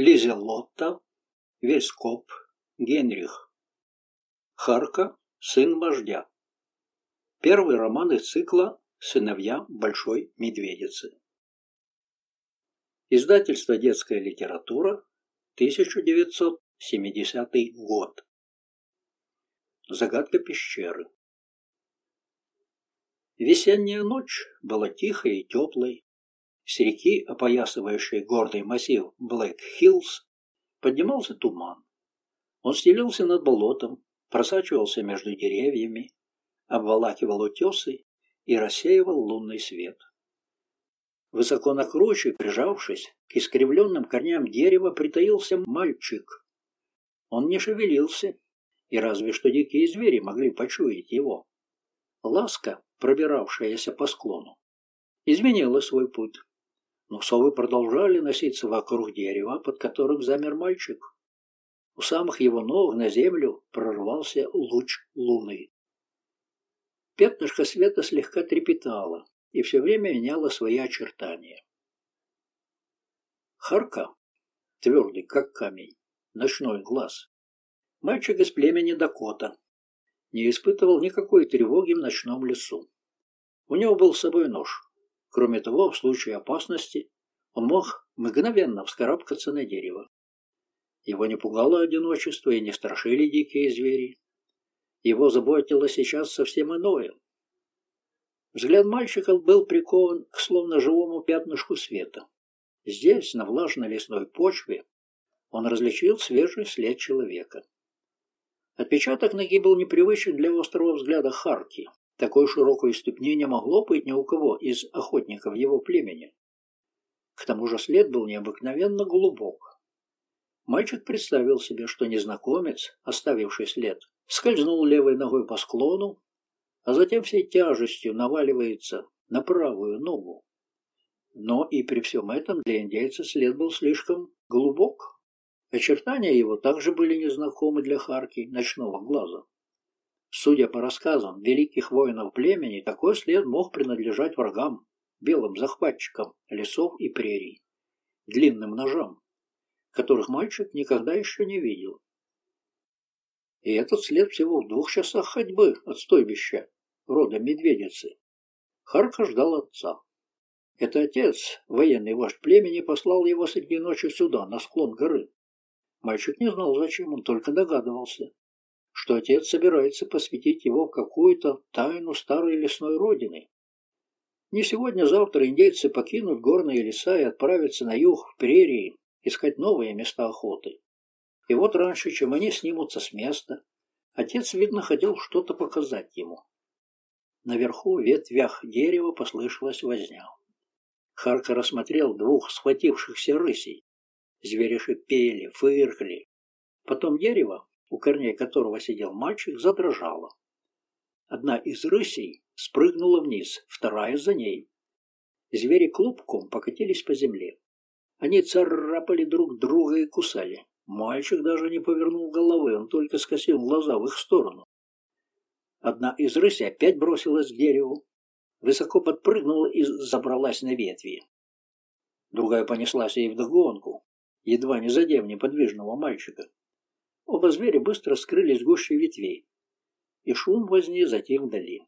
Лизелотта, Вельскоп, Генрих. Харка, сын вождя. Первый роман из цикла «Сыновья Большой Медведицы». Издательство «Детская литература», 1970 год. Загадка пещеры. Весенняя ночь была тихой и теплой. С реки, опоясывающей гордый массив Блэк-Хиллз, поднимался туман. Он стелился над болотом, просачивался между деревьями, обволакивал утесы и рассеивал лунный свет. Высоко на круче, прижавшись к искривленным корням дерева, притаился мальчик. Он не шевелился, и разве что дикие звери могли почуять его. Ласка, пробиравшаяся по склону, изменила свой путь. Но совы продолжали носиться вокруг дерева, под которым замер мальчик. У самых его ног на землю прорвался луч луны. Пятнышко света слегка трепетало и все время меняло свои очертания. Харка, твердый как камень, ночной глаз, мальчик из племени Дакота, не испытывал никакой тревоги в ночном лесу. У него был с собой нож. Кроме того, в случае опасности он мог мгновенно вскарабкаться на дерево. Его не пугало одиночество и не страшили дикие звери. Его заботило сейчас совсем иное. Взгляд мальчика был прикован к словно живому пятнышку света. Здесь, на влажной лесной почве, он различил свежий след человека. Отпечаток ноги был непривычен для острого взгляда Харки. Такой широкой ступни не могло быть ни у кого из охотников его племени. К тому же след был необыкновенно глубок. Мальчик представил себе, что незнакомец, оставивший след, скользнул левой ногой по склону, а затем всей тяжестью наваливается на правую ногу. Но и при всем этом для индейца след был слишком глубок. Очертания его также были незнакомы для Харки, ночного глаза. Судя по рассказам великих воинов племени, такой след мог принадлежать врагам, белым захватчикам лесов и прерий, длинным ножам, которых мальчик никогда еще не видел. И этот след всего в двух часах ходьбы от стойбища рода медведицы. Харка ждал отца. Это отец, военный вождь племени, послал его среди ночи сюда, на склон горы. Мальчик не знал, зачем, он только догадывался, что отец собирается посвятить его в какую-то тайну старой лесной родины. Не сегодня-завтра индейцы покинут горные леса и отправятся на юг, в прерии, искать новые места охоты. И вот раньше, чем они снимутся с места, отец, видно, хотел что-то показать ему. Наверху ветвях дерева послышалась возня. Харка рассмотрел двух схватившихся рысей. Звери шипели, фыркали. Потом дерево, у корней которого сидел мальчик, задрожало. Одна из рысей спрыгнула вниз, вторая за ней. Звери клубком покатились по земле. Они царапали друг друга и кусали. Мальчик даже не повернул головы, он только скосил глаза в их сторону. Одна из рысей опять бросилась к дереву, высоко подпрыгнула и забралась на ветви. Другая понеслась ей вдогонку едва не задев неподвижного мальчика. Оба зверя быстро скрылись в гуще ветвей, и шум возни затих вдали.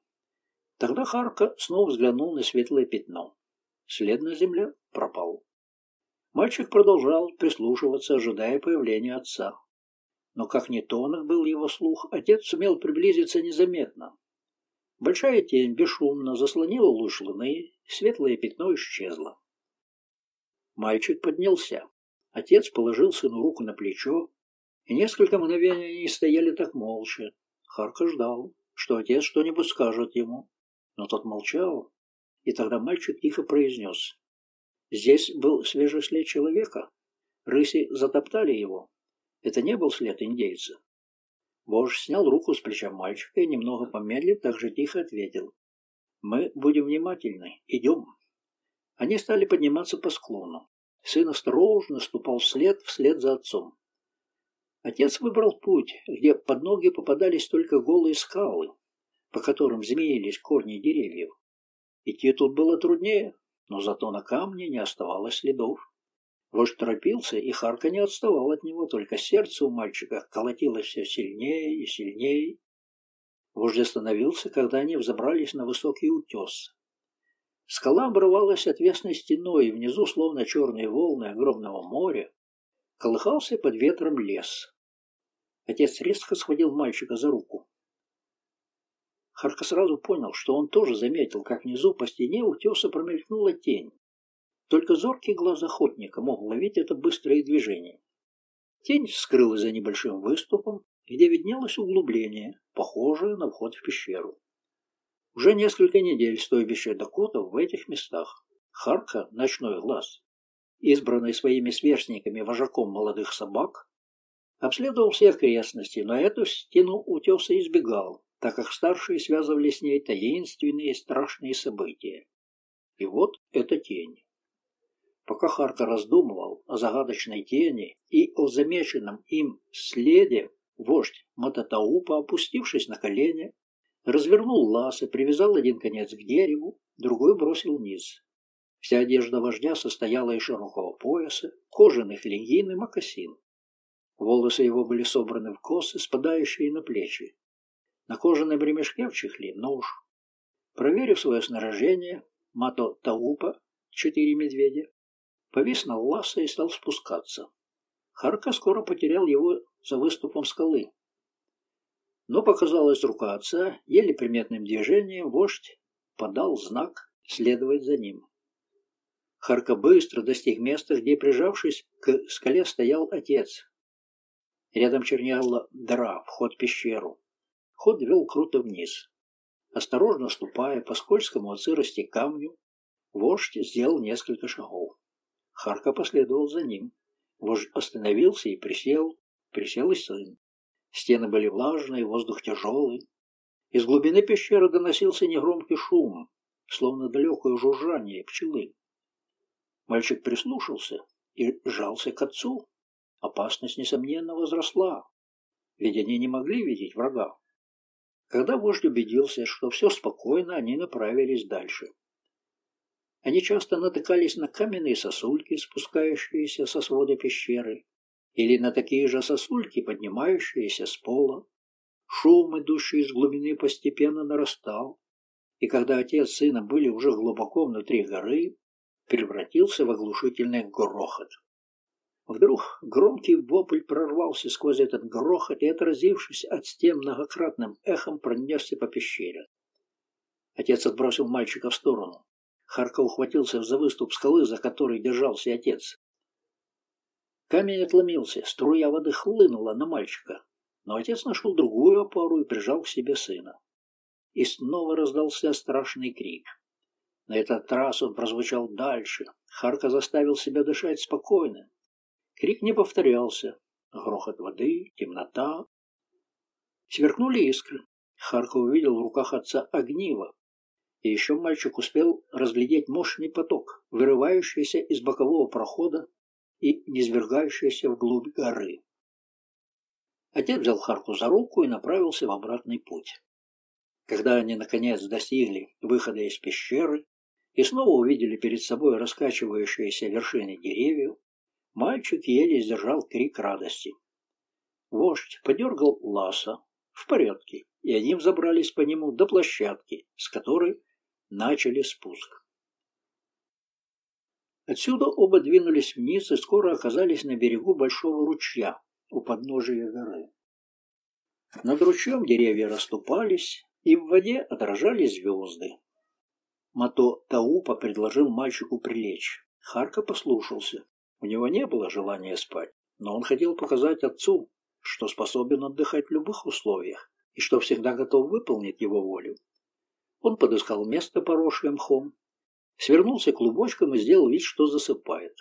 Тогда Харка снова взглянул на светлое пятно. След на земле пропал. Мальчик продолжал прислушиваться, ожидая появления отца. Но как не тонок был его слух, отец сумел приблизиться незаметно. Большая тень бесшумно заслонила луч луны, светлое пятно исчезло. Мальчик поднялся. Отец положил сыну руку на плечо, и несколько мгновений они стояли так молча. Харка ждал, что отец что-нибудь скажет ему, но тот молчал, и тогда мальчик тихо произнес. Здесь был свежий след человека. Рыси затоптали его. Это не был след индейца. Вождь снял руку с плеча мальчика и, немного помедлив, так же тихо ответил. «Мы будем внимательны. Идем». Они стали подниматься по склону. Сын осторожно ступал вслед вслед за отцом. Отец выбрал путь, где под ноги попадались только голые скалы, по которым змеились корни деревьев. Идти тут было труднее, но зато на камне не оставалось следов. Вождь торопился, и Харка не отставал от него, только сердце у мальчика колотилось все сильнее и сильнее. Вождь остановился, когда они взобрались на высокий утес. Скала обрывалась отвесной стеной, и внизу, словно черные волны огромного моря, колыхался под ветром лес. Отец резко схватил мальчика за руку. Харка сразу понял, что он тоже заметил, как внизу по стене утеса промелькнула тень. Только зоркий глаз охотника мог ловить это быстрое движение. Тень скрылась за небольшим выступом, где виднелось углубление, похожее на вход в пещеру. Уже несколько недель стойбище Дакотов в этих местах. Харка, ночной глаз, избранный своими сверстниками вожаком молодых собак, обследовал все окрестности, но эту стену утеса избегал, так как старшие связывали с ней таинственные и страшные события. И вот эта тень. Пока Харка раздумывал о загадочной тени и о замеченном им следе, вождь Мататаупа, опустившись на колени, развернул лаз и привязал один конец к дереву, другой бросил вниз. Вся одежда вождя состояла из широкого пояса, кожаных легин и мокасин. Волосы его были собраны в косы, спадающие на плечи. На кожаном ремешке в чехле нож. Проверив свое снаряжение, Мато Таупа, четыре медведя, повис на ласса и стал спускаться. Харка скоро потерял его за выступом скалы. Но показалась рука отца, еле приметным движением вождь подал знак следовать за ним. Харка быстро достиг места, где, прижавшись к скале, стоял отец. Рядом чернела дыра, вход в пещеру. Ход вел круто вниз. Осторожно ступая по скользкому от сырости камню, вождь сделал несколько шагов. Харка последовал за ним. Вождь остановился и присел. Присел и сын. Стены были влажные, воздух тяжелый. Из глубины пещеры доносился негромкий шум, словно далекое жужжание пчелы. Мальчик прислушался и сжался к отцу. Опасность, несомненно, возросла, ведь они не могли видеть врага. Когда вождь убедился, что все спокойно, они направились дальше. Они часто натыкались на каменные сосульки, спускающиеся со свода пещеры, или на такие же сосульки, поднимающиеся с пола. Шум, идущий из глубины, постепенно нарастал, и когда отец с сыном были уже глубоко внутри горы, превратился в оглушительный грохот. Вдруг громкий вопль прорвался сквозь этот грохот и, отразившись от стен многократным эхом, пронесся по пещере. Отец отбросил мальчика в сторону. Харка ухватился за выступ скалы, за который держался отец. Камень отломился, струя воды хлынула на мальчика, но отец нашел другую опору и прижал к себе сына. И снова раздался страшный крик. На этот раз он прозвучал дальше. Харка заставил себя дышать спокойно. Крик не повторялся. Грохот воды, темнота. Сверкнули искры. Харка увидел в руках отца огниво, и еще мальчик успел разглядеть мощный поток, вырывающийся из бокового прохода и низвергающийся вглубь горы. Отец взял Харку за руку и направился в обратный путь. Когда они, наконец, достигли выхода из пещеры и снова увидели перед собой раскачивающиеся вершины деревьев, мальчик еле сдержал крик радости. Вождь подергал ласа в порядке, и они взобрались по нему до площадки, с которой начали спуск. Отсюда оба двинулись вниз и скоро оказались на берегу большого ручья у подножия горы. Над ручьем деревья расступались, и в воде отражались звезды. Мато Таупа предложил мальчику прилечь. Харка послушался. У него не было желания спать, но он хотел показать отцу, что способен отдыхать в любых условиях и что всегда готов выполнить его волю. Он подыскал место, поросшее мхом, свернулся клубочком и сделал вид, что засыпает.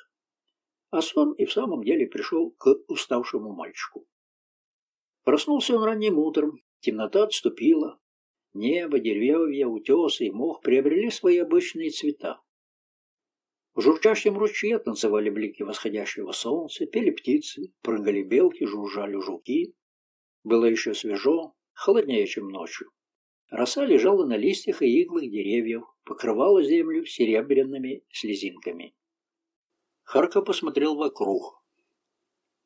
А сон и в самом деле пришел к уставшему мальчику. Проснулся он ранним утром, темнота отступила, небо, деревья, утесы и мох приобрели свои обычные цвета. В журчащем ручье танцевали блики восходящего солнца, пели птицы, прыгали белки, жужжали жуки. Было еще свежо, холоднее, чем ночью. Роса лежала на листьях и иглах деревьев, покрывала землю серебряными слезинками. Харка посмотрел вокруг.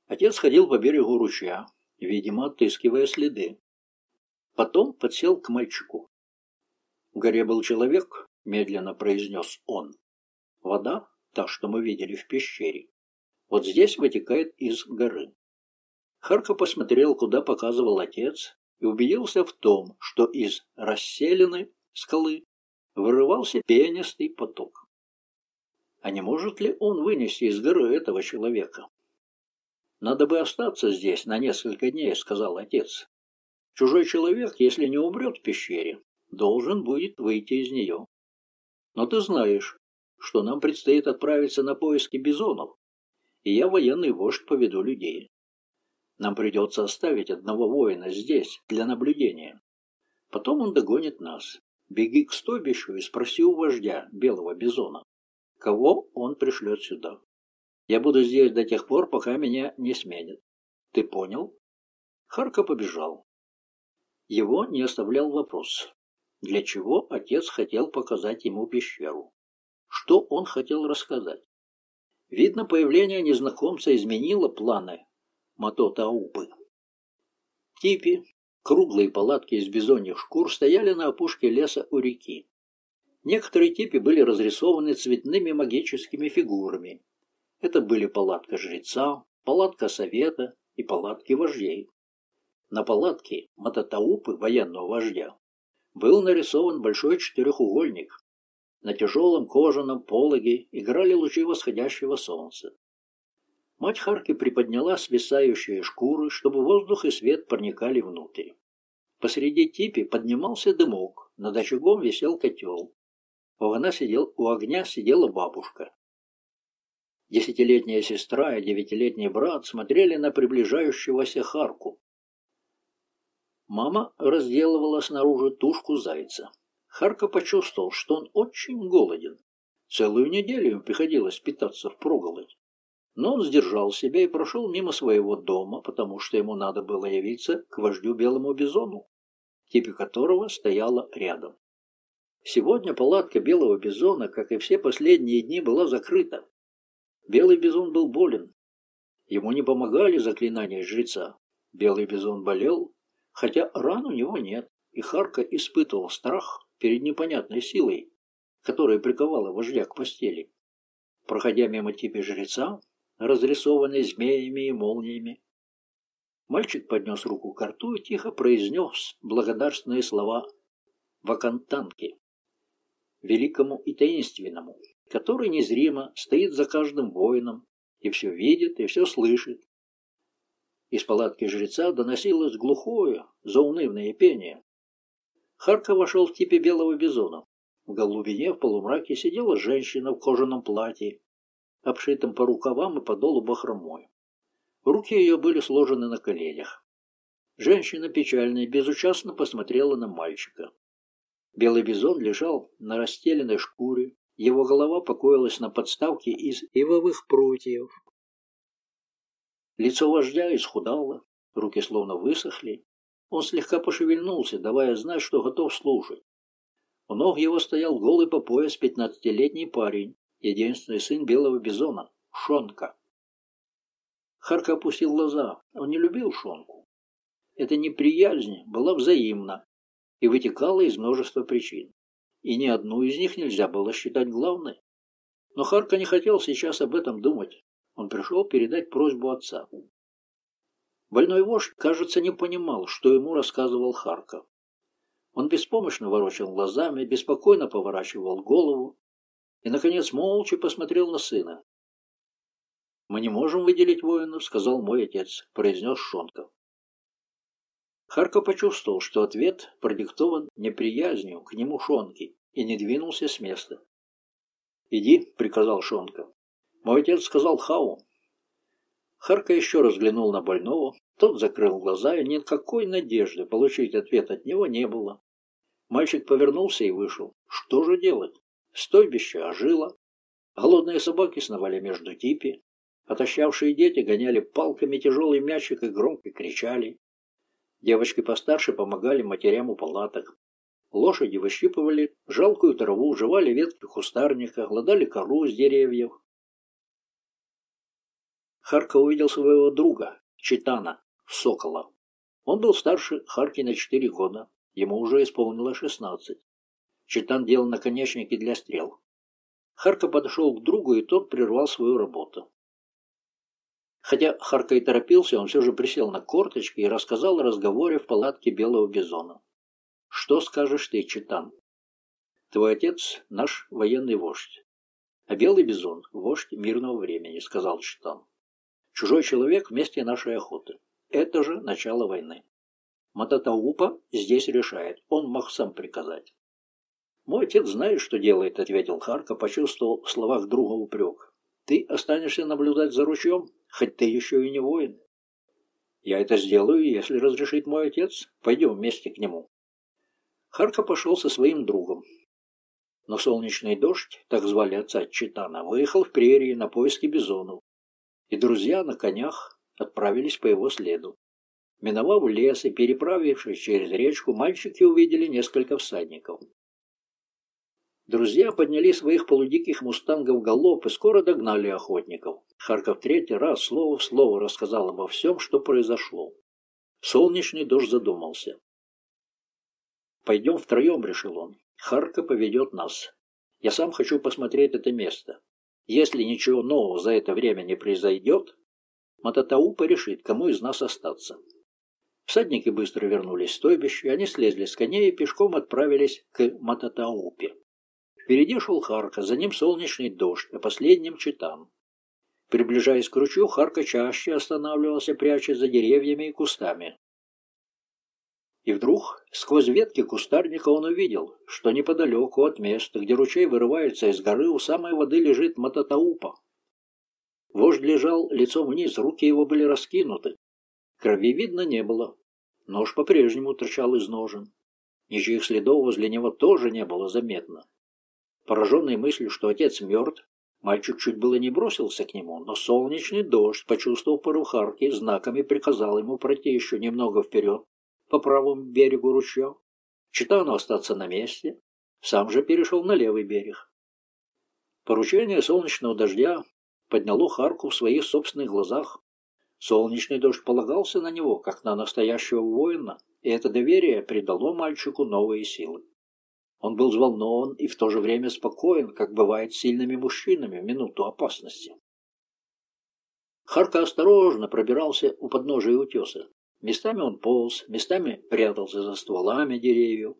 Отец ходил по берегу ручья, видимо, отыскивая следы. Потом подсел к мальчику. «В горе был человек», — медленно произнес он. «Вода, та, что мы видели в пещере, вот здесь вытекает из горы». Харка посмотрел, куда показывал отец, и убедился в том, что из расселены скалы вырывался пенистый поток. А не может ли он вынести из горы этого человека? «Надо бы остаться здесь на несколько дней», — сказал отец. «Чужой человек, если не умрет в пещере, должен будет выйти из нее. Но ты знаешь, что нам предстоит отправиться на поиски бизонов, и я, военный вождь, поведу людей. Нам придется оставить одного воина здесь, для наблюдения. Потом он догонит нас. Беги к стобищу и спроси у вождя, белого бизона, кого он пришлет сюда. Я буду здесь до тех пор, пока меня не сменят. Ты понял? Харка побежал. Его не оставлял вопрос. Для чего отец хотел показать ему пещеру? Что он хотел рассказать? Видно, появление незнакомца изменило планы Матотаупы. Типи, круглые палатки из бизоньих шкур, стояли на опушке леса у реки. Некоторые типи были разрисованы цветными магическими фигурами, это были палатка жреца, палатка совета и палатки вождей. На палатке Мататаупы, военного вождя, был нарисован большой четырехугольник. На тяжелом кожаном пологе играли лучи восходящего солнца. Мать Харки приподняла свисающие шкуры, чтобы воздух и свет проникали внутрь. Посреди типи поднимался дымок, над очагом висел котел. У огня, сидел, у огня сидела бабушка. Десятилетняя сестра и девятилетний брат смотрели на приближающегося Харку. Мама разделывала снаружи тушку зайца. Харка почувствовал, что он очень голоден. Целую неделю ему приходилось питаться впроголодь. Но он сдержал себя и прошел мимо своего дома, потому что ему надо было явиться к вождю белому бизону, типе которого стояла рядом. Сегодня палатка белого бизона, как и все последние дни, была закрыта. Белый бизон был болен. Ему не помогали заклинания жреца. Белый бизон болел, хотя ран у него нет, и Харка испытывал страх перед непонятной силой, которая приковала вождя к постели. Проходя мимо типа жреца, разрисованной змеями и молниями, мальчик поднес руку к рту и тихо произнес благодарственные слова Вакантанки, великому и таинственному, который незримо стоит за каждым воином и все видит и все слышит. Из палатки жреца доносилось глухое, заунывное пение. Харка вошел в типе белого бизона. В голубине в полумраке сидела женщина в кожаном платье, обшитом по рукавам и по долу бахромой. Руки ее были сложены на коленях. Женщина печальная безучастно посмотрела на мальчика. Белый бизон лежал на расстеленной шкуре, его голова покоилась на подставке из ивовых прутьев. Лицо вождя исхудало, руки словно высохли. Он слегка пошевельнулся, давая знать, что готов слушать. У ног его стоял голый по пояс пятнадцатилетний парень, единственный сын белого бизона, Шонка. Харка опустил глаза. Он не любил Шонку. Эта неприязнь была взаимна и вытекала из множества причин и ни одну из них нельзя было считать главной. Но Харка не хотел сейчас об этом думать. Он пришел передать просьбу отца. Больной вождь, кажется, не понимал, что ему рассказывал Харка. Он беспомощно ворочал глазами, беспокойно поворачивал голову и, наконец, молча посмотрел на сына. «Мы не можем выделить воинов», — сказал мой отец, — произнес Шонков. Харко почувствовал, что ответ продиктован неприязнью к нему Шонки, и не двинулся с места. «Иди», — приказал Шонка. «Мой отец сказал Хау». Харка еще раз взглянул на больного, тот закрыл глаза, и никакой надежды получить ответ от него не было. Мальчик повернулся и вышел. Что же делать? Стойбище ожило. Голодные собаки сновали между типи. Отощавшие дети гоняли палками тяжелый мячик и громко кричали. Девочки постарше помогали матерям у палаток. Лошади выщипывали жалкую траву, жевали ветки кустарника, гладали кору с деревьев. Харка увидел своего друга, Читана, Сокола. Он был старше Харки на четыре года, ему уже исполнилось шестнадцать. Читан делал наконечники для стрел. Харка подошел к другу, и тот прервал свою работу. Хотя Харка и торопился, он все же присел на корточки и рассказал о разговоре в палатке Белого Бизона. «Что скажешь ты, Читан? Твой отец — наш военный вождь, а Белый Бизон — вождь мирного времени», — сказал Читан. «Чужой человек вместе нашей охоты. Это же начало войны. Мататаупа здесь решает, он мог сам приказать». «Мой отец знает, что делает», — ответил Харка, почувствовал в словах друга упрек. «Ты останешься наблюдать за ручьем?» хоть ты еще и не воин. Я это сделаю, если разрешит мой отец. Пойдем вместе к нему. Харка пошел со своим другом. Но солнечный дождь, так звали отца Читана, выехал в прерии на поиски бизонов. И друзья на конях отправились по его следу. Миновав лес и переправившись через речку, мальчики увидели несколько всадников. Друзья подняли своих полудиких мустангов галоп и скоро догнали охотников. Харков третий раз слово в слово рассказал обо всем, что произошло. Солнечный дождь задумался. «Пойдем втроем», — решил он. «Харка поведет нас. Я сам хочу посмотреть это место. Если ничего нового за это время не произойдет, Мататаупа решит, кому из нас остаться». Всадники быстро вернулись в стойбище, они слезли с коней и пешком отправились к Мататаупе. Впереди шел Харка, за ним солнечный дождь, а последним Читан. Приближаясь к ручью, Харка чаще останавливался, прячась за деревьями и кустами. И вдруг, сквозь ветки кустарника он увидел, что неподалеку от места, где ручей вырывается из горы, у самой воды лежит Мататаупа. Вождь лежал лицом вниз, руки его были раскинуты. Крови видно не было. Нож по-прежнему торчал из ножен. Ничьих следов возле него тоже не было заметно. Пораженный мыслью, что отец мертв, мальчик чуть было не бросился к нему, но солнечный дождь, почувствовав порухарки, знаками приказал ему пройти еще немного вперед по правому берегу ручья. Читану остаться на месте, сам же перешел на левый берег. Поручение солнечного дождя подняло Харку в своих собственных глазах. Солнечный дождь полагался на него, как на настоящего воина, и это доверие придало мальчику новые силы. Он был взволнован и в то же время спокоен, как бывает с сильными мужчинами в минуту опасности. Харка осторожно пробирался у подножия утеса. Местами он полз, местами прятался за стволами деревьев.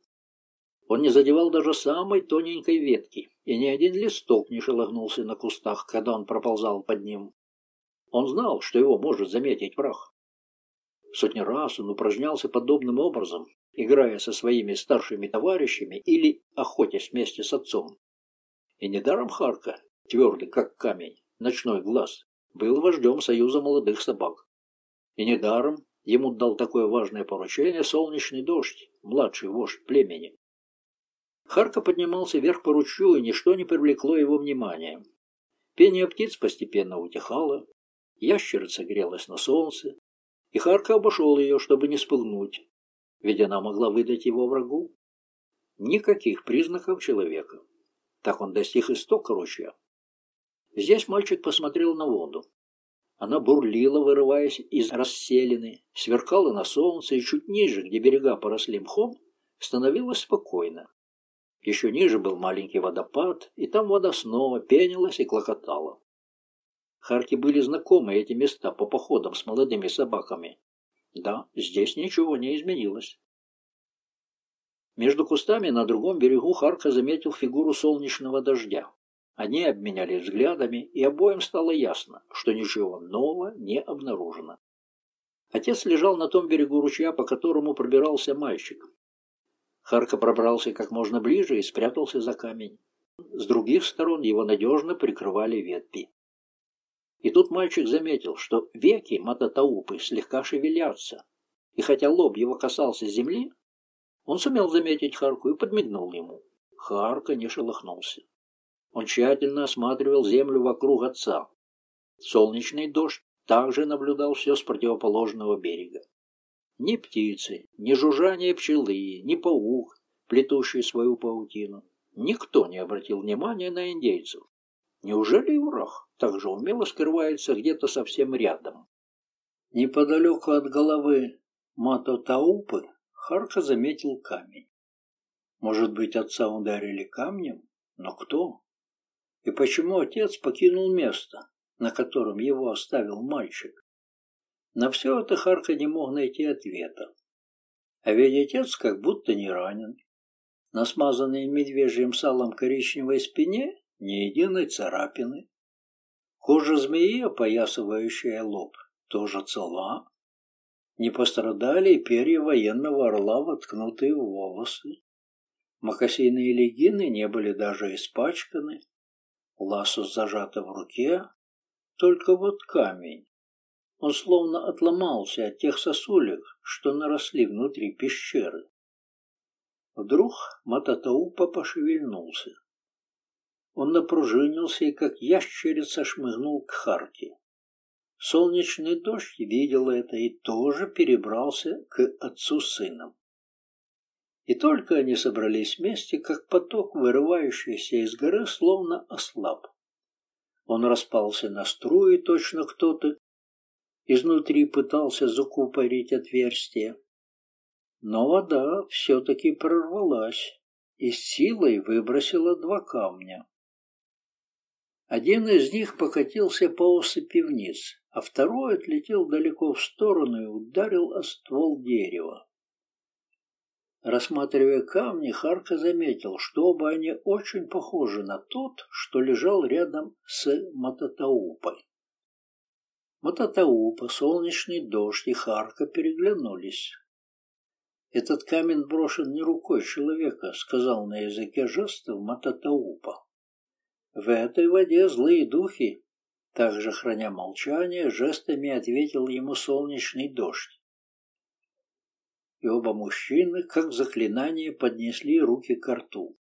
Он не задевал даже самой тоненькой ветки, и ни один листок не шелохнулся на кустах, когда он проползал под ним. Он знал, что его может заметить прах. Сотни раз он упражнялся подобным образом, играя со своими старшими товарищами или охотясь вместе с отцом. И недаром Харка, твердый как камень, ночной глаз, был вождем Союза молодых собак. И недаром ему дал такое важное поручение солнечный дождь, младший вождь племени. Харка поднимался вверх по ручью, и ничто не привлекло его внимания. Пение птиц постепенно утихало, ящерица грелась на солнце, и Харка обошел ее, чтобы не спугнуть, ведь она могла выдать его врагу. Никаких признаков человека. Так он достиг истока ручья. Здесь мальчик посмотрел на воду. Она бурлила, вырываясь из расселины, сверкала на солнце и чуть ниже, где берега поросли мхом, становилась спокойно. Еще ниже был маленький водопад, и там вода снова пенилась и клокотала. Харки были знакомы эти места по походам с молодыми собаками, да, здесь ничего не изменилось. Между кустами на другом берегу Харка заметил фигуру солнечного дождя. Они обменялись взглядами, и обоим стало ясно, что ничего нового не обнаружено. Отец лежал на том берегу ручья, по которому пробирался мальчик. Харка пробрался как можно ближе и спрятался за камень. С других сторон его надежно прикрывали ветви. И тут мальчик заметил, что веки Мататаупы слегка шевелятся, и хотя лоб его касался земли, он сумел заметить Харку и подмигнул ему. Харка не шелохнулся. Он тщательно осматривал землю вокруг отца. Солнечный дождь также наблюдал все с противоположного берега. Ни птицы, ни жужжание пчелы, ни паук, плетущий свою паутину. Никто не обратил внимания на индейцев. Неужели враг так же умело скрывается где-то совсем рядом? Неподалеку от головы Мато-Таупы Харка заметил камень. Может быть, отца ударили камнем? Но кто? И почему отец покинул место, на котором его оставил мальчик? На все это Харка не мог найти ответа. А ведь отец как будто не ранен. На смазанной медвежьим салом коричневой спине ни единой царапины. Кожа змеи, опоясывающая лоб, тоже цела. Не пострадали и перья военного орла, воткнутые в волосы. Мокасины легины не были даже испачканы. Ласос зажата в руке, только вот камень. Он словно отломался от тех сосулек, что наросли внутри пещеры. Вдруг Мататаупа пошевельнулся. Он напружинился и, как ящерица, шмыгнул к Харке. Солнечный дождь видел это и тоже перебрался к отцу сыном. И только они собрались вместе, как поток, вырывающийся из горы, словно ослаб. Он распался на струи, точно кто-то изнутри пытался закупорить отверстие. Но вода все-таки прорвалась и с силой выбросила два камня. Один из них покатился по осыпи вниз, а второй отлетел далеко в сторону и ударил о ствол дерева. Рассматривая камни, Харка заметил, что оба они очень похожи на тот, что лежал рядом с Мататаупой. Мататаупа, солнечный дождь и Харка переглянулись. «Этот камень брошен не рукой человека», — сказал на языке жестов Мататаупа. «В этой воде злые духи», — также храня молчание, жестами ответил ему солнечный дождь и оба мужчины, как заклинание, поднесли руки к рту.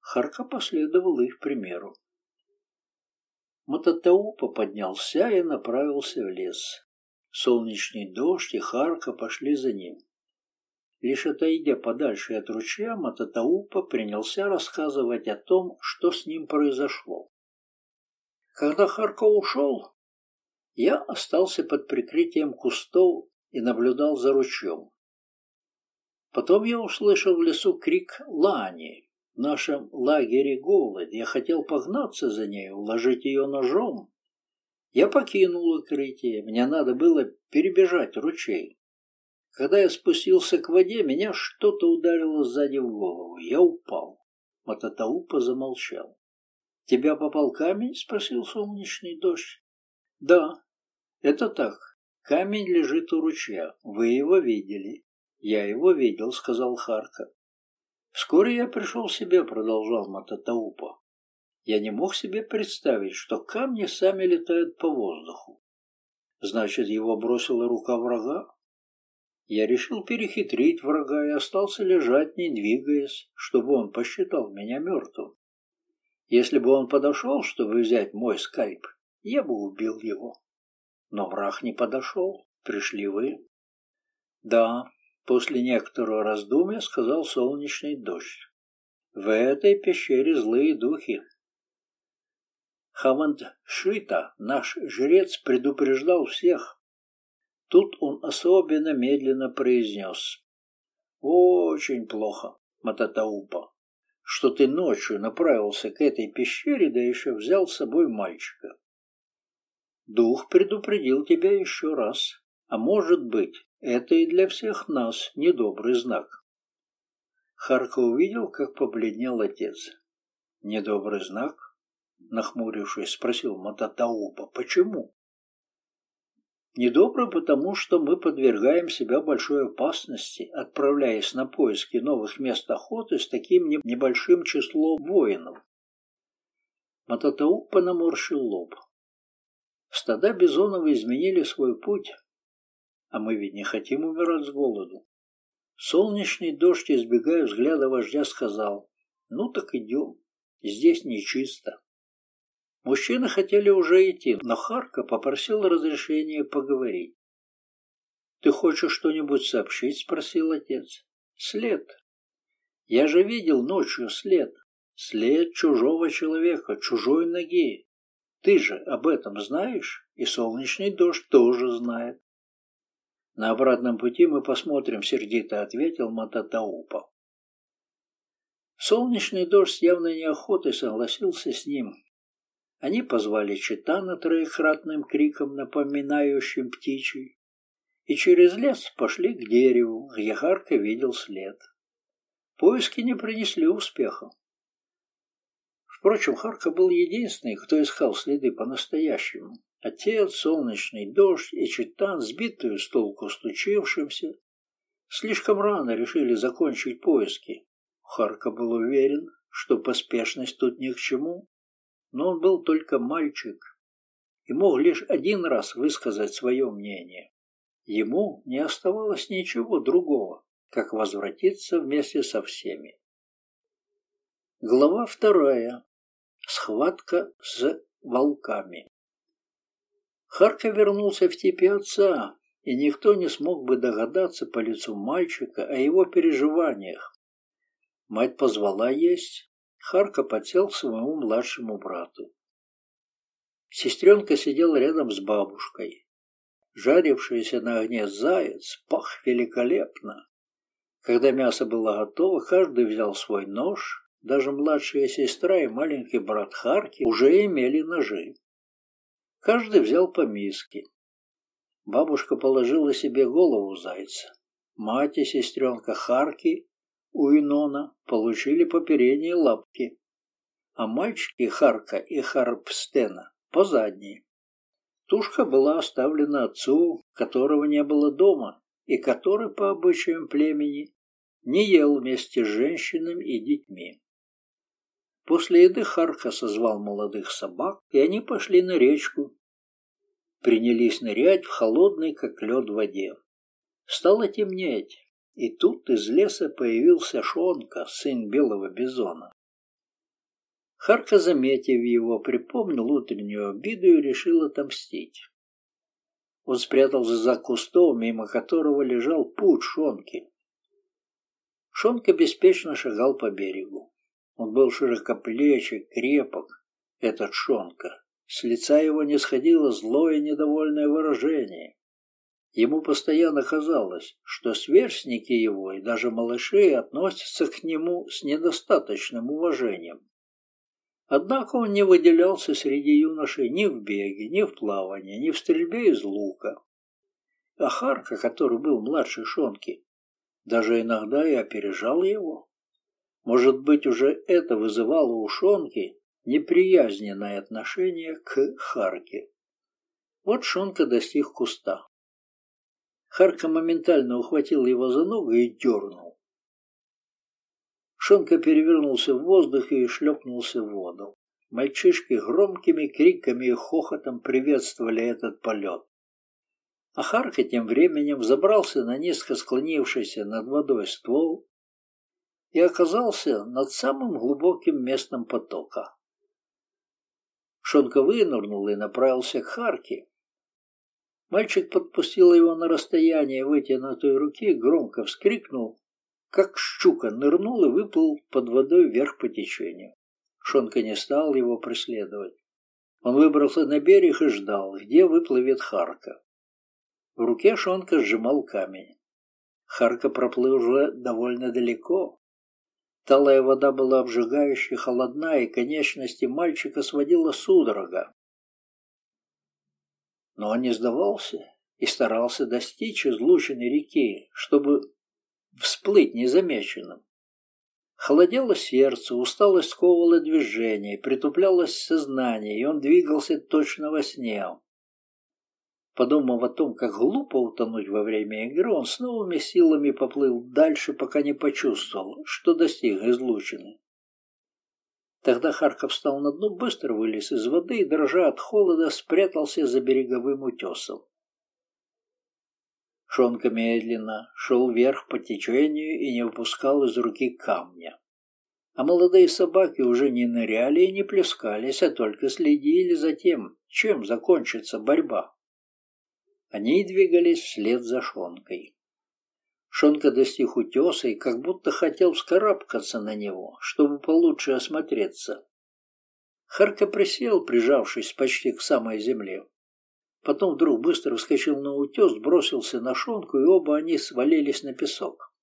Харка последовал их примеру. Мататаупа поднялся и направился в лес. Солнечный дождь и Харка пошли за ним. Лишь отойдя подальше от ручья, Мататаупа принялся рассказывать о том, что с ним произошло. Когда Харка ушел, я остался под прикрытием кустов и наблюдал за ручьем. Потом я услышал в лесу крик Лани. В нашем лагере голод. Я хотел погнаться за ней, уложить ее ножом. Я покинул укрытие. Мне надо было перебежать ручей. Когда я спустился к воде, меня что-то ударило сзади в голову. Я упал. Мататаупа замолчал. «Тебя попал камень?» — спросил солнечный дождь. «Да, это так. Камень лежит у ручья. Вы его видели. «Я его видел», — сказал Харка. «Вскоре я пришел в себя», — продолжал Мататаупа. «Я не мог себе представить, что камни сами летают по воздуху. Значит, его бросила рука врага? Я решил перехитрить врага и остался лежать, не двигаясь, чтобы он посчитал меня мертвым. Если бы он подошел, чтобы взять мой скальп, я бы убил его. Но враг не подошел. Пришли вы. Да, После некоторого раздумья сказал солнечный дождь. В этой пещере злые духи. Хавандшита, наш жрец, предупреждал всех. Тут он особенно медленно произнес. «Очень плохо, Мататаупа, что ты ночью направился к этой пещере, да еще взял с собой мальчика. Дух предупредил тебя еще раз, а может быть, это и для всех нас недобрый знак. Харка увидел, как побледнел отец. Недобрый знак? Нахмурившись, спросил Мататауба. Почему? Недобрый, потому что мы подвергаем себя большой опасности, отправляясь на поиски новых мест охоты с таким небольшим числом воинов. Мататауба наморщил лоб. Стада Бизонова изменили свой путь, а мы ведь не хотим умирать с голоду. Солнечный дождь, избегая взгляда вождя, сказал, ну так идем, здесь нечисто. Мужчины хотели уже идти, но Харка попросил разрешения поговорить. «Ты хочешь что-нибудь сообщить?» — спросил отец. «След. Я же видел ночью след. След чужого человека, чужой ноги. Ты же об этом знаешь, и солнечный дождь тоже знает. На обратном пути мы посмотрим, сердито ответил Мататаупа. Солнечный дождь с явной неохотой согласился с ним. Они позвали Читана троекратным криком, напоминающим птичий, и через лес пошли к дереву, где Харка видел след. Поиски не принесли успеха. Впрочем, Харка был единственный, кто искал следы по-настоящему. Отец, солнечный дождь и Читан, сбитую с толку стучившимся, слишком рано решили закончить поиски. Харка был уверен, что поспешность тут ни к чему, но он был только мальчик и мог лишь один раз высказать свое мнение. Ему не оставалось ничего другого, как возвратиться вместе со всеми. Глава вторая. Схватка с волками. Харка вернулся в типе отца, и никто не смог бы догадаться по лицу мальчика о его переживаниях. Мать позвала есть, Харка подсел к своему младшему брату. Сестренка сидела рядом с бабушкой. Жарившийся на огне заяц пах великолепно. Когда мясо было готово, каждый взял свой нож, даже младшая сестра и маленький брат Харки уже имели ножи. Каждый взял по миске. Бабушка положила себе голову зайца. Мать и сестренка Харки у Инона получили по передней лапке, а мальчики Харка и Харпстена по задней. Тушка была оставлена отцу, которого не было дома, и который, по обычаям племени, не ел вместе с женщинами и детьми. После еды Харка созвал молодых собак, и они пошли на речку. Принялись нырять в холодной, как лед, воде. Стало темнеть, и тут из леса появился Шонка, сын белого бизона. Харка, заметив его, припомнил утреннюю обиду и решил отомстить. Он спрятался за кустом, мимо которого лежал путь Шонки. Шонка беспечно шагал по берегу. Он был широкоплечий, крепок, этот Шонка. С лица его не сходило злое недовольное выражение. Ему постоянно казалось, что сверстники его и даже малыши относятся к нему с недостаточным уважением. Однако он не выделялся среди юношей ни в беге, ни в плавании, ни в стрельбе из лука. А Харка, который был младше Шонки, даже иногда и опережал его. Может быть, уже это вызывало у Шонки неприязненное отношение к Харке. Вот Шонка достиг куста. Харка моментально ухватил его за ногу и дернул. Шонка перевернулся в воздухе и шлепнулся в воду. Мальчишки громкими криками и хохотом приветствовали этот полет. А Харка тем временем взобрался на низко склонившийся над водой ствол и оказался над самым глубоким местом потока. Шонка вынырнул и направился к Харке. Мальчик подпустил его на расстояние вытянутой руки, громко вскрикнул, как щука нырнул и выплыл под водой вверх по течению. Шонка не стал его преследовать. Он выбрался на берег и ждал, где выплывет Харка. В руке Шонка сжимал камень. Харка проплыл уже довольно далеко. Талая вода была обжигающе холодна, и конечности мальчика сводила судорога. Но он не сдавался и старался достичь излученной реки, чтобы всплыть незамеченным. Холодело сердце, усталость сковывала движение, притуплялось сознание, и он двигался точно во сне. Подумав о том, как глупо утонуть во время игры, он с новыми силами поплыл дальше, пока не почувствовал, что достиг излучины. Тогда Харков встал на дно, быстро вылез из воды и, дрожа от холода, спрятался за береговым утесом. Шонка медленно шел вверх по течению и не выпускал из руки камня. А молодые собаки уже не ныряли и не плескались, а только следили за тем, чем закончится борьба. Они двигались вслед за Шонкой. Шонка достиг утеса и как будто хотел вскарабкаться на него, чтобы получше осмотреться. Харка присел, прижавшись почти к самой земле. Потом вдруг быстро вскочил на утес, бросился на шонку, и оба они свалились на песок.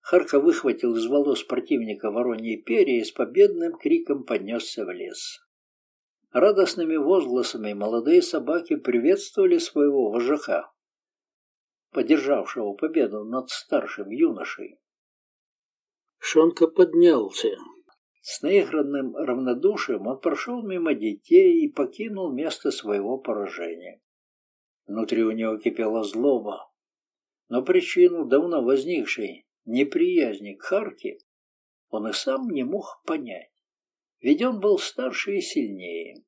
Харка выхватил из волос противника воронье перья и с победным криком поднесся в лес. Радостными возгласами молодые собаки приветствовали своего вожака, поддержавшего победу над старшим юношей. Шонка поднялся. С наигранным равнодушием он прошел мимо детей и покинул место своего поражения. Внутри у него кипела злоба, но причину давно возникшей неприязни к Харке он и сам не мог понять. Ведь он был старше и сильнее.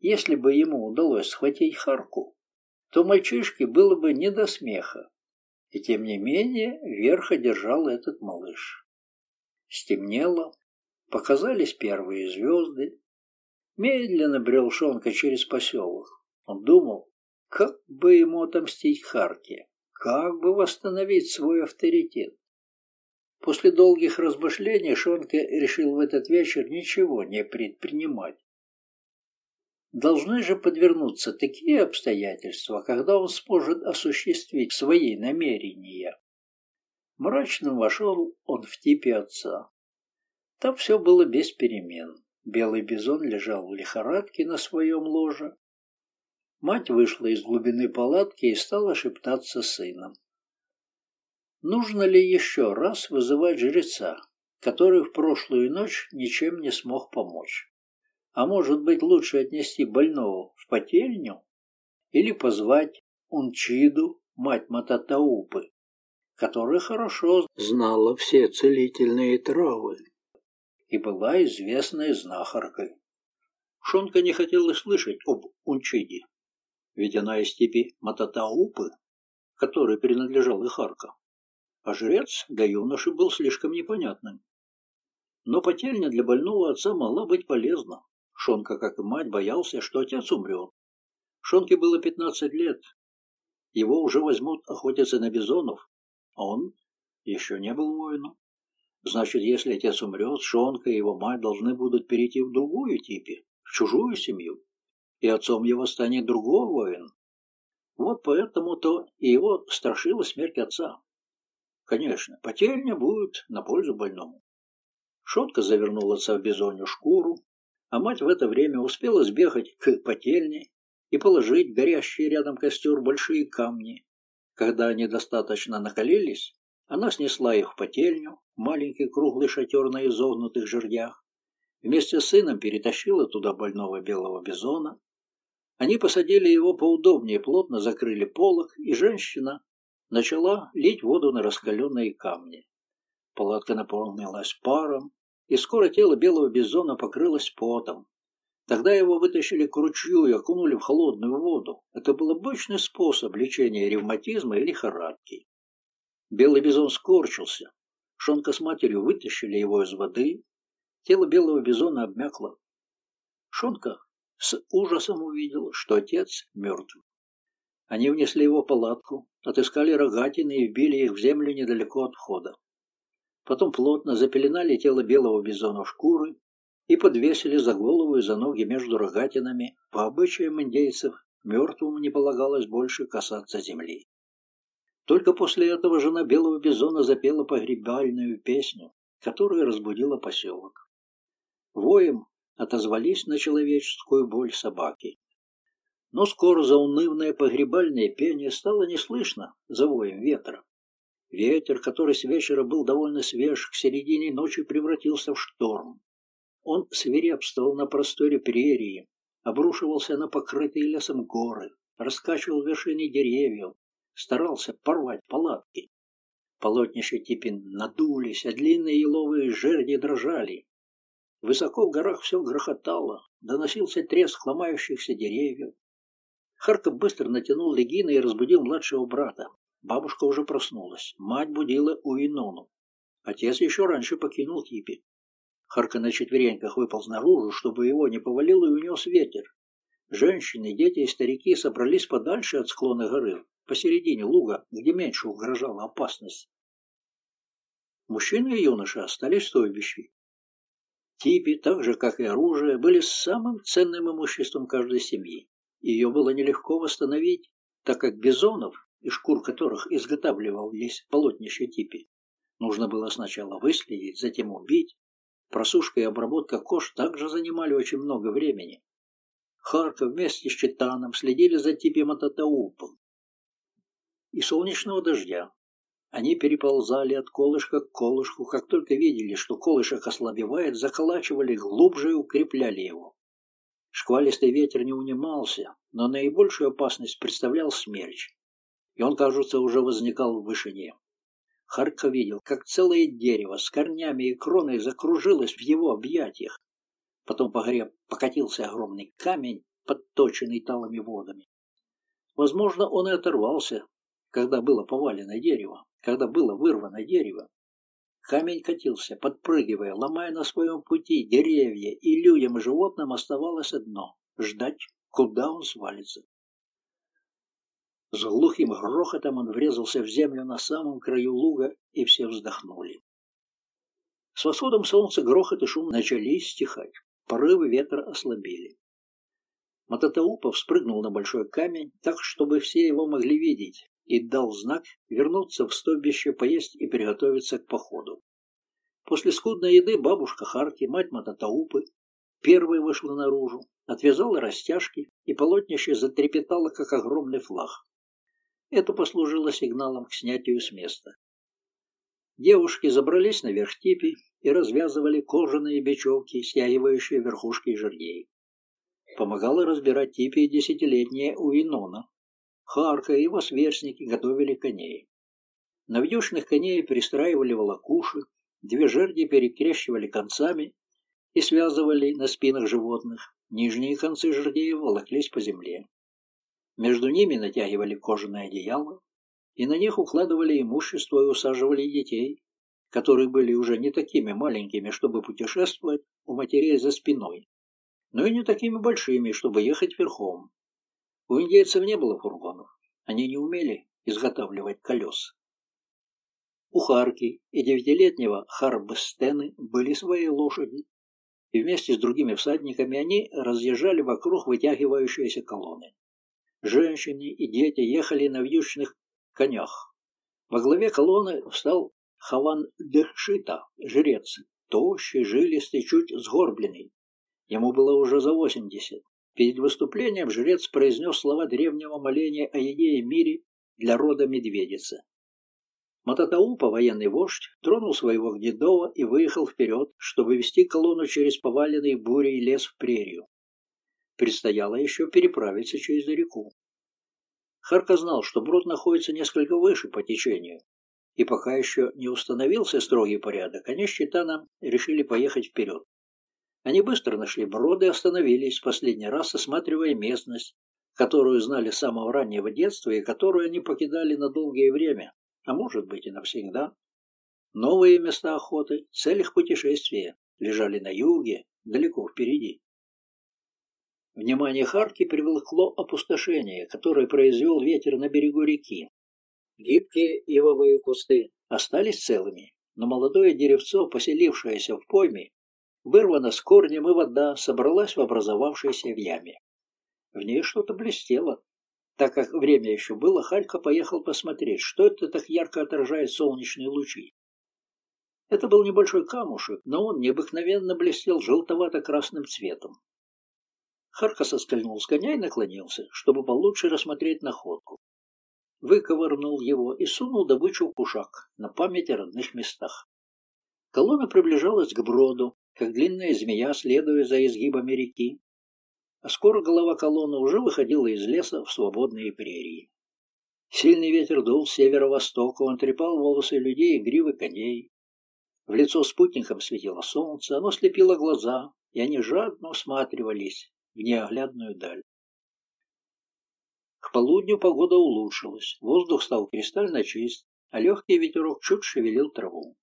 Если бы ему удалось схватить Харку, то мальчишке было бы не до смеха. И тем не менее верх одержал этот малыш. Стемнело, показались первые звезды. Медленно брел Шонка через поселок. Он думал, как бы ему отомстить Харке, как бы восстановить свой авторитет. После долгих размышлений Шонка решил в этот вечер ничего не предпринимать. Должны же подвернуться такие обстоятельства, когда он сможет осуществить свои намерения. Мрачно вошел он в типе отца. Там все было без перемен. Белый бизон лежал в лихорадке на своем ложе. Мать вышла из глубины палатки и стала шептаться с сыном. Нужно ли еще раз вызывать жреца, который в прошлую ночь ничем не смог помочь? А может быть, лучше отнести больного в потельню? Или позвать Унчиду, мать Мататаупы, которая хорошо знала все целительные травы и была известной знахаркой. Шонка не хотела слышать об Унчиде, ведь она из степи Мататаупы, которой принадлежал Ихарка а жрец для юноши был слишком непонятным. Но потельня для больного отца могла быть полезна. Шонка, как и мать, боялся, что отец умрет. Шонке было пятнадцать лет. Его уже возьмут охотиться на бизонов, а он еще не был воином. Значит, если отец умрет, Шонка и его мать должны будут перейти в другую типе, в чужую семью, и отцом его станет другой воин. Вот поэтому-то и его страшила смерть отца. Конечно, потерня будет на пользу больному. Шотка завернула отца в бизонью шкуру, а мать в это время успела сбегать к потельне и положить горящий рядом костер большие камни. Когда они достаточно накалились, она снесла их в потельню, маленький круглый шатер на изогнутых жердях. Вместе с сыном перетащила туда больного белого бизона. Они посадили его поудобнее, плотно закрыли полог, и женщина начала лить воду на раскаленные камни. Палатка наполнилась паром, и скоро тело белого бизона покрылось потом. Тогда его вытащили к ручью и окунули в холодную воду. Это был обычный способ лечения ревматизма и лихорадки. Белый бизон скорчился. Шонка с матерью вытащили его из воды. Тело белого бизона обмякло. Шонка с ужасом увидел, что отец мертв. Они внесли его палатку, отыскали рогатины и вбили их в землю недалеко от входа. Потом плотно запеленали тело белого бизона шкуры и подвесили за голову и за ноги между рогатинами. По обычаям индейцев мертвому не полагалось больше касаться земли. Только после этого жена белого бизона запела погребальную песню, которая разбудила поселок. Воем отозвались на человеческую боль собаки. Но скоро заунывное погребальное пение стало не слышно за воем ветра. Ветер, который с вечера был довольно свеж, к середине ночи превратился в шторм. Он свирепствовал на просторе прерии, обрушивался на покрытые лесом горы, раскачивал вершины деревьев, старался порвать палатки. Полотнища типин надулись, а длинные еловые жерди дрожали. Высоко в горах все грохотало, доносился треск ломающихся деревьев, Харков быстро натянул легины и разбудил младшего брата. Бабушка уже проснулась. Мать будила Уинону. Отец еще раньше покинул Типи. Харка на четвереньках выполз наружу, чтобы его не повалил и унес ветер. Женщины, дети и старики собрались подальше от склона горы, посередине луга, где меньше угрожала опасность. Мужчины и юноши остались в стойбище. Типи, так же как и оружие, были самым ценным имуществом каждой семьи. Ее было нелегко восстановить, так как бизонов, из шкур которых изготавливались полотнища типи, нужно было сначала выследить, затем убить. Просушка и обработка кож также занимали очень много времени. Харка вместе с Читаном следили за типи Мататаупом. И солнечного дождя. Они переползали от колышка к колышку, как только видели, что колышек ослабевает, заколачивали глубже и укрепляли его. Шквалистый ветер не унимался, но наибольшую опасность представлял смерч, и он, кажется, уже возникал в вышине. Харка видел, как целое дерево с корнями и кроной закружилось в его объятиях. Потом по горе покатился огромный камень, подточенный талыми водами. Возможно, он и оторвался, когда было повалено дерево, когда было вырвано дерево. Камень катился, подпрыгивая, ломая на своем пути деревья, и людям и животным оставалось одно — ждать, куда он свалится. С глухим грохотом он врезался в землю на самом краю луга, и все вздохнули. С восходом солнца грохот и шум начали стихать, порывы ветра ослабели. Мататаупов спрыгнул на большой камень, так, чтобы все его могли видеть, и дал знак вернуться в стойбище, поесть и приготовиться к походу. После скудной еды бабушка Харки, мать Мататаупы, первой вышла наружу, отвязала растяжки, и полотнище затрепетало, как огромный флаг. Это послужило сигналом к снятию с места. Девушки забрались наверх типи и развязывали кожаные бечевки, стягивающие верхушки жердей. Помогала разбирать типи десятилетняя Уинона, Харка и его сверстники готовили коней. На вьючных коней пристраивали волокуши, две жерди перекрещивали концами и связывали на спинах животных. Нижние концы жердей волоклись по земле. Между ними натягивали кожаное одеяло, и на них укладывали имущество и усаживали детей, которые были уже не такими маленькими, чтобы путешествовать у матерей за спиной, но и не такими большими, чтобы ехать верхом. У индейцев не было фургонов. Они не умели изготавливать колеса. У Харки и девятилетнего Харбстены были свои лошади, и вместе с другими всадниками они разъезжали вокруг вытягивающиеся колонны. Женщины и дети ехали на вьючных конях. Во главе колонны встал Хаван Дехшита, жрец, тощий, жилистый, чуть сгорбленный. Ему было уже за восемьдесят. Перед выступлением жрец произнес слова древнего моления о еде и мире для рода медведицы. Мататаупа, военный вождь, тронул своего Гнедова и выехал вперед, чтобы вести колонну через поваленный бурей лес в прерию. Предстояло еще переправиться через реку. Харка знал, что брод находится несколько выше по течению, и пока еще не установился строгий порядок, они с Читаном решили поехать вперед. Они быстро нашли броды и остановились, последний раз осматривая местность, которую знали с самого раннего детства и которую они покидали на долгое время, а может быть и навсегда. Новые места охоты, цель их путешествия лежали на юге, далеко впереди. Внимание Харки привлекло опустошение, которое произвел ветер на берегу реки. Гибкие ивовые кусты остались целыми, но молодое деревцо, поселившееся в пойме, вырвана с корнем, и вода собралась в образовавшейся яме. В ней что-то блестело. Так как время еще было, Халька поехал посмотреть, что это так ярко отражает солнечные лучи. Это был небольшой камушек, но он необыкновенно блестел желтовато-красным цветом. Харка соскользнул с коня и наклонился, чтобы получше рассмотреть находку. Выковырнул его и сунул добычу в кушак на память о родных местах. Колонна приближалась к броду, как длинная змея, следуя за изгибами реки. А скоро голова колонны уже выходила из леса в свободные прерии. Сильный ветер дул с северо-востока, он трепал волосы людей и гривы коней. В лицо спутникам светило солнце, оно слепило глаза, и они жадно усматривались в неоглядную даль. К полудню погода улучшилась, воздух стал кристально чист, а легкий ветерок чуть шевелил траву.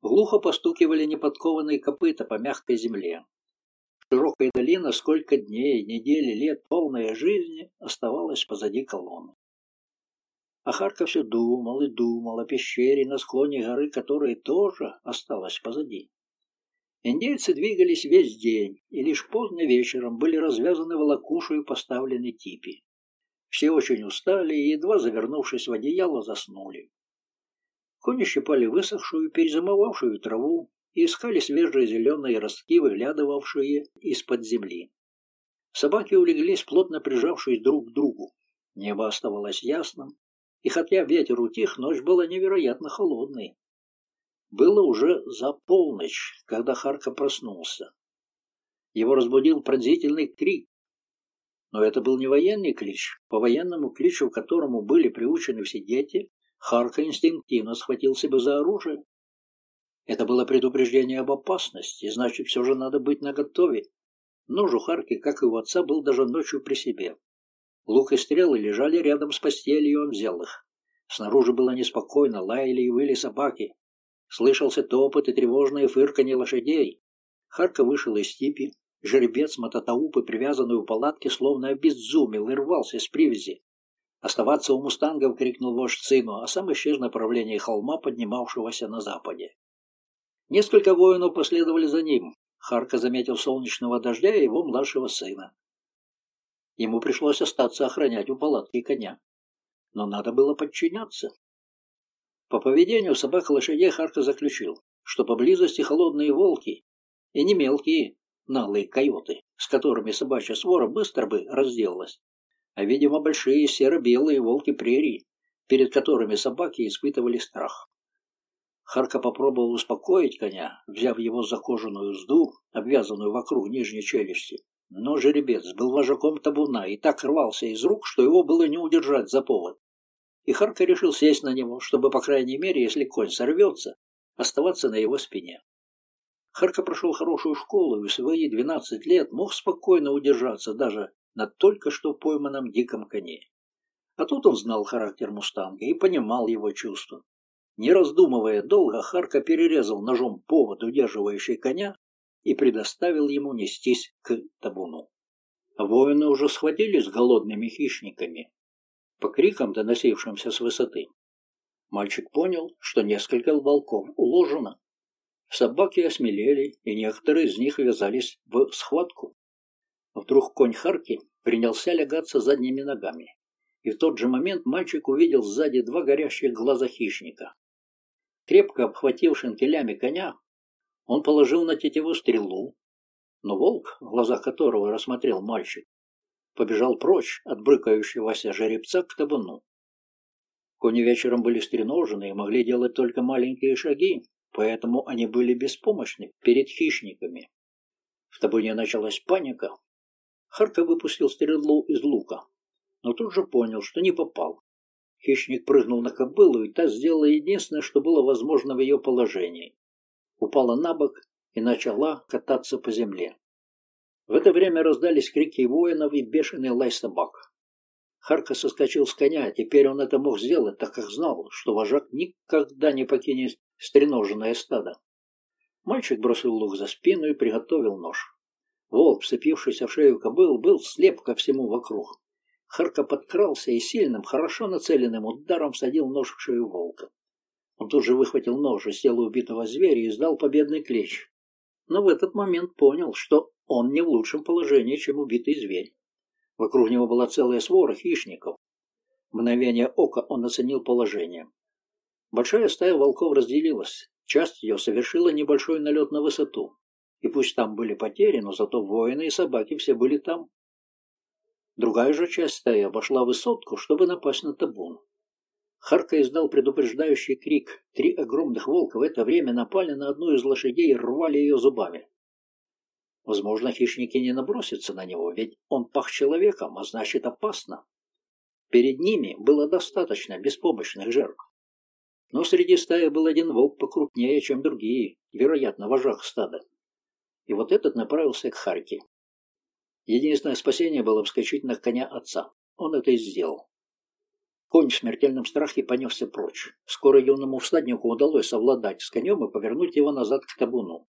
Глухо постукивали неподкованные копыта по мягкой земле. Широкая долина, сколько дней, недель, лет, полная жизни, оставалась позади колонны. А Харков все думал и думал о пещере на склоне горы, которая тоже осталась позади. Индейцы двигались весь день, и лишь поздно вечером были развязаны волокушу и поставлены типи. Все очень устали и, едва завернувшись в одеяло, заснули. Кони щипали высохшую, перезимовавшую траву и искали свежие зеленые ростки, выглядывавшие из-под земли. Собаки улеглись, плотно прижавшись друг к другу. Небо оставалось ясным, и хотя ветер утих, ночь была невероятно холодной. Было уже за полночь, когда Харка проснулся. Его разбудил пронзительный крик. Но это был не военный клич. По военному кличу, к которому были приучены все дети, Харка инстинктивно схватил себя за оружие. Это было предупреждение об опасности, значит, все же надо быть наготове. Нож у Харки, как и у отца, был даже ночью при себе. Лук и стрелы лежали рядом с постелью, он взял их. Снаружи было неспокойно, лаяли и выли собаки. Слышался топот и тревожное фырканье лошадей. Харка вышел из степи. Жеребец мототаупы, привязанный у палатки, словно обезумел и рвался с привязи. «Оставаться у мустангов!» — крикнул вождь сыну, а сам исчез в направлении холма, поднимавшегося на западе. Несколько воинов последовали за ним. Харка заметил солнечного дождя и его младшего сына. Ему пришлось остаться охранять у палатки коня. Но надо было подчиняться. По поведению собак и лошадей Харка заключил, что поблизости холодные волки и не мелкие наглые койоты, с которыми собачья свора быстро бы разделалась, а, видимо, большие серо-белые волки прерии, перед которыми собаки испытывали страх. Харка попробовал успокоить коня, взяв его за кожаную узду, обвязанную вокруг нижней челюсти. Но жеребец был вожаком табуна и так рвался из рук, что его было не удержать за повод и Харка решил сесть на него, чтобы, по крайней мере, если конь сорвется, оставаться на его спине. Харка прошел хорошую школу и в свои 12 лет мог спокойно удержаться даже на только что пойманном диком коне. А тут он знал характер мустанга и понимал его чувства. Не раздумывая долго, Харка перерезал ножом повод, удерживающий коня, и предоставил ему нестись к табуну. Воины уже схватились с голодными хищниками, по крикам, доносившимся с высоты. Мальчик понял, что несколько волков уложено. Собаки осмелели, и некоторые из них ввязались в схватку. Вдруг конь Харки принялся лягаться задними ногами. И в тот же момент мальчик увидел сзади два горящих глаза хищника. Крепко обхватив шинкелями коня, он положил на тетиву стрелу, но волк, в глазах которого рассмотрел мальчик, побежал прочь от брыкающегося жеребца к табуну. Кони вечером были стреножены и могли делать только маленькие шаги, поэтому они были беспомощны перед хищниками. В табуне началась паника. Харка выпустил стрелу из лука, но тут же понял, что не попал. Хищник прыгнул на кобылу, и та сделала единственное, что было возможно в ее положении. Упала на бок и начала кататься по земле. В это время раздались крики воинов и бешеный лай собак. Харка соскочил с коня, теперь он это мог сделать, так как знал, что вожак никогда не покинет стреноженное стадо. Мальчик бросил лук за спину и приготовил нож. Волк, вцепившийся в шею кобыл, был слеп ко всему вокруг. Харка подкрался и сильным, хорошо нацеленным ударом всадил нож в шею волка. Он тут же выхватил нож из тела убитого зверя и издал победный клич. Но в этот момент понял, что он не в лучшем положении, чем убитый зверь. Вокруг него была целая свора хищников. В мгновение ока он оценил положение. Большая стая волков разделилась. Часть ее совершила небольшой налет на высоту. И пусть там были потери, но зато воины и собаки все были там. Другая же часть стаи обошла высотку, чтобы напасть на табун. Харка издал предупреждающий крик. Три огромных волка в это время напали на одну из лошадей и рвали ее зубами. Возможно, хищники не набросятся на него, ведь он пах человеком, а значит опасно. Перед ними было достаточно беспомощных жертв. Но среди стаи был один волк покрупнее, чем другие, вероятно, вожак стада. И вот этот направился к Харке. Единственное спасение было вскочить на коня отца. Он это и сделал. Конь в смертельном страхе понесся прочь. Скоро юному всаднику удалось совладать с конем и повернуть его назад к табуну.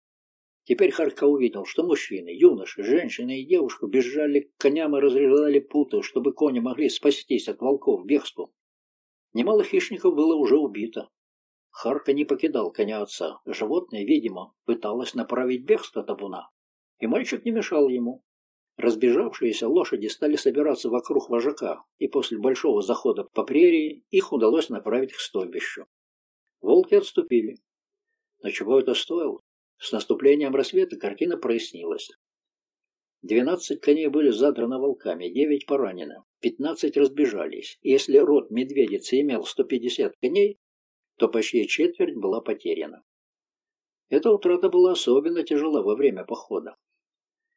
Теперь Харька увидел, что мужчины, юноши, женщины и девушка бежали к коням и разрезали путы, чтобы кони могли спастись от волков бегством. Немало хищников было уже убито. Харка не покидал коня отца. Животное, видимо, пыталось направить бегство табуна, и мальчик не мешал ему. Разбежавшиеся лошади стали собираться вокруг вожака, и после большого захода по прерии их удалось направить к стойбищу. Волки отступили. Но чего это стоило? С наступлением рассвета картина прояснилась. Двенадцать коней были задраны волками, девять поранены, пятнадцать разбежались. Если род медведицы имел сто пятьдесят коней, то почти четверть была потеряна. Эта утрата была особенно тяжела во время похода.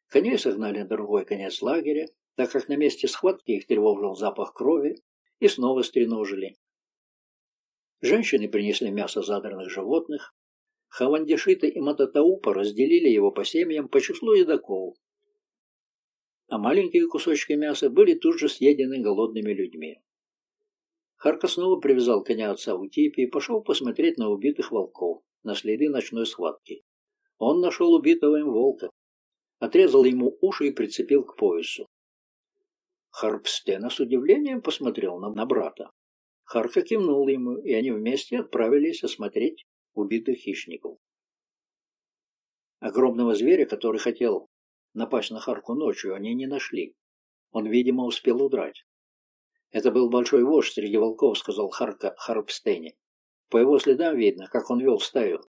Коней согнали на другой конец лагеря, так как на месте схватки их тревожил запах крови, и снова стреножили. Женщины принесли мясо задранных животных, Хавандишита и Мататаупа разделили его по семьям по числу едоков, а маленькие кусочки мяса были тут же съедены голодными людьми. Харка снова привязал коня отца в утипе и пошел посмотреть на убитых волков, на следы ночной схватки. Он нашел убитого им волка, отрезал ему уши и прицепил к поясу. Харпстена с удивлением посмотрел на, на брата. Харка кивнул ему, и они вместе отправились осмотреть убитых хищников. Огромного зверя, который хотел напасть на Харку ночью, они не нашли. Он, видимо, успел удрать. «Это был большой вождь среди волков», — сказал Харка Харпстене. «По его следам видно, как он вел стаю,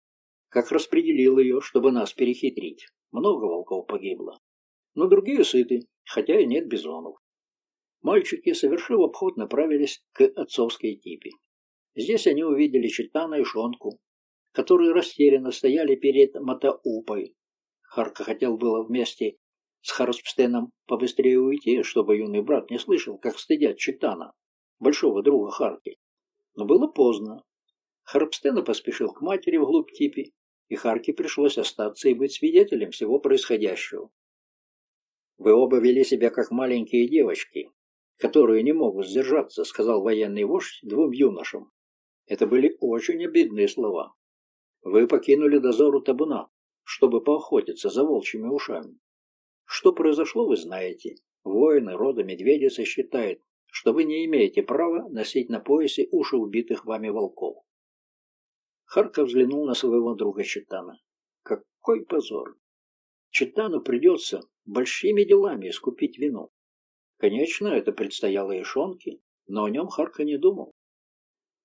как распределил ее, чтобы нас перехитрить. Много волков погибло. Но другие сыты, хотя и нет бизонов». Мальчики, совершив обход, направились к отцовской типе. Здесь они увидели Читана и Шонку, которые растерянно стояли перед Матаупой. Харка хотел было вместе с Харспстеном побыстрее уйти, чтобы юный брат не слышал, как стыдят Читана, большого друга Харки. Но было поздно. Харпстена поспешил к матери вглубь типи, и Харке пришлось остаться и быть свидетелем всего происходящего. «Вы оба вели себя как маленькие девочки, которые не могут сдержаться», — сказал военный вождь двум юношам. Это были очень обидные слова. «Вы покинули дозор у табуна, чтобы поохотиться за волчьими ушами. Что произошло, вы знаете. Воины рода медведицы считают, что вы не имеете права носить на поясе уши убитых вами волков. Харка взглянул на своего друга Читана. Какой позор! Читану придется большими делами искупить вину. Конечно, это предстояло и Шонке, но о нем Харка не думал.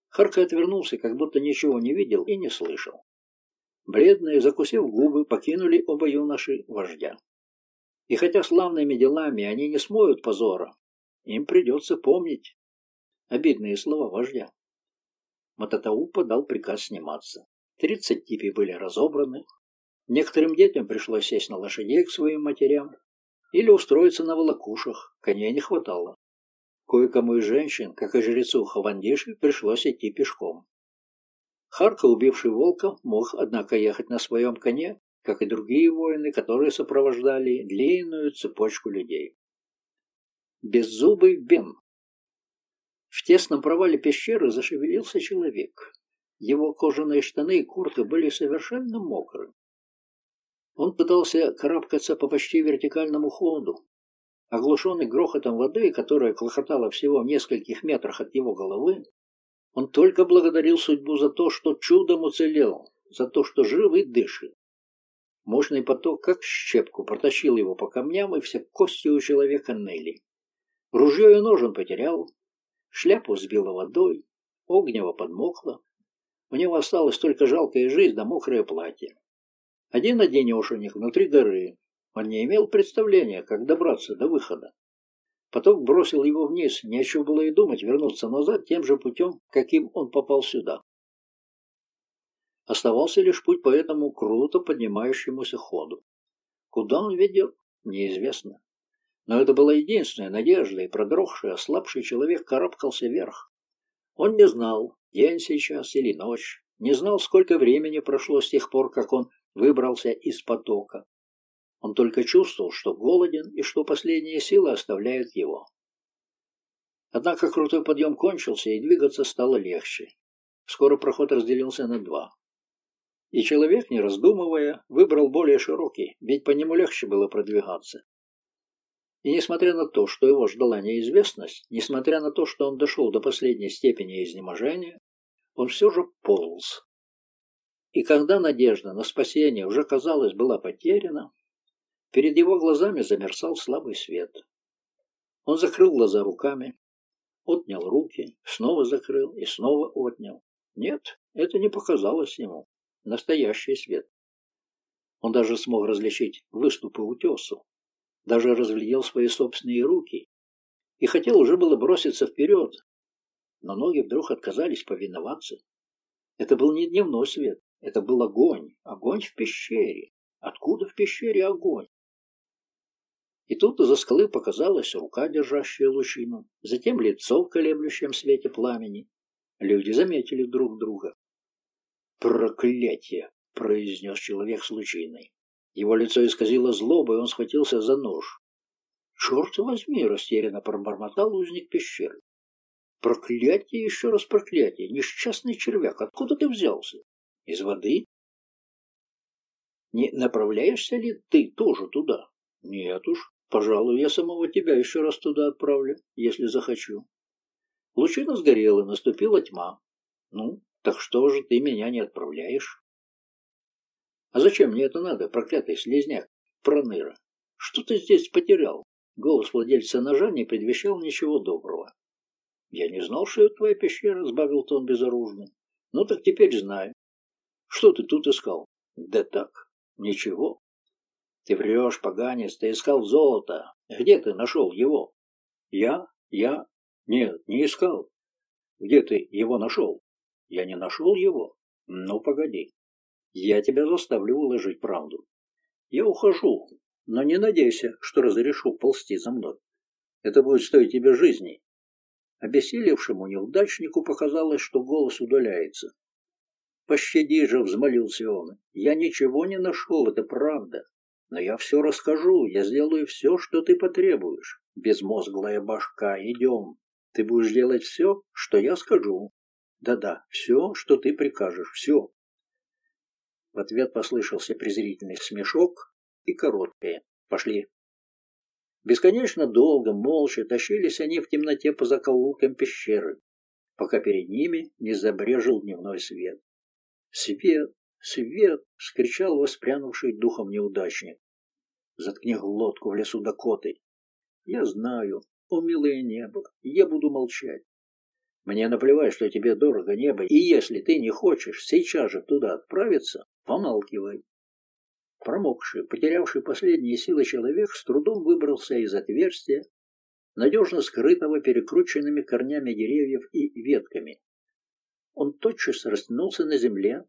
Харка отвернулся, как будто ничего не видел и не слышал. Бледные, закусив губы, покинули оба юноши вождя. И хотя славными делами они не смоют позора, им придется помнить обидные слова вождя. Мататаупа дал приказ сниматься. Тридцать типий были разобраны. Некоторым детям пришлось сесть на лошадей к своим матерям или устроиться на волокушах, коней не хватало. Кое-кому из женщин, как и жрецу Хавандиши, пришлось идти пешком. Харка, убивший волка, мог, однако, ехать на своем коне как и другие воины, которые сопровождали длинную цепочку людей. Беззубый Бен. В тесном провале пещеры зашевелился человек. Его кожаные штаны и куртка были совершенно мокры. Он пытался карабкаться по почти вертикальному ходу. Оглушенный грохотом воды, которая клохотала всего в нескольких метрах от его головы, он только благодарил судьбу за то, что чудом уцелел, за то, что жив и дышит. Мощный поток, как щепку, протащил его по камням, и все кости у человека ныли. Ружье и нож он потерял, шляпу сбило водой, огнево подмокло. У него осталась только жалкая жизнь да мокрое платье. Один уж у них внутри горы. Он не имел представления, как добраться до выхода. Поток бросил его вниз, нечего было и думать вернуться назад тем же путем, каким он попал сюда. Оставался лишь путь по этому круто поднимающемуся ходу. Куда он ведет, неизвестно. Но это была единственная надежда, и продрогший, ослабший человек карабкался вверх. Он не знал, день сейчас или ночь, не знал, сколько времени прошло с тех пор, как он выбрался из потока. Он только чувствовал, что голоден и что последние силы оставляют его. Однако крутой подъем кончился, и двигаться стало легче. Скоро проход разделился на два. И человек, не раздумывая, выбрал более широкий, ведь по нему легче было продвигаться. И несмотря на то, что его ждала неизвестность, несмотря на то, что он дошел до последней степени изнеможения, он все же полз. И когда надежда на спасение уже, казалось, была потеряна, перед его глазами замерцал слабый свет. Он закрыл глаза руками, отнял руки, снова закрыл и снова отнял. Нет, это не показалось ему. Настоящий свет. Он даже смог различить выступы утесу, даже разглядел свои собственные руки и хотел уже было броситься вперед, но ноги вдруг отказались повиноваться. Это был не дневной свет, это был огонь, огонь в пещере. Откуда в пещере огонь? И тут из-за скалы показалась рука, держащая лучину, затем лицо в колеблющем свете пламени. Люди заметили друг друга. «Проклятие!» — произнес человек с лучиной. Его лицо исказило злобой, и он схватился за нож. «Черт возьми!» — растерянно пробормотал узник пещеры. «Проклятие, еще раз проклятие! Несчастный червяк, откуда ты взялся? Из воды?» «Не направляешься ли ты тоже туда?» «Нет уж, пожалуй, я самого тебя еще раз туда отправлю, если захочу». Лучина сгорела, наступила тьма. «Ну, так что же ты меня не отправляешь?» «А зачем мне это надо, проклятый слезняк, проныра? Что ты здесь потерял?» Голос владельца ножа не предвещал ничего доброго. «Я не знал, что это твоя пещера», — сбавил тон безоружно. «Ну так теперь знаю. Что ты тут искал?» «Да так, ничего». «Ты врешь, поганец, ты искал золото. Где ты нашел его?» «Я? Я? Нет, не искал. Где ты его нашел?» «Я не нашел его. Ну, погоди. Я тебя заставлю уложить правду. Я ухожу, но не надейся, что разрешу ползти за мной. Это будет стоить тебе жизни. Обессилевшему неудачнику показалось, что голос удаляется. «Пощади же!» — взмолился он. «Я ничего не нашел, это правда. Но я все расскажу, я сделаю все, что ты потребуешь. Безмозглая башка, идем. Ты будешь делать все, что я скажу. Да-да, все, что ты прикажешь, все». В ответ послышался презрительный смешок, и короткое. Пошли. Бесконечно долго, молча тащились они в темноте по закоулкам пещеры, пока перед ними не забрежил дневной свет. «Свет! Свет!» — скричал воспрянувший духом неудачник. «Заткни глотку в лесу Дакоты!» «Я знаю, о милое небо, я буду молчать. Мне наплевать, что тебе дорого небо, и если ты не хочешь сейчас же туда отправиться, помалкивай. Промокший, потерявший последние силы человек с трудом выбрался из отверстия, надежно скрытого перекрученными корнями деревьев и ветками. Он тотчас растянулся на земле,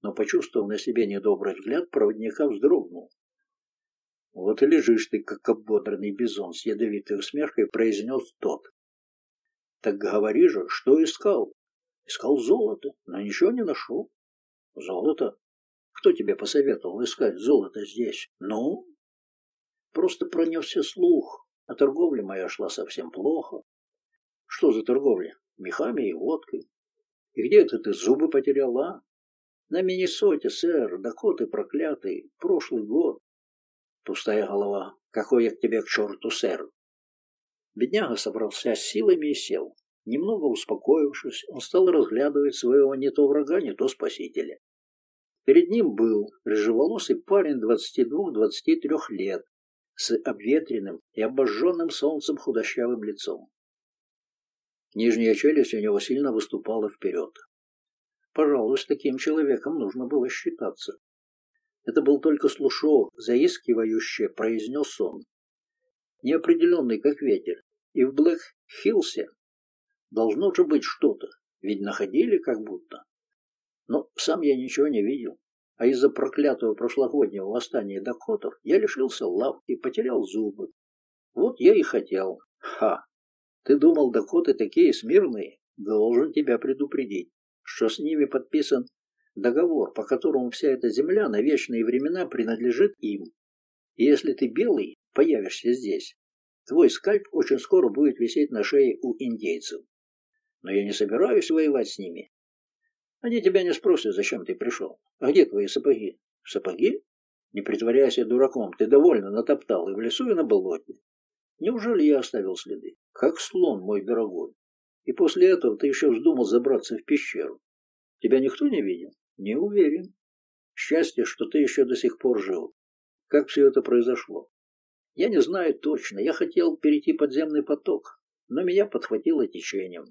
но, почувствовав на себе недобрый взгляд, проводника вздрогнул. «Вот и лежишь ты, как ободранный бизон», — с ядовитой усмешкой произнес тот. «Так говори же, что искал?» «Искал золото, но ничего не нашел». «Золото? Кто тебе посоветовал искать золото здесь? Ну? Просто пронесся слух. А торговля моя шла совсем плохо. Что за торговля? Мехами и водкой. И где ты ты зубы потеряла? На Миннесоте, сэр, Дакоты проклятый, прошлый год. Пустая голова. Какой я к тебе к черту, сэр? Бедняга собрался с силами и сел. Немного успокоившись, он стал разглядывать своего не то врага, не то спасителя. Перед ним был рыжеволосый парень 22-23 лет с обветренным и обожженным солнцем худощавым лицом. Нижняя челюсть у него сильно выступала вперед. Пожалуй, с таким человеком нужно было считаться. Это был только слушок, заискивающе произнес он. Неопределенный, как ветер. И в Блэк-Хиллсе должно же быть что-то, ведь находили как будто. Но сам я ничего не видел. А из-за проклятого прошлогоднего восстания дакотов я лишился лавки, потерял зубы. Вот я и хотел. Ха! Ты думал, дакоты такие смирные? Должен тебя предупредить, что с ними подписан договор, по которому вся эта земля на вечные времена принадлежит им. И если ты белый, появишься здесь, твой скальп очень скоро будет висеть на шее у индейцев. Но я не собираюсь воевать с ними. Они тебя не спросят, зачем ты пришел. А где твои сапоги? Сапоги? Не притворяйся дураком, ты довольно натоптал и в лесу, и на болоте. Неужели я оставил следы? Как слон, мой дорогой. И после этого ты еще вздумал забраться в пещеру. Тебя никто не видел? Не уверен. Счастье, что ты еще до сих пор жил. Как все это произошло? Я не знаю точно. Я хотел перейти подземный поток, но меня подхватило течением.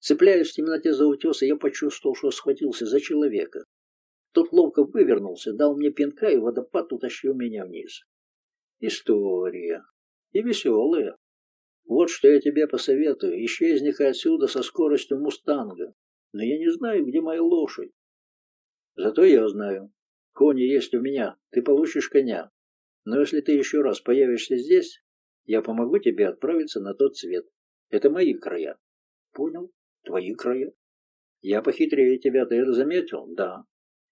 Цепляясь в темноте за утесы, я почувствовал, что схватился за человека. Тот ловко вывернулся, дал мне пинка, и водопад утащил меня вниз. История. И веселая. Вот что я тебе посоветую. Исчезни-ка отсюда со скоростью мустанга. Но я не знаю, где моя лошадь. Зато я знаю. Кони есть у меня. Ты получишь коня. Но если ты еще раз появишься здесь, я помогу тебе отправиться на тот свет. Это мои края. Понял? Твои края. Я похитрее тебя, ты это заметил? Да.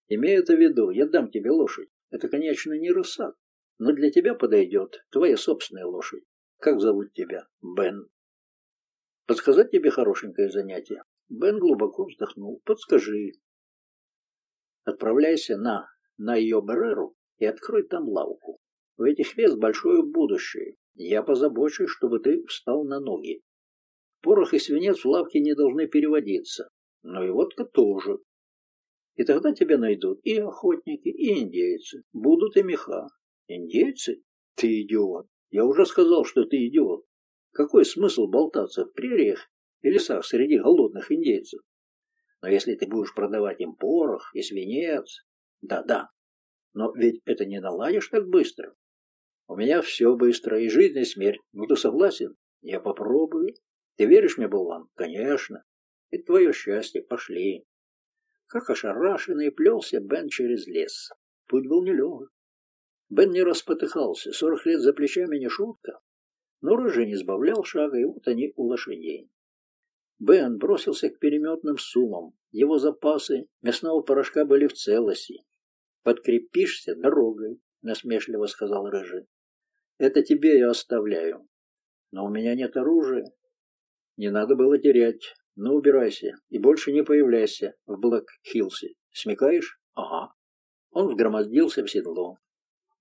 Имея это в виду, я дам тебе лошадь. Это, конечно, не рысак, но для тебя подойдет твоя собственная лошадь. Как зовут тебя? Бен. Подсказать тебе хорошенькое занятие? Бен глубоко вздохнул. Подскажи. Отправляйся на на ее Береру и открой там лавку. У этих мест большое будущее. Я позабочусь, чтобы ты встал на ноги. Порох и свинец в лавке не должны переводиться. Но и водка тоже. И тогда тебя найдут и охотники, и индейцы. Будут и меха. Индейцы? Ты идиот. Я уже сказал, что ты идиот. Какой смысл болтаться в прериях и лесах среди голодных индейцев? Но если ты будешь продавать им порох и свинец... Да-да. Но ведь это не наладишь так быстро. У меня все быстро, и жизнь, и смерть. Ну, ты согласен? Я попробую. Ты веришь мне, болван? Конечно. Это твое счастье. Пошли. Как ошарашенный плелся Бен через лес. Путь был нелегок. Бен не распотыхался, сорок лет за плечами не шутка. Но рыжий не сбавлял шага, и вот они у лошадей. Бен бросился к переметным суммам. Его запасы мясного порошка были в целости. «Подкрепишься дорогой», — насмешливо сказал Рыжий. «Это тебе я оставляю. Но у меня нет оружия. Не надо было терять. Ну, убирайся и больше не появляйся в Блэк-Хиллсе. Смекаешь? Ага». Он вгромоздился в седло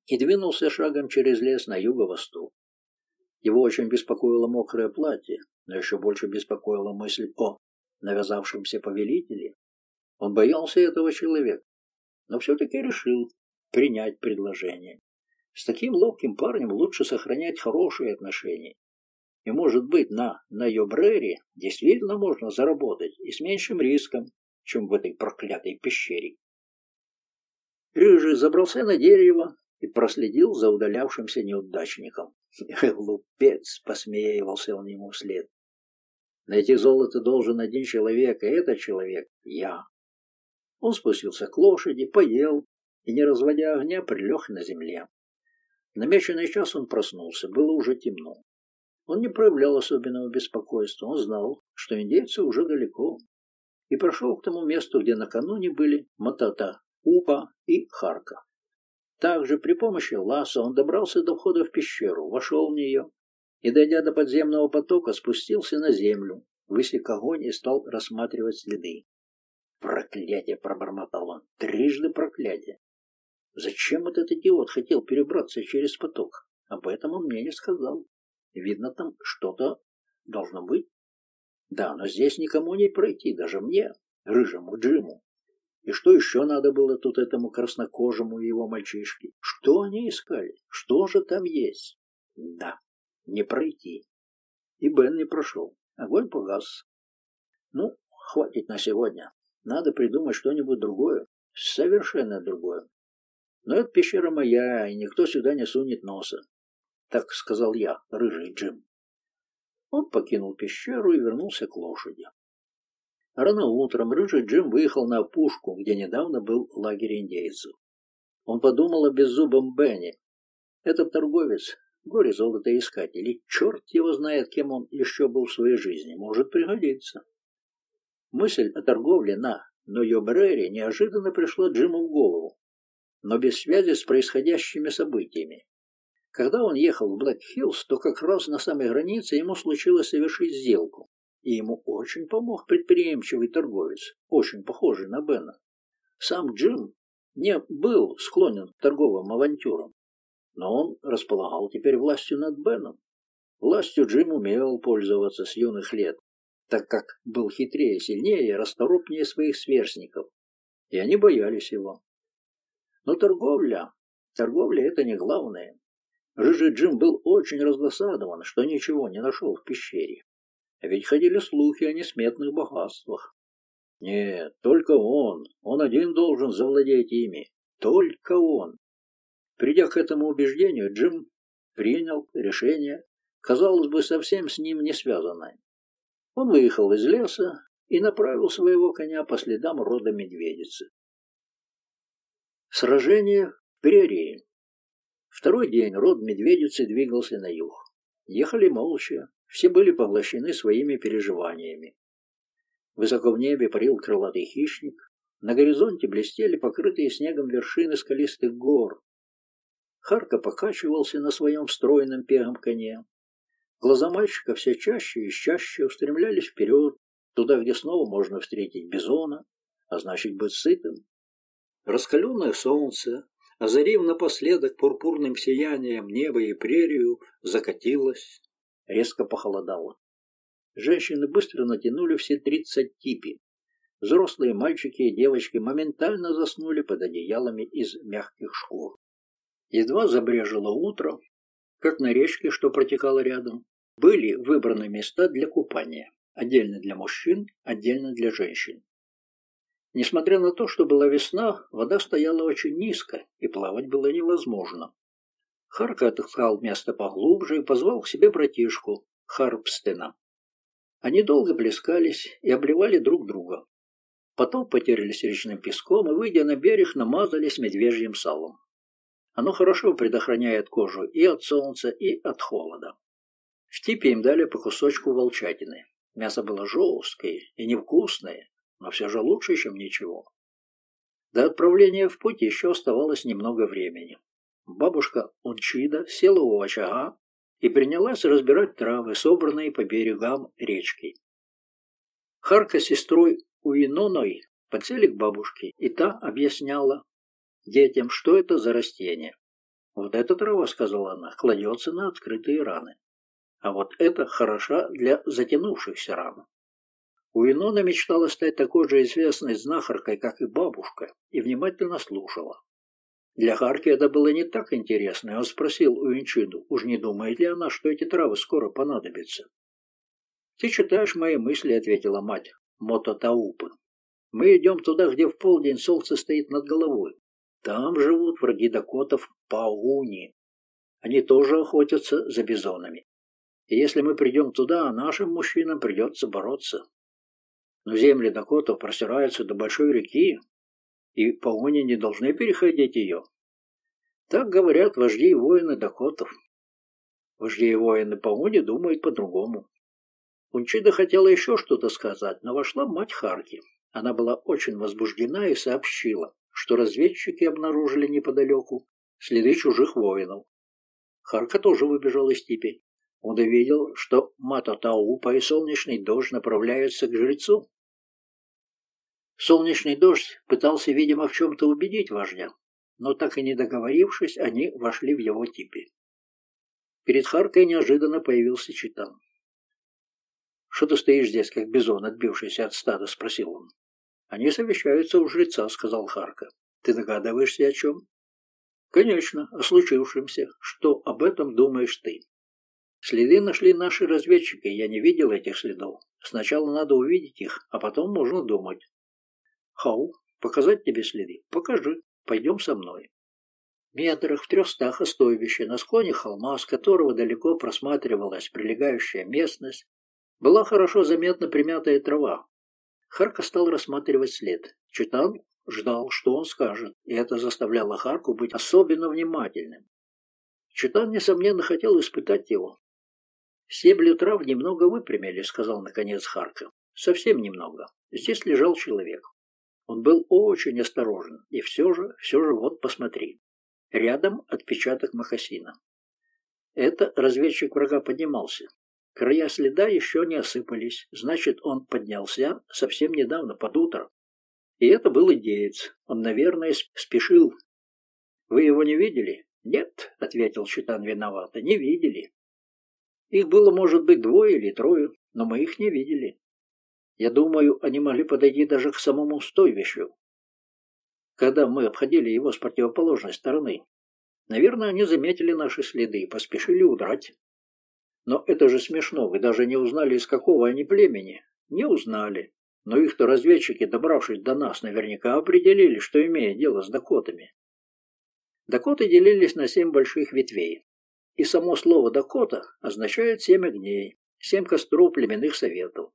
и двинулся шагом через лес на юго-восток. Его очень беспокоило мокрое платье, но еще больше беспокоила мысль о навязавшемся повелителе. Он боялся этого человека, но все-таки решил принять предложение. С таким ловким парнем лучше сохранять хорошие отношения. И, может быть, на, на Йобрере действительно можно заработать и с меньшим риском, чем в этой проклятой пещере. Рыжий забрался на дерево и проследил за удалявшимся неудачником. «Лупец!» — посмеивался он ему вслед. «Найти золото должен один человек, и этот человек — я». Он спустился к лошади, поел и, не разводя огня, прилег на земле. Намеченный час он проснулся, было уже темно. Он не проявлял особенного беспокойства, он знал, что индейцы уже далеко, и прошел к тому месту, где накануне были Матата, Упа и Харка. Также при помощи ласа он добрался до входа в пещеру, вошел в нее и, дойдя до подземного потока, спустился на землю, высек огонь и стал рассматривать следы. «Проклятие!» — пробормотал он. «Трижды проклятие!» Зачем этот идиот хотел перебраться через поток? Об этом он мне не сказал. Видно, там что-то должно быть. Да, но здесь никому не пройти, даже мне, рыжему Джиму. И что еще надо было тут этому краснокожему и его мальчишке? Что они искали? Что же там есть? Да, не пройти. И Бен не прошел. Огонь погас. Ну, хватит на сегодня. Надо придумать что-нибудь другое. Совершенно другое. Но эта пещера моя, и никто сюда не сунет носа. Так сказал я, рыжий Джим. Он покинул пещеру и вернулся к лошади. Рано утром рыжий Джим выехал на опушку, где недавно был лагерь индейцев. Он подумал о беззубом Бенни. Этот торговец, горе золотоискатель, и черт его знает, кем он еще был в своей жизни, может пригодиться. Мысль о торговле на Нойобрере неожиданно пришла Джиму в голову, но без связи с происходящими событиями. Когда он ехал в Блэк-Хиллз, то как раз на самой границе ему случилось совершить сделку. И ему очень помог предприимчивый торговец, очень похожий на Бена. Сам Джим не был склонен к торговым авантюрам, но он располагал теперь властью над Беном. Властью Джим умел пользоваться с юных лет, так как был хитрее, сильнее и расторопнее своих сверстников. и они боялись его. Но торговля, торговля это не главное. Рыжий Джим был очень раздосадован, что ничего не нашел в пещере. А ведь ходили слухи о несметных богатствах. Нет, только он, он один должен завладеть ими. Только он. Придя к этому убеждению, Джим принял решение, казалось бы, совсем с ним не связанное. Он выехал из леса и направил своего коня по следам рода медведицы. Сражение в прерии. Второй день род медведицы двигался на юг. Ехали молча, все были поглощены своими переживаниями. Высоко в небе парил крылатый хищник, на горизонте блестели покрытые снегом вершины скалистых гор. Харка покачивался на своем стройном пегом коне. Глаза мальчика все чаще и чаще устремлялись вперед, туда, где снова можно встретить бизона, а значит быть сытым. Раскаленное солнце, озарив напоследок пурпурным сиянием небо и прерию, закатилось, резко похолодало. Женщины быстро натянули все тридцать типи. Взрослые мальчики и девочки моментально заснули под одеялами из мягких шкур. Едва забрежило утро, как на речке, что протекало рядом, были выбраны места для купания, отдельно для мужчин, отдельно для женщин. Несмотря на то, что была весна, вода стояла очень низко, и плавать было невозможно. Харка отыскал место поглубже и позвал к себе братишку, Харпстена. Они долго плескались и обливали друг друга. Потом потерялись речным песком и, выйдя на берег, намазались медвежьим салом. Оно хорошо предохраняет кожу и от солнца, и от холода. В типе им дали по кусочку волчатины. Мясо было жесткое и невкусное, но все же лучше, чем ничего. До отправления в путь еще оставалось немного времени. Бабушка Унчида села у очага и принялась разбирать травы, собранные по берегам речки. Харка с сестрой Уиноной подсели к бабушке, и та объясняла детям, что это за растение. «Вот эта трава, — сказала она, — кладется на открытые раны, а вот это хороша для затянувшихся ран». Уинона мечтала стать такой же известной знахаркой, как и бабушка, и внимательно слушала. Для Харки это было не так интересно, и он спросил у Инчиду, уж не думает ли она, что эти травы скоро понадобятся. «Ты читаешь мои мысли», — ответила мать Мототаупы. «Мы идем туда, где в полдень солнце стоит над головой. Там живут враги дакотов Пауни. Они тоже охотятся за бизонами. И если мы придем туда, нашим мужчинам придется бороться. Но земли дакотов простираются до большой реки, и пауни не должны переходить ее. Так говорят вожди и воины дакотов. Вожди и воины пауни думают по-другому. Унчида хотела еще что-то сказать, но вошла мать Харки. Она была очень возбуждена и сообщила, что разведчики обнаружили неподалеку следы чужих воинов. Харка тоже выбежал из степи. Он увидел, что Мататаупа и солнечный дождь направляются к жрецу. Солнечный дождь пытался, видимо, в чем-то убедить вождя, но так и не договорившись, они вошли в его типе. Перед Харкой неожиданно появился Читан. «Что ты стоишь здесь, как бизон, отбившийся от стада?» — спросил он. «Они совещаются у жреца», — сказал Харка. «Ты догадываешься о чем?» «Конечно, о случившемся. Что об этом думаешь ты?» «Следы нашли наши разведчики, я не видел этих следов. Сначала надо увидеть их, а потом можно думать. Хау, показать тебе следы? Покажи. Пойдем со мной. Метрах в трехстах от на склоне холма, с которого далеко просматривалась прилегающая местность, была хорошо заметна примятая трава. Харка стал рассматривать след. Читан ждал, что он скажет, и это заставляло Харку быть особенно внимательным. Читан, несомненно, хотел испытать его. «Стебли трав немного выпрямили», — сказал наконец Харка. «Совсем немного. Здесь лежал человек. Он был очень осторожен, и все же, все же вот посмотри. Рядом отпечаток махасина. Это разведчик врага поднимался. Края следа еще не осыпались, значит, он поднялся совсем недавно, под утро. И это был индеец. Он, наверное, спешил. Вы его не видели? Нет, ответил Читан виновато, не видели. Их было, может быть, двое или трое, но мы их не видели. Я думаю, они могли подойти даже к самому стойбищу. когда мы обходили его с противоположной стороны. Наверное, они заметили наши следы и поспешили удрать. Но это же смешно, вы даже не узнали, из какого они племени. Не узнали. Но их-то разведчики, добравшись до нас, наверняка определили, что имея дело с дакотами. Дакоты делились на семь больших ветвей. И само слово «дакота» означает семь огней, семь костров племенных советов.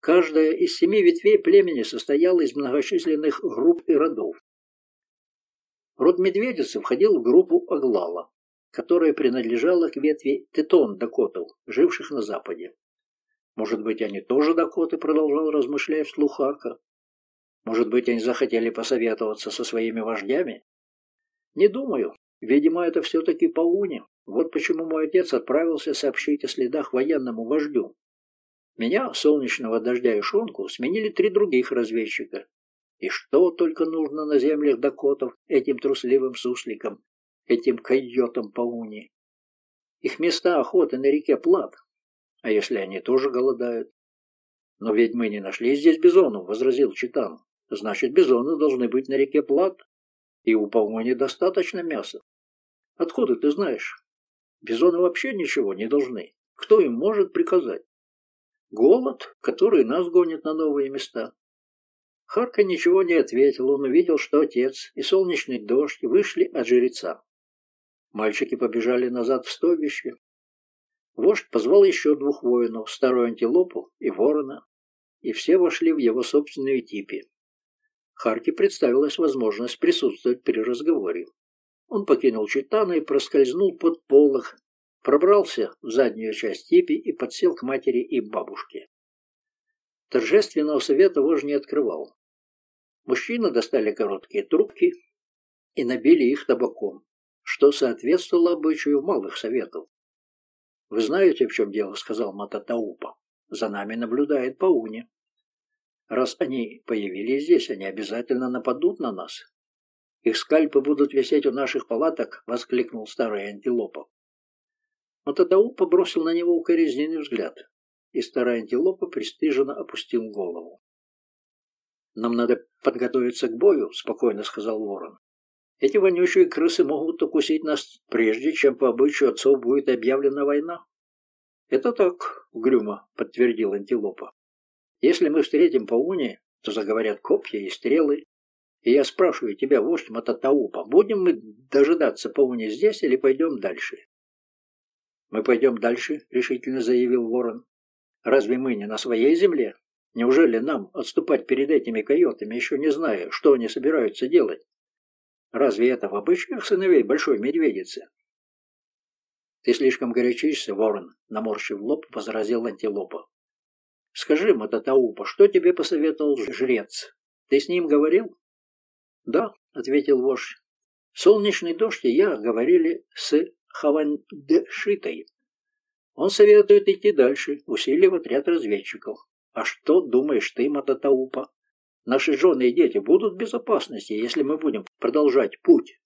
Каждая из семи ветвей племени состояла из многочисленных групп и родов. Род медведицы входил в группу Аглала, которая принадлежала к ветви Тетон-дакотов, живших на западе. Может быть, они тоже дакоты, продолжал размышлять вслух Арка. Может быть, они захотели посоветоваться со своими вождями? Не думаю. Видимо, это все-таки Пауни. Вот почему мой отец отправился сообщить о следах военному вождю. Меня, солнечного дождя и шонку, сменили три других разведчика. И что только нужно на землях дакотов этим трусливым сусликам, этим койотам пауни? Их места охоты на реке Плат. А если они тоже голодают? Но ведь мы не нашли здесь бизонов, возразил Читан. Значит, бизоны должны быть на реке Плат. И у пауни достаточно мяса. Откуда ты знаешь? Бизоны вообще ничего не должны. Кто им может приказать? Голод, который нас гонит на новые места. Харка ничего не ответил, он увидел, что отец и солнечный дождь вышли от жреца. Мальчики побежали назад в стойбище. Вождь позвал еще двух воинов, старую антилопу и ворона, и все вошли в его собственные типи. Харке представилась возможность присутствовать при разговоре. Он покинул Читана и проскользнул под полох, пробрался в заднюю часть типи и подсел к матери и бабушке. Торжественного совета вождь не открывал. Мужчины достали короткие трубки и набили их табаком, что соответствовало обычаю малых советов. «Вы знаете, в чем дело?» — сказал Мататаупа. «За нами наблюдает Пауни. Раз они появились здесь, они обязательно нападут на нас. Их скальпы будут висеть у наших палаток!» — воскликнул старый антилопа. Мататаупа бросил на него укоризненный взгляд, и старая антилопа пристыженно опустил голову. «Нам надо подготовиться к бою», — спокойно сказал ворон. «Эти вонючие крысы могут укусить нас, прежде чем по обычаю отцов будет объявлена война». «Это так», — угрюмо подтвердил антилопа. «Если мы встретим Пауни, то заговорят копья и стрелы. И я спрашиваю тебя, вождь Мататаупа, будем мы дожидаться Пауни здесь или пойдем дальше?» «Мы пойдем дальше», — решительно заявил Ворон. «Разве мы не на своей земле? Неужели нам отступать перед этими койотами, еще не зная, что они собираются делать? Разве это в обычных сыновей большой медведицы?» «Ты слишком горячишься, Ворон», — наморщив лоб, возразил антилопа. «Скажи, Мататаупа, что тебе посоветовал жрец? Ты с ним говорил?» «Да», — ответил вождь. «Солнечный дождь и я говорили с Хавандшитой. Он советует идти дальше, усилив отряд разведчиков. А что думаешь ты, Мататаупа? Наши жены и дети будут в безопасности, если мы будем продолжать путь.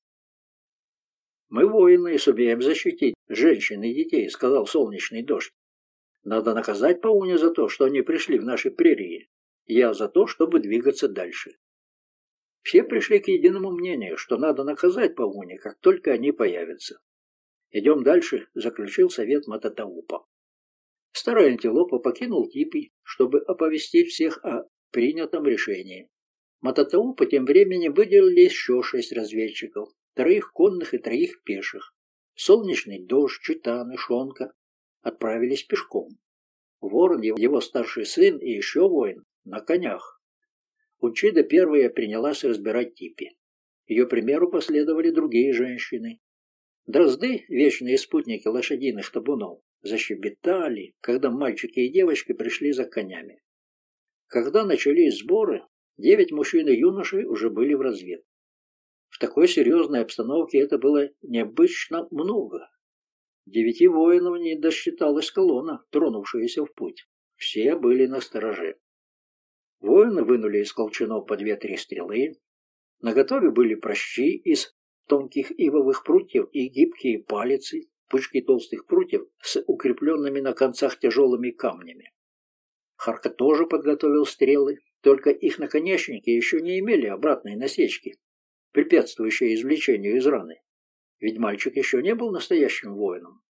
Мы воины и сумеем защитить женщин и детей, сказал солнечный дождь. Надо наказать Пауне за то, что они пришли в наши прерии. Я за то, чтобы двигаться дальше. Все пришли к единому мнению, что надо наказать Пауне, как только они появятся. «Идем дальше», — заключил совет Мататаупа. Старый антилопа покинул Типи, чтобы оповестить всех о принятом решении. Мататаупа тем временем выделили еще шесть разведчиков, троих конных и троих пеших. Солнечный дождь, Читан и Шонка отправились пешком. Ворон, его старший сын и еще воин на конях. Учида первая принялась разбирать типи. Ее примеру последовали другие женщины. Дрозды, вечные спутники лошадиных табунов, защебетали, когда мальчики и девочки пришли за конями. Когда начались сборы, девять мужчин и юношей уже были в разведке. В такой серьезной обстановке это было необычно много. Девяти воинов не досчиталась колонна, тронувшаяся в путь. Все были на стороже. Воины вынули из колчанов по две-три стрелы. Наготове были прощи из тонких ивовых прутьев и гибкие палицы, пучки толстых прутьев с укрепленными на концах тяжелыми камнями. Харка тоже подготовил стрелы, только их наконечники еще не имели обратной насечки, препятствующее извлечению из раны. Ведь мальчик еще не был настоящим воином.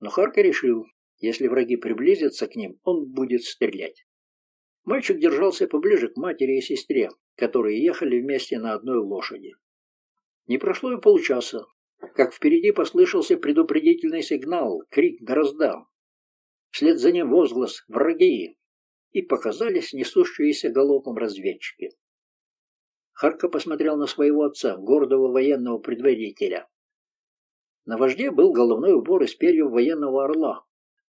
Но Харка решил, если враги приблизятся к ним, он будет стрелять. Мальчик держался поближе к матери и сестре, которые ехали вместе на одной лошади. Не прошло и полчаса, как впереди послышался предупредительный сигнал, крик «Грозда!». Вслед за ним возглас «Враги!» и показались несущиеся галопом разведчики. Харка посмотрел на своего отца, гордого военного предводителя. На вожде был головной убор из перьев военного орла.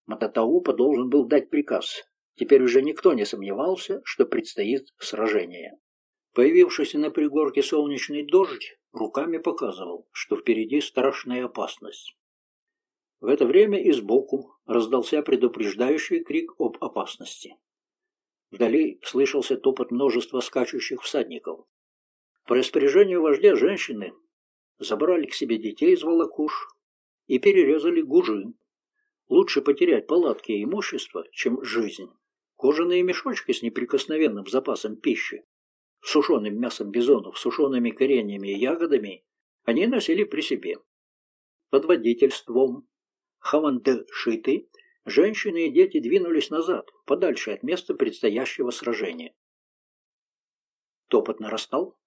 Мататаупа должен был дать приказ. Теперь уже никто не сомневался, что предстоит сражение. Появившийся на пригорке солнечный дождь руками показывал, что впереди страшная опасность. В это время и сбоку раздался предупреждающий крик об опасности. Вдали слышался топот множества скачущих всадников. По распоряжению вождя женщины забрали к себе детей из волокуш и перерезали гужи. Лучше потерять палатки и имущество, чем жизнь. Кожаные мешочки с неприкосновенным запасом пищи, сушеным мясом бизонов, сушеными кореньями и ягодами они носили при себе. Под водительством Хаванды-Шиты женщины и дети двинулись назад, подальше от места предстоящего сражения. Топот нарастал,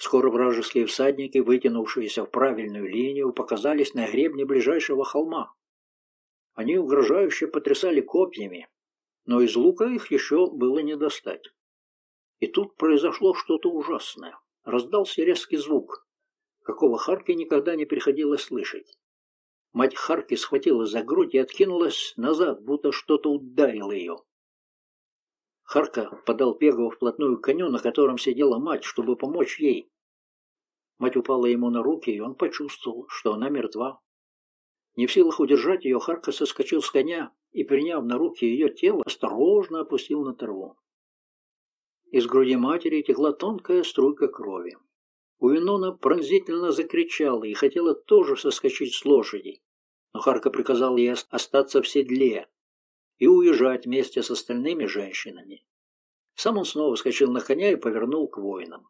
Скоро вражеские всадники, вытянувшиеся в правильную линию, показались на гребне ближайшего холма. Они угрожающе потрясали копьями, но из лука их еще было не достать. И тут произошло что-то ужасное. Раздался резкий звук, какого Харке никогда не приходилось слышать. Мать Харки схватила за грудь и откинулась назад, будто что-то ударило ее. Харка подал Пегова вплотную к коню, на котором сидела мать, чтобы помочь ей. Мать упала ему на руки, и он почувствовал, что она мертва. Не в силах удержать ее, Харка соскочил с коня и, приняв на руки ее тело, осторожно опустил на траву. Из груди матери текла тонкая струйка крови. Уинона пронзительно закричала и хотела тоже соскочить с лошади, но Харка приказал ей остаться в седле, и уезжать вместе с остальными женщинами. Сам он снова вскочил на коня и повернул к воинам.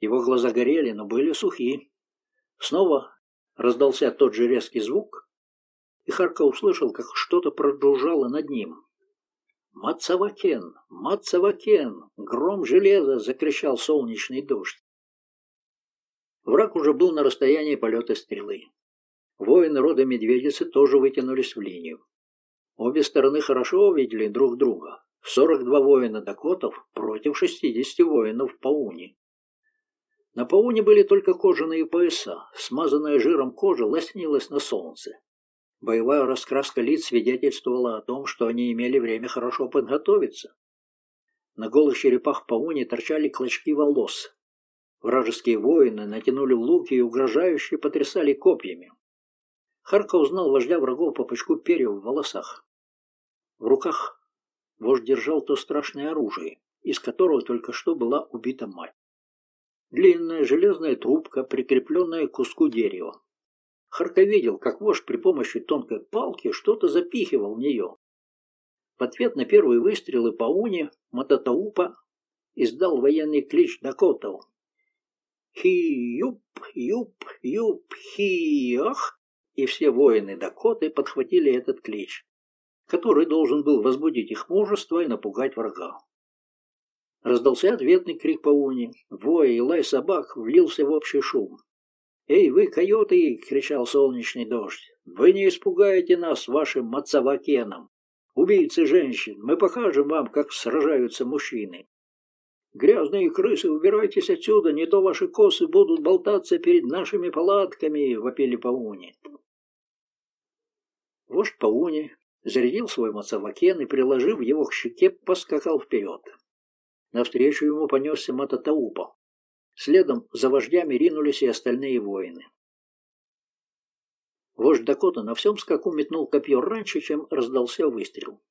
Его глаза горели, но были сухи. Снова раздался тот же резкий звук, и Харка услышал, как что-то проджужжало над ним. «Мацавакен! Мацавакен!» Гром железа закричал солнечный дождь. Враг уже был на расстоянии полета стрелы. Воины рода медведицы тоже вытянулись в линию. Обе стороны хорошо увидели друг друга. 42 воина дакотов против 60 воинов Пауни. На Пауне были только кожаные пояса. Смазанная жиром кожа лоснилась на солнце. Боевая раскраска лиц свидетельствовала о том, что они имели время хорошо подготовиться. На голых черепах Пауни торчали клочки волос. Вражеские воины натянули луки и угрожающе потрясали копьями. Харка узнал вождя врагов по пучку перьев в волосах. В руках вождь держал то страшное оружие, из которого только что была убита мать. Длинная железная трубка, прикрепленная к куску дерева. Харка видел, как вождь при помощи тонкой палки что-то запихивал в нее. В ответ на первые выстрелы по уне Мататаупа издал военный клич Дакотов. Хи-юп-юп-юп-хи-ах! И все воины Дакоты подхватили этот клич который должен был возбудить их мужество и напугать врага. Раздался ответный крик пауни. Вой и лай собак влился в общий шум. «Эй, вы, койоты!» — кричал солнечный дождь. «Вы не испугаете нас вашим мацавакеном! Убийцы женщин! Мы покажем вам, как сражаются мужчины!» «Грязные крысы, убирайтесь отсюда, не то ваши косы будут болтаться перед нашими палатками!» — вопили пауни. Вождь Пауни зарядил свой мацавакен и, приложив его к щеке, поскакал вперед. Навстречу ему понесся Мататаупа. Следом за вождями ринулись и остальные воины. Вождь Дакота на всем скаку метнул копье раньше, чем раздался выстрел.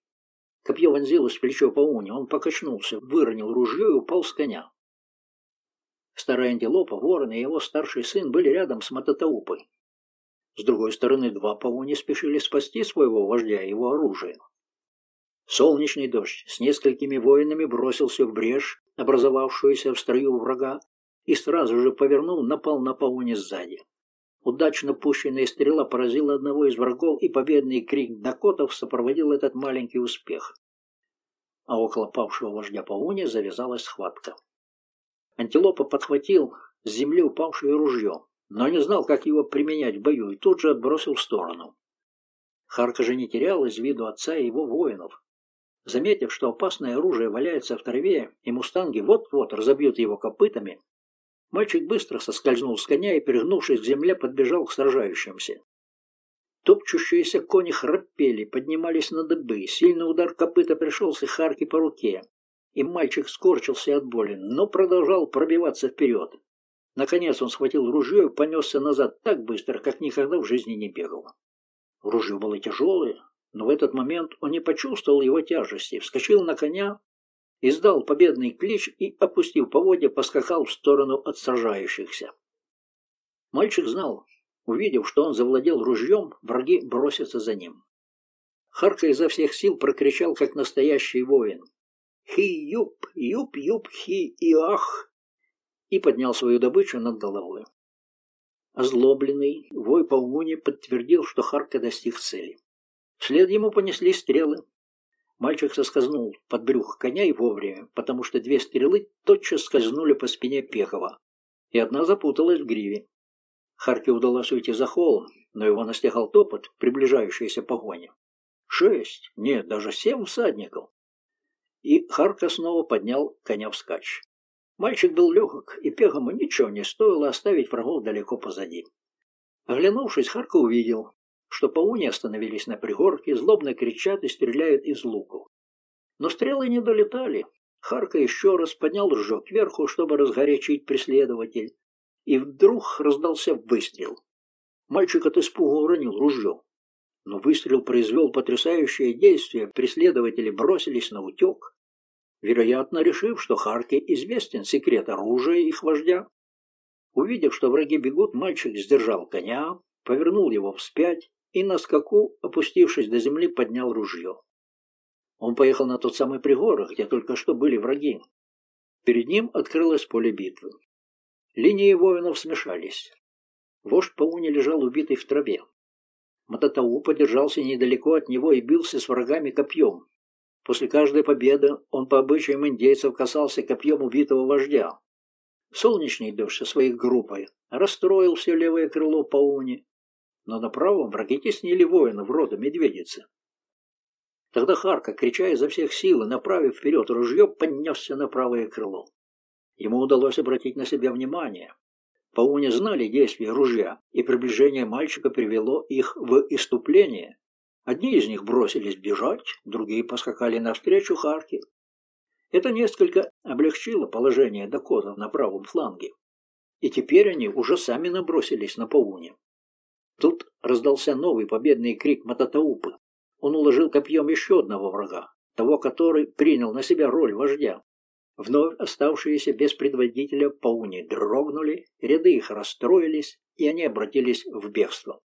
Копье вонзилось в плечо Пауни, он покачнулся, выронил ружье и упал с коня. Старая антилопа, ворон и его старший сын были рядом с Мататаупой. С другой стороны, два пауни спешили спасти своего вождя и его оружие. Солнечный дождь с несколькими воинами бросился в брешь, образовавшуюся в строю врага, и сразу же, повернув, напал на Пауни сзади. Удачно пущенная стрела поразила одного из врагов, и победный крик дакотов сопроводил этот маленький успех. А около павшего вождя Пауни завязалась схватка. Антилопа подхватил с земли упавшее ружье, но не знал, как его применять в бою, и тут же отбросил в сторону. Харка же не терял из виду отца и его воинов. Заметив, что опасное оружие валяется в траве, и мустанги вот-вот разобьют его копытами, Мальчик быстро соскользнул с коня и, перегнувшись к земле, подбежал к сражающимся. Топчущиеся кони храпели, поднимались на дыбы. Сильный удар копыта пришелся Харке по руке, и мальчик скорчился от боли, но продолжал пробиваться вперед. Наконец он схватил ружье и понесся назад так быстро, как никогда в жизни не бегал. Ружье было тяжелое, но в этот момент он не почувствовал его тяжести, вскочил на коня издал победный клич и, опустив поводья, поскакал в сторону от сражающихся. Мальчик знал, увидев, что он завладел ружьем, враги бросятся за ним. Харка изо всех сил прокричал, как настоящий воин. «Хи-юп, юп-юп, хи и ах!» и поднял свою добычу над головой. Озлобленный вой по умуне подтвердил, что Харка достиг цели. Вслед ему понесли стрелы, Мальчик соскользнул под брюх коня и вовремя, потому что две стрелы тотчас скользнули по спине Пехова, и одна запуталась в гриве. Харке удалось уйти за холм, но его настигал топот приближающейся погони. Шесть, нет, даже семь всадников. И Харка снова поднял коня вскачь. Мальчик был легок, и Пехому ничего не стоило оставить врагов далеко позади. Оглянувшись, Харка увидел, что пауни остановились на пригорке, злобно кричат и стреляют из луков. Но стрелы не долетали. Харка еще раз поднял ружок кверху, чтобы разгорячить преследователь, и вдруг раздался выстрел. Мальчик от испуга уронил ружье. Но выстрел произвел потрясающее действие, преследователи бросились на утек, вероятно, решив, что Харке известен секрет оружия их вождя. Увидев, что враги бегут, мальчик сдержал коня, повернул его вспять и на скаку, опустившись до земли, поднял ружье. Он поехал на тот самый пригорок, где только что были враги. Перед ним открылось поле битвы. Линии воинов смешались. Вождь Пауни лежал убитый в траве. Мататау подержался недалеко от него и бился с врагами копьем. После каждой победы он по обычаям индейцев касался копьем убитого вождя. Солнечный дождь со своей группой расстроил все левое крыло Пауни, но на правом враги теснили воинов рода медведицы. Тогда Харка, крича изо всех сил и направив вперед ружье, поднесся на правое крыло. Ему удалось обратить на себя внимание. Пауни знали действия ружья, и приближение мальчика привело их в иступление. Одни из них бросились бежать, другие поскакали навстречу Харке. Это несколько облегчило положение дакотов на правом фланге. И теперь они уже сами набросились на Пауни. Тут раздался новый победный крик Мататаупы. Он уложил копьем еще одного врага, того, который принял на себя роль вождя. Вновь оставшиеся без предводителя пауни дрогнули, ряды их расстроились, и они обратились в бегство.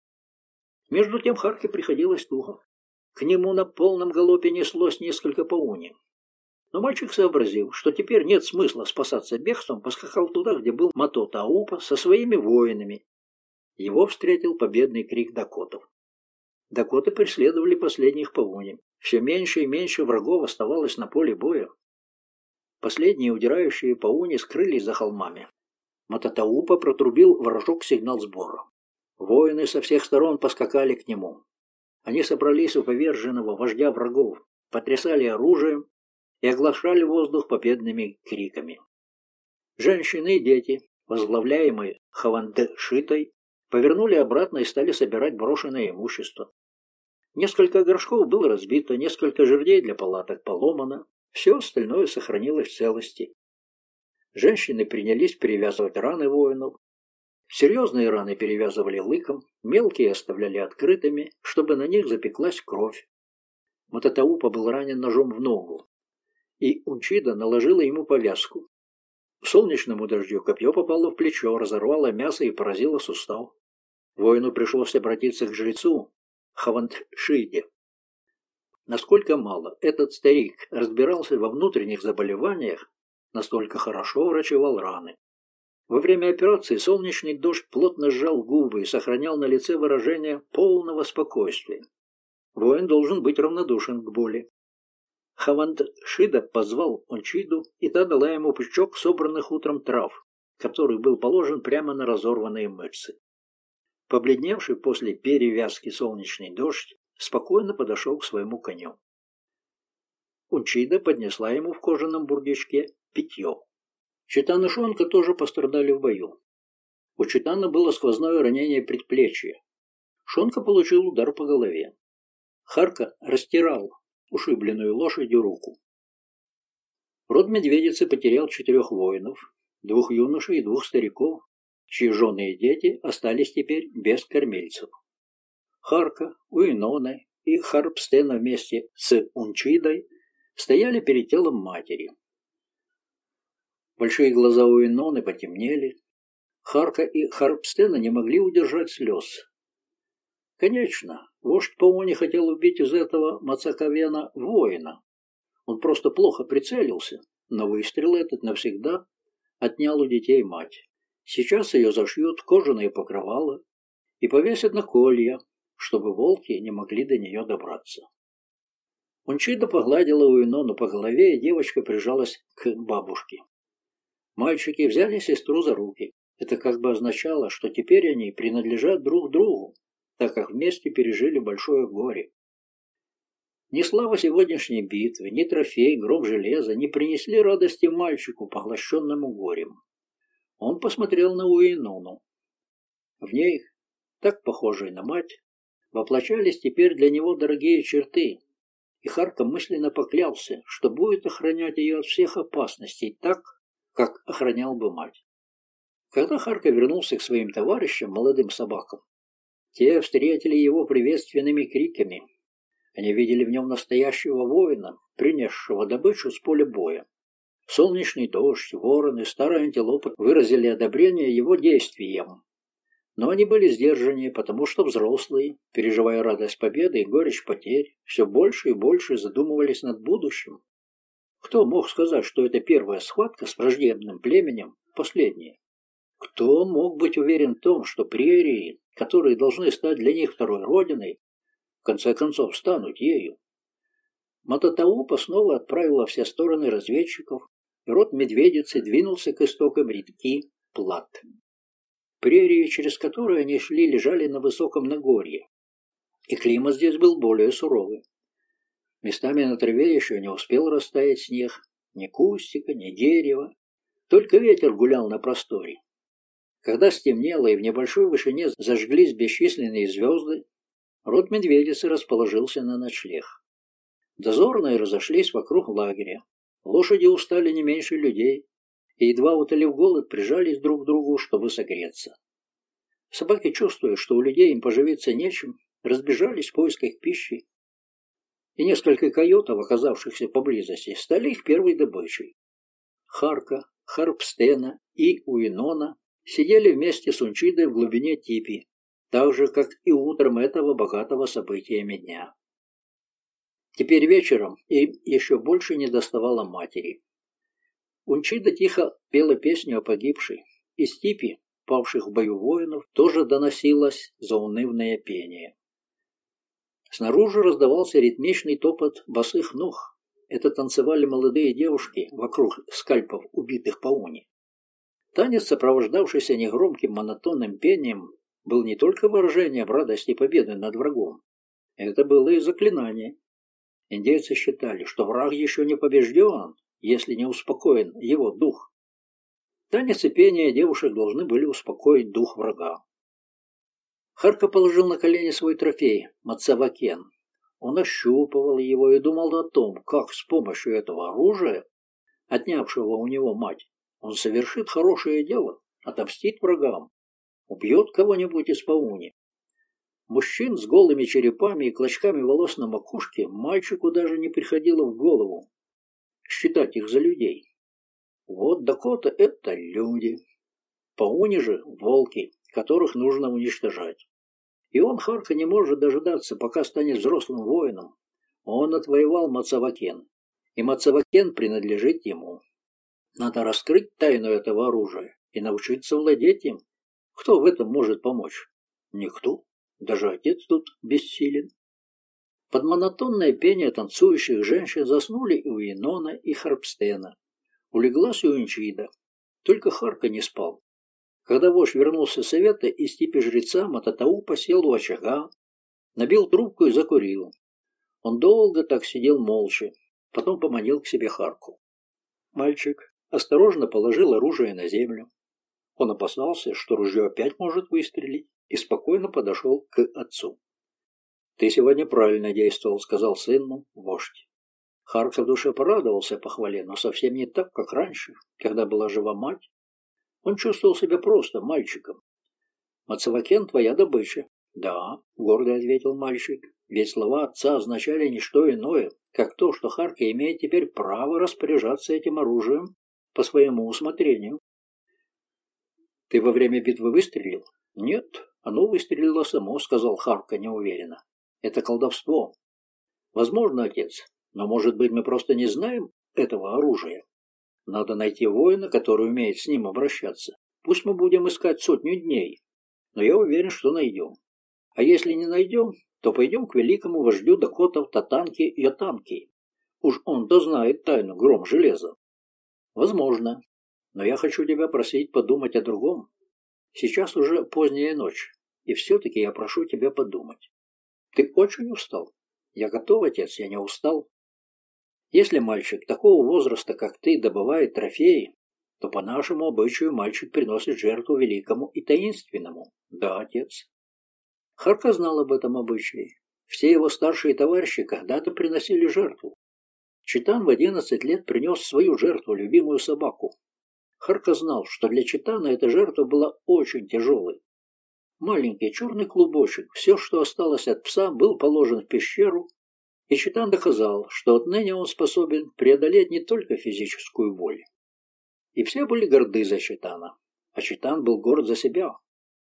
Между тем Харке приходилось туго. К нему на полном галопе неслось несколько пауни. Но мальчик сообразил, что теперь нет смысла спасаться бегством, поскакал туда, где был Мато Таупа со своими воинами его встретил победный крик дакотов. Дакоты преследовали последних по уне. Все меньше и меньше врагов оставалось на поле боя. Последние удирающие по уне скрылись за холмами. Мататаупа протрубил вражок сигнал сбора. Воины со всех сторон поскакали к нему. Они собрались у поверженного вождя врагов, потрясали оружием и оглашали воздух победными криками. Женщины и дети, возглавляемые Хавандешитой, Повернули обратно и стали собирать брошенное имущество. Несколько горшков было разбито, несколько жердей для палаток поломано, все остальное сохранилось в целости. Женщины принялись перевязывать раны воинов. Серьезные раны перевязывали лыком, мелкие оставляли открытыми, чтобы на них запеклась кровь. Мататаупа был ранен ножом в ногу, и Унчида наложила ему повязку. Солнечному дождю копье попало в плечо, разорвало мясо и поразило сустав. Воину пришлось обратиться к жрецу Хавантшиде. Насколько мало этот старик разбирался во внутренних заболеваниях, настолько хорошо врачевал раны. Во время операции солнечный дождь плотно сжал губы и сохранял на лице выражение полного спокойствия. Воин должен быть равнодушен к боли. Хаванд Шида позвал Ончиду, и та дала ему пучок собранных утром трав, который был положен прямо на разорванные мышцы. Побледневший после перевязки солнечный дождь спокойно подошел к своему коню. Унчида поднесла ему в кожаном бурдючке питье. Читан и Шонка тоже пострадали в бою. У Читана было сквозное ранение предплечья. Шонка получил удар по голове. Харка растирал ушибленную лошадью руку. Род медведицы потерял четырех воинов, двух юношей и двух стариков, чьи жены и дети остались теперь без кормильцев. Харка, Уинона и Харпстена вместе с Унчидой стояли перед телом матери. Большие глаза у Иноны потемнели. Харка и Харпстена не могли удержать слез. Конечно, вождь Пауни хотел убить из этого Мацаковена воина. Он просто плохо прицелился, но выстрел этот навсегда отнял у детей мать. Сейчас ее зашьют в кожаные покрывала и повесят на колья, чтобы волки не могли до нее добраться. Унчида погладила Уинону по голове, и девочка прижалась к бабушке. Мальчики взяли сестру за руки. Это как бы означало, что теперь они принадлежат друг другу, так как вместе пережили большое горе. Ни слава сегодняшней битвы, ни трофей, гроб железа не принесли радости мальчику, поглощенному горем. Он посмотрел на Уинону. В ней, так похожей на мать, воплощались теперь для него дорогие черты, и Харка мысленно поклялся, что будет охранять ее от всех опасностей так, как охранял бы мать. Когда Харка вернулся к своим товарищам, молодым собакам, те встретили его приветственными криками. Они видели в нем настоящего воина, принесшего добычу с поля боя. Солнечный дождь, вороны, старая антилопа выразили одобрение его действиям. Но они были сдержаннее, потому что взрослые, переживая радость победы и горечь потерь, все больше и больше задумывались над будущим. Кто мог сказать, что это первая схватка с враждебным племенем последняя? Кто мог быть уверен в том, что прерии, которые должны стать для них второй родиной, в конце концов станут ею? Мататаупа снова отправил во все стороны разведчиков, и род медведицы двинулся к истокам реки Плат. Прерии, через которые они шли, лежали на высоком Нагорье, и климат здесь был более суровый. Местами на траве еще не успел растаять снег, ни кустика, ни дерева, только ветер гулял на просторе. Когда стемнело и в небольшой вышине зажглись бесчисленные звезды, род медведицы расположился на ночлег. Дозорные разошлись вокруг лагеря. Лошади устали не меньше людей, и, едва утолив голод, прижались друг к другу, чтобы согреться. Собаки, чувствуя, что у людей им поживиться нечем, разбежались в поисках пищи, и несколько койотов, оказавшихся поблизости, стали их первой добычей. Харка, Харпстена и Уинона сидели вместе с Унчидой в глубине типи, так же, как и утром этого богатого событиями дня. Теперь вечером им еще больше не доставало матери. Унчида тихо пела песню о погибшей. Из типи, павших в бою воинов, тоже доносилось заунывное пение. Снаружи раздавался ритмичный топот босых ног. Это танцевали молодые девушки вокруг скальпов, убитых по уни. Танец, сопровождавшийся негромким монотонным пением, был не только выражением радости победы над врагом. Это было и заклинание. Индейцы считали, что враг еще не побежден, если не успокоен его дух. Танец и пение девушек должны были успокоить дух врага. Харка положил на колени свой трофей – Мацавакен. Он ощупывал его и думал о том, как с помощью этого оружия, отнявшего у него мать, он совершит хорошее дело, отомстит врагам, убьет кого-нибудь из пауни. Мужчин с голыми черепами и клочками волос на макушке мальчику даже не приходило в голову, считать их за людей. Вот Дакота — это люди. Пауни же — волки, которых нужно уничтожать. И он, Харка, не может дожидаться, пока станет взрослым воином. Он отвоевал Мацавакен, и Мацавакен принадлежит ему. Надо раскрыть тайну этого оружия и научиться владеть им. Кто в этом может помочь? Никто. Даже отец тут бессилен. Под монотонное пение танцующих женщин заснули у Инона и Харпстена. Улеглась у Инчида. Только Харка не спал. Когда вождь вернулся с совета, из типа жреца Мататау посел у очага, набил трубку и закурил. Он долго так сидел молча, потом поманил к себе Харку. Мальчик осторожно положил оружие на землю. Он опасался, что ружье опять может выстрелить, и спокойно подошел к отцу. «Ты сегодня правильно действовал», — сказал сыну вождь. Харка в душе порадовался похвале, но совсем не так, как раньше, когда была жива мать. Он чувствовал себя просто мальчиком. «Мацавакен — твоя добыча». «Да», — гордо ответил мальчик, ведь слова отца означали не что иное, как то, что Харка имеет теперь право распоряжаться этим оружием по своему усмотрению. «Ты во время битвы выстрелил?» «Нет, оно выстрелило само», — сказал Харка неуверенно. «Это колдовство». «Возможно, отец, но, может быть, мы просто не знаем этого оружия. Надо найти воина, который умеет с ним обращаться. Пусть мы будем искать сотню дней, но я уверен, что найдем. А если не найдем, то пойдем к великому вождю Дакотов Татанки Йотанки. Уж он-то знает тайну гром железа. Возможно, но я хочу тебя просить подумать о другом. Сейчас уже поздняя ночь, и все-таки я прошу тебя подумать. Ты очень устал. Я готов, отец, я не устал. Если мальчик такого возраста, как ты, добывает трофеи, то по нашему обычаю мальчик приносит жертву великому и таинственному. Да, отец. Харка знал об этом обычае. Все его старшие товарищи когда-то приносили жертву. Читан в одиннадцать лет принес свою жертву, любимую собаку. Харка знал, что для Читана эта жертва была очень тяжелой. Маленький черный клубочек, все, что осталось от пса, был положен в пещеру, и Читан доказал, что отныне он способен преодолеть не только физическую боль. И все были горды за Читана, а Читан был горд за себя.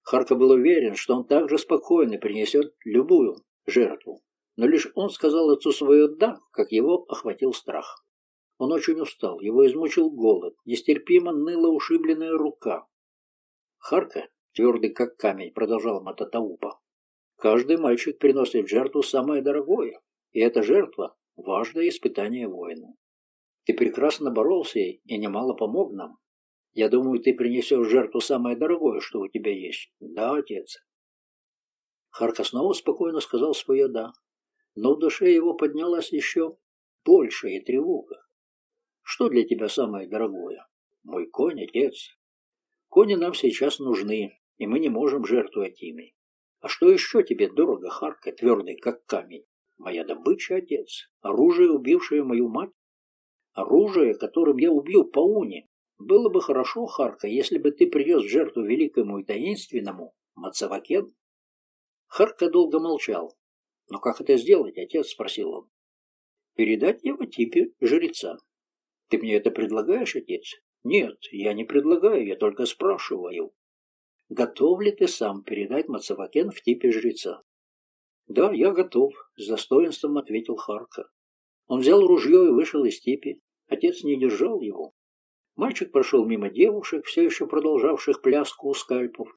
Харка был уверен, что он также спокойно принесет любую жертву, но лишь он сказал отцу свое «да», как его охватил страх. Он очень устал, его измучил голод, нестерпимо ныла ушибленная рука. Харка, твердый как камень, продолжал Мататаупа. Каждый мальчик приносит жертву самое дорогое, и эта жертва – важное испытание воина. Ты прекрасно боролся и немало помог нам. Я думаю, ты принесешь жертву самое дорогое, что у тебя есть. Да, отец. Харка снова спокойно сказал свое «да», но в душе его поднялась еще большая тревога. Что для тебя самое дорогое? Мой конь, отец. Кони нам сейчас нужны, и мы не можем жертвовать ими. А что еще тебе дорого, Харка, твердый, как камень? Моя добыча, отец. Оружие, убившее мою мать. Оружие, которым я убил Пауни. Было бы хорошо, Харка, если бы ты привез в жертву великому и таинственному Мацавакен. Харка долго молчал. «Но как это сделать, отец?» – спросил он. «Передать его типе жреца. Ты мне это предлагаешь, отец? Нет, я не предлагаю, я только спрашиваю. Готов ли ты сам передать Мацавакен в типе жреца? Да, я готов, с достоинством ответил Харка. Он взял ружье и вышел из типи. Отец не держал его. Мальчик прошел мимо девушек, все еще продолжавших пляску у скальпов,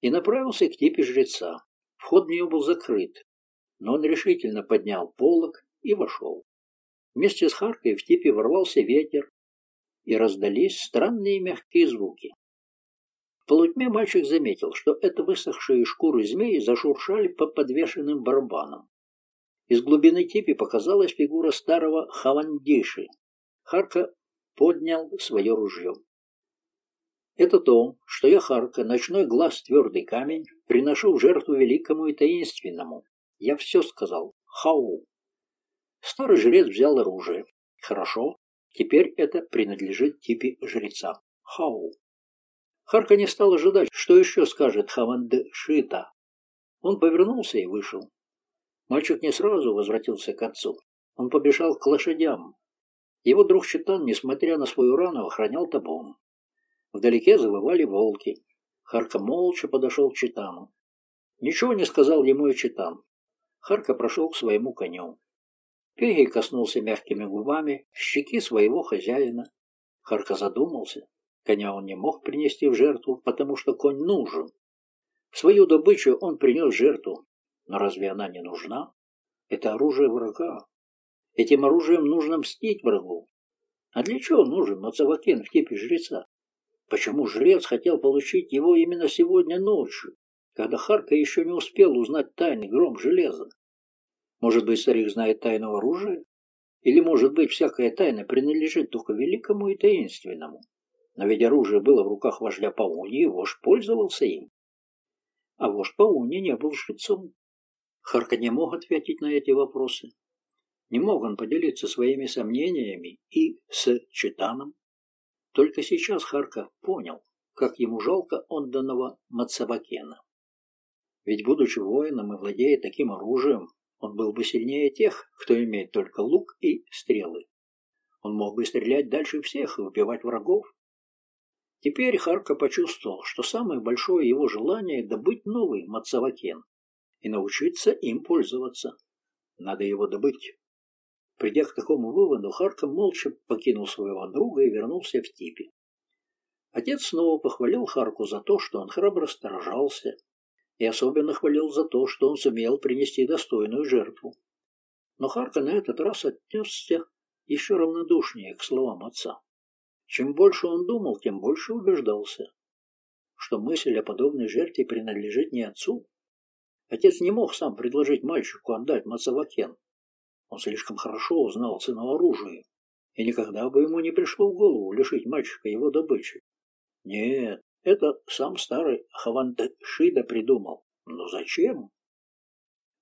и направился к типе жреца. Вход в нее был закрыт, но он решительно поднял полог и вошел. Вместе с Харкой в типе ворвался ветер, и раздались странные мягкие звуки. В полутьме мальчик заметил, что это высохшие шкуры змеи зашуршали по подвешенным барабанам. Из глубины типи показалась фигура старого Хавандиши. Харка поднял свое ружье. Это то, что я, Харка, ночной глаз твердый камень, приношу в жертву великому и таинственному. Я все сказал. Хау. Старый жрец взял оружие. Хорошо, теперь это принадлежит типе жреца. Хау. Харка не стал ожидать, что еще скажет Хавандшита. Он повернулся и вышел. Мальчик не сразу возвратился к отцу. Он побежал к лошадям. Его друг Читан, несмотря на свою рану, охранял табун. Вдалеке завывали волки. Харка молча подошел к Читану. Ничего не сказал ему и Читан. Харка прошел к своему коню. Пегий коснулся мягкими губами щеки своего хозяина. Харка задумался. Коня он не мог принести в жертву, потому что конь нужен. Свою добычу он принес жертву. Но разве она не нужна? Это оружие врага. Этим оружием нужно мстить врагу. А для чего нужен Мацавакен в типе жреца? Почему жрец хотел получить его именно сегодня ночью, когда Харка еще не успел узнать тайный гром железа? Может быть, старик знает тайну оружия? Или, может быть, всякая тайна принадлежит только великому и таинственному? Но ведь оружие было в руках вождя Пауни, и вождь пользовался им. А вождь Пауни не был жрецом. Харка не мог ответить на эти вопросы. Не мог он поделиться своими сомнениями и с Читаном. Только сейчас Харка понял, как ему жалко отданного Мацабакена. Ведь, будучи воином и владея таким оружием, он был бы сильнее тех, кто имеет только лук и стрелы. Он мог бы стрелять дальше всех и убивать врагов. Теперь Харка почувствовал, что самое большое его желание – добыть новый Мацавакен и научиться им пользоваться. Надо его добыть. Придя к такому выводу, Харка молча покинул своего друга и вернулся в типе. Отец снова похвалил Харку за то, что он храбро сторожался, и особенно хвалил за то, что он сумел принести достойную жертву. Но Харка на этот раз отнесся еще равнодушнее к словам отца. Чем больше он думал, тем больше убеждался, что мысль о подобной жертве принадлежит не отцу. Отец не мог сам предложить мальчику отдать Мацавакен. Он слишком хорошо узнал цену оружия, и никогда бы ему не пришло в голову лишить мальчика его добычи. Нет, это сам старый Хаванташида придумал. Но зачем?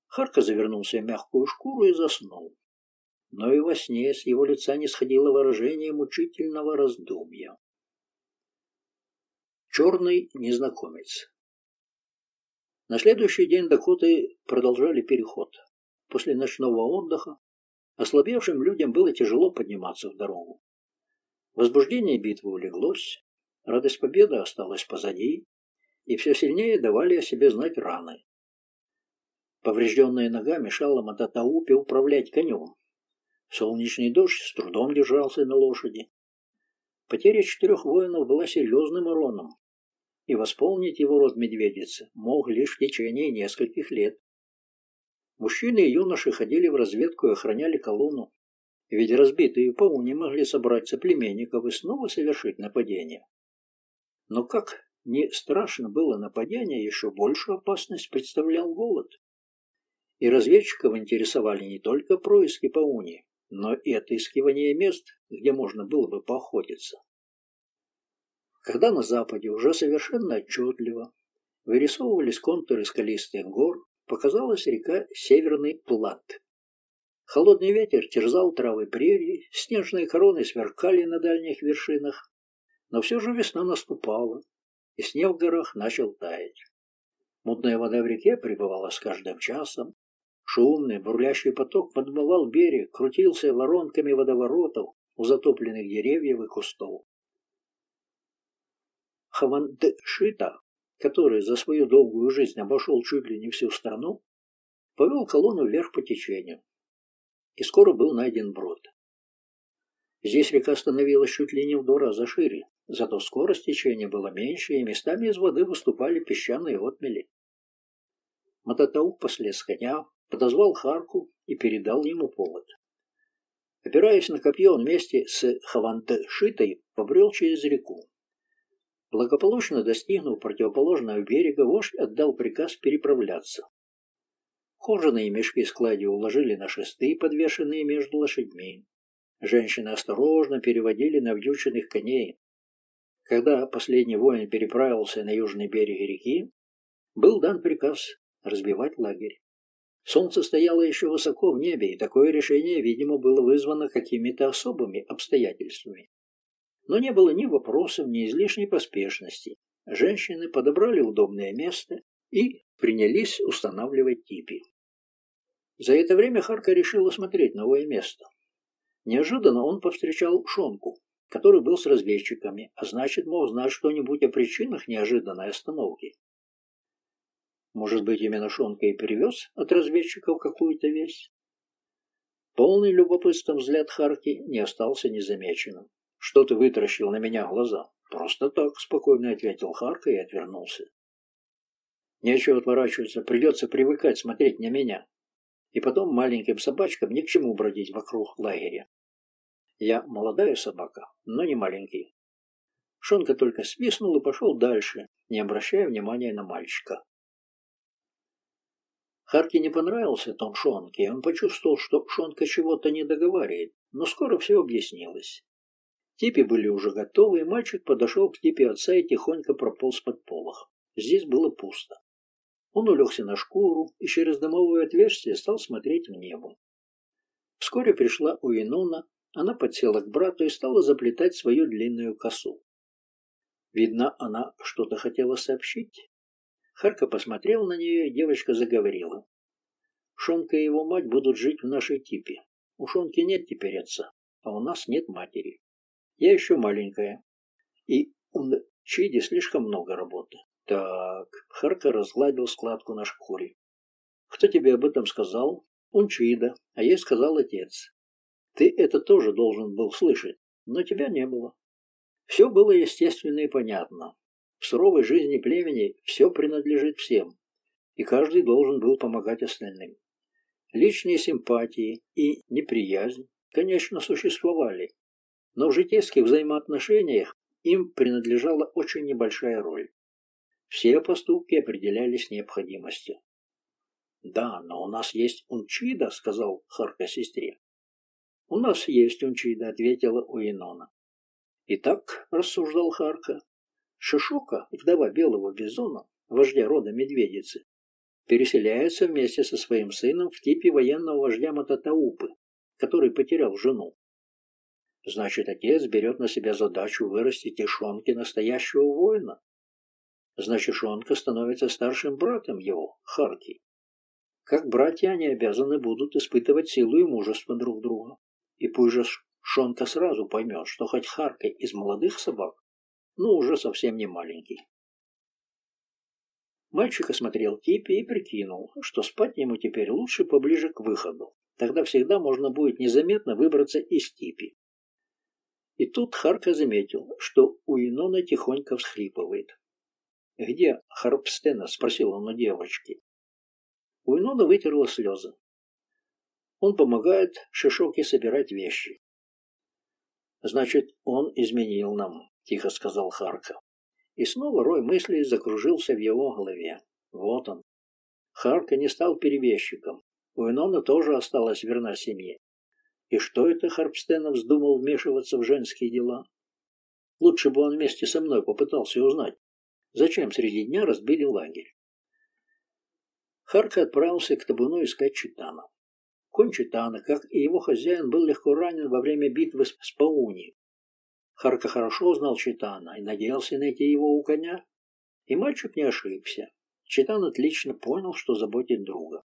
Харка завернулся в мягкую шкуру и заснул. Но и во сне с его лица не сходило выражение мучительного раздумья. Черный незнакомец На следующий день Дакоты продолжали переход. После ночного отдыха ослабевшим людям было тяжело подниматься в дорогу. Возбуждение битвы улеглось, Радость победы осталась позади, и все сильнее давали о себе знать раны. Поврежденная нога мешала Мататаупе управлять конем. Солнечный дождь с трудом держался на лошади. Потеря четырех воинов была серьезным уроном, и восполнить его род медведицы мог лишь в течение нескольких лет. Мужчины и юноши ходили в разведку и охраняли колонну, ведь разбитые пауни могли собрать соплеменников и снова совершить нападение. Но как не страшно было нападение, еще большую опасность представлял голод. И разведчиков интересовали не только происки Пауни, но и отыскивание мест, где можно было бы поохотиться. Когда на западе уже совершенно отчетливо вырисовывались контуры скалистых гор, показалась река Северный Плат. Холодный ветер терзал травы прерий, снежные короны сверкали на дальних вершинах, но все же весна наступала, и снег в горах начал таять. Мутная вода в реке прибывала с каждым часом. Шумный, бурлящий поток подмывал берег, крутился воронками водоворотов у затопленных деревьев и кустов. Хавандшита, который за свою долгую жизнь обошел чуть ли не всю страну, повел колонну вверх по течению. И скоро был найден брод. Здесь река становилась чуть ли не в два раза шире, зато скорость течения была меньше, и местами из воды выступали песчаные отмели. Мататаук послез коня, подозвал Харку и передал ему повод. Опираясь на копье, он вместе с Хавантешитой побрел через реку. Благополучно достигнув противоположного берега, вождь отдал приказ переправляться. Кожаные мешки с кладью уложили на шесты, подвешенные между лошадьми. Женщины осторожно переводили навьюченных коней. Когда последний воин переправился на южный берег реки, был дан приказ разбивать лагерь. Солнце стояло еще высоко в небе, и такое решение, видимо, было вызвано какими-то особыми обстоятельствами. Но не было ни вопросов, ни излишней поспешности. Женщины подобрали удобное место и принялись устанавливать типи. За это время Харка решил осмотреть новое место. Неожиданно он повстречал Шонку, который был с разведчиками, а значит, мог знать что-нибудь о причинах неожиданной остановки. Может быть, именно Шонка и перевез от разведчиков какую-то весть? Полный любопытством взгляд Харки не остался незамеченным. Что ты вытаращил на меня глаза? Просто так, спокойно ответил Харка и отвернулся. Нечего отворачиваться, придется привыкать смотреть на меня. И потом маленьким собачкам ни к чему бродить вокруг лагеря. Я молодая собака, но не маленький. Шонка только свистнул и пошел дальше, не обращая внимания на мальчика. Харки не понравился Том Шонке, он почувствовал, что Шонка чего-то не договаривает, но скоро все объяснилось. Типи были уже готовы, и мальчик подошел к типе отца и тихонько прополз под полох. Здесь было пусто. Он улегся на шкуру и через дымовое отверстие стал смотреть в небо. Вскоре пришла Уинона, она подсела к брату и стала заплетать свою длинную косу. Видно, она что-то хотела сообщить. Харка посмотрел на нее, и девочка заговорила. Шонка и его мать будут жить в нашей типе. У Шонки нет теперь отца, а у нас нет матери. Я еще маленькая. И у Чиди слишком много работы. Так, Харка разгладил складку на шкуре. Кто тебе об этом сказал? Унчида, а ей сказал отец. Ты это тоже должен был слышать, но тебя не было. Все было естественно и понятно. В суровой жизни племени все принадлежит всем, и каждый должен был помогать остальным. Личные симпатии и неприязнь, конечно, существовали, но в житейских взаимоотношениях им принадлежала очень небольшая роль. Все поступки определялись необходимостью. «Да, но у нас есть Унчида», — сказал Харка сестре. «У нас есть Унчида», — ответила Уинона. «Итак», — рассуждал Харка, — «Шишока, вдова белого бизона, вождя рода медведицы, переселяется вместе со своим сыном в типе военного вождя Мататаупы, который потерял жену. Значит, отец берет на себя задачу вырастить из настоящего воина. Значит, Шонка становится старшим братом его, Харки. Как братья они обязаны будут испытывать силу и мужество друг друга. И пусть же Шонка сразу поймет, что хоть Харка из молодых собак, но уже совсем не маленький. Мальчик осмотрел Типи и прикинул, что спать ему теперь лучше поближе к выходу. Тогда всегда можно будет незаметно выбраться из Типи. И тут Харка заметил, что у Инона тихонько всхлипывает. «Где Харпстена?» – спросил он у девочки. У Инона вытерла слезы. Он помогает Шишоке собирать вещи. «Значит, он изменил нам», – тихо сказал Харка. И снова рой мыслей закружился в его голове. Вот он. Харка не стал перебежчиком. У Инона тоже осталась верна семье. И что это Харпстена вздумал вмешиваться в женские дела? Лучше бы он вместе со мной попытался узнать, зачем среди дня разбили лагерь. Харка отправился к табуну искать Читана. Конь Читана, как и его хозяин, был легко ранен во время битвы с Пауни. Харка хорошо знал Читана и надеялся найти его у коня. И мальчик не ошибся. Читан отлично понял, что заботит друга.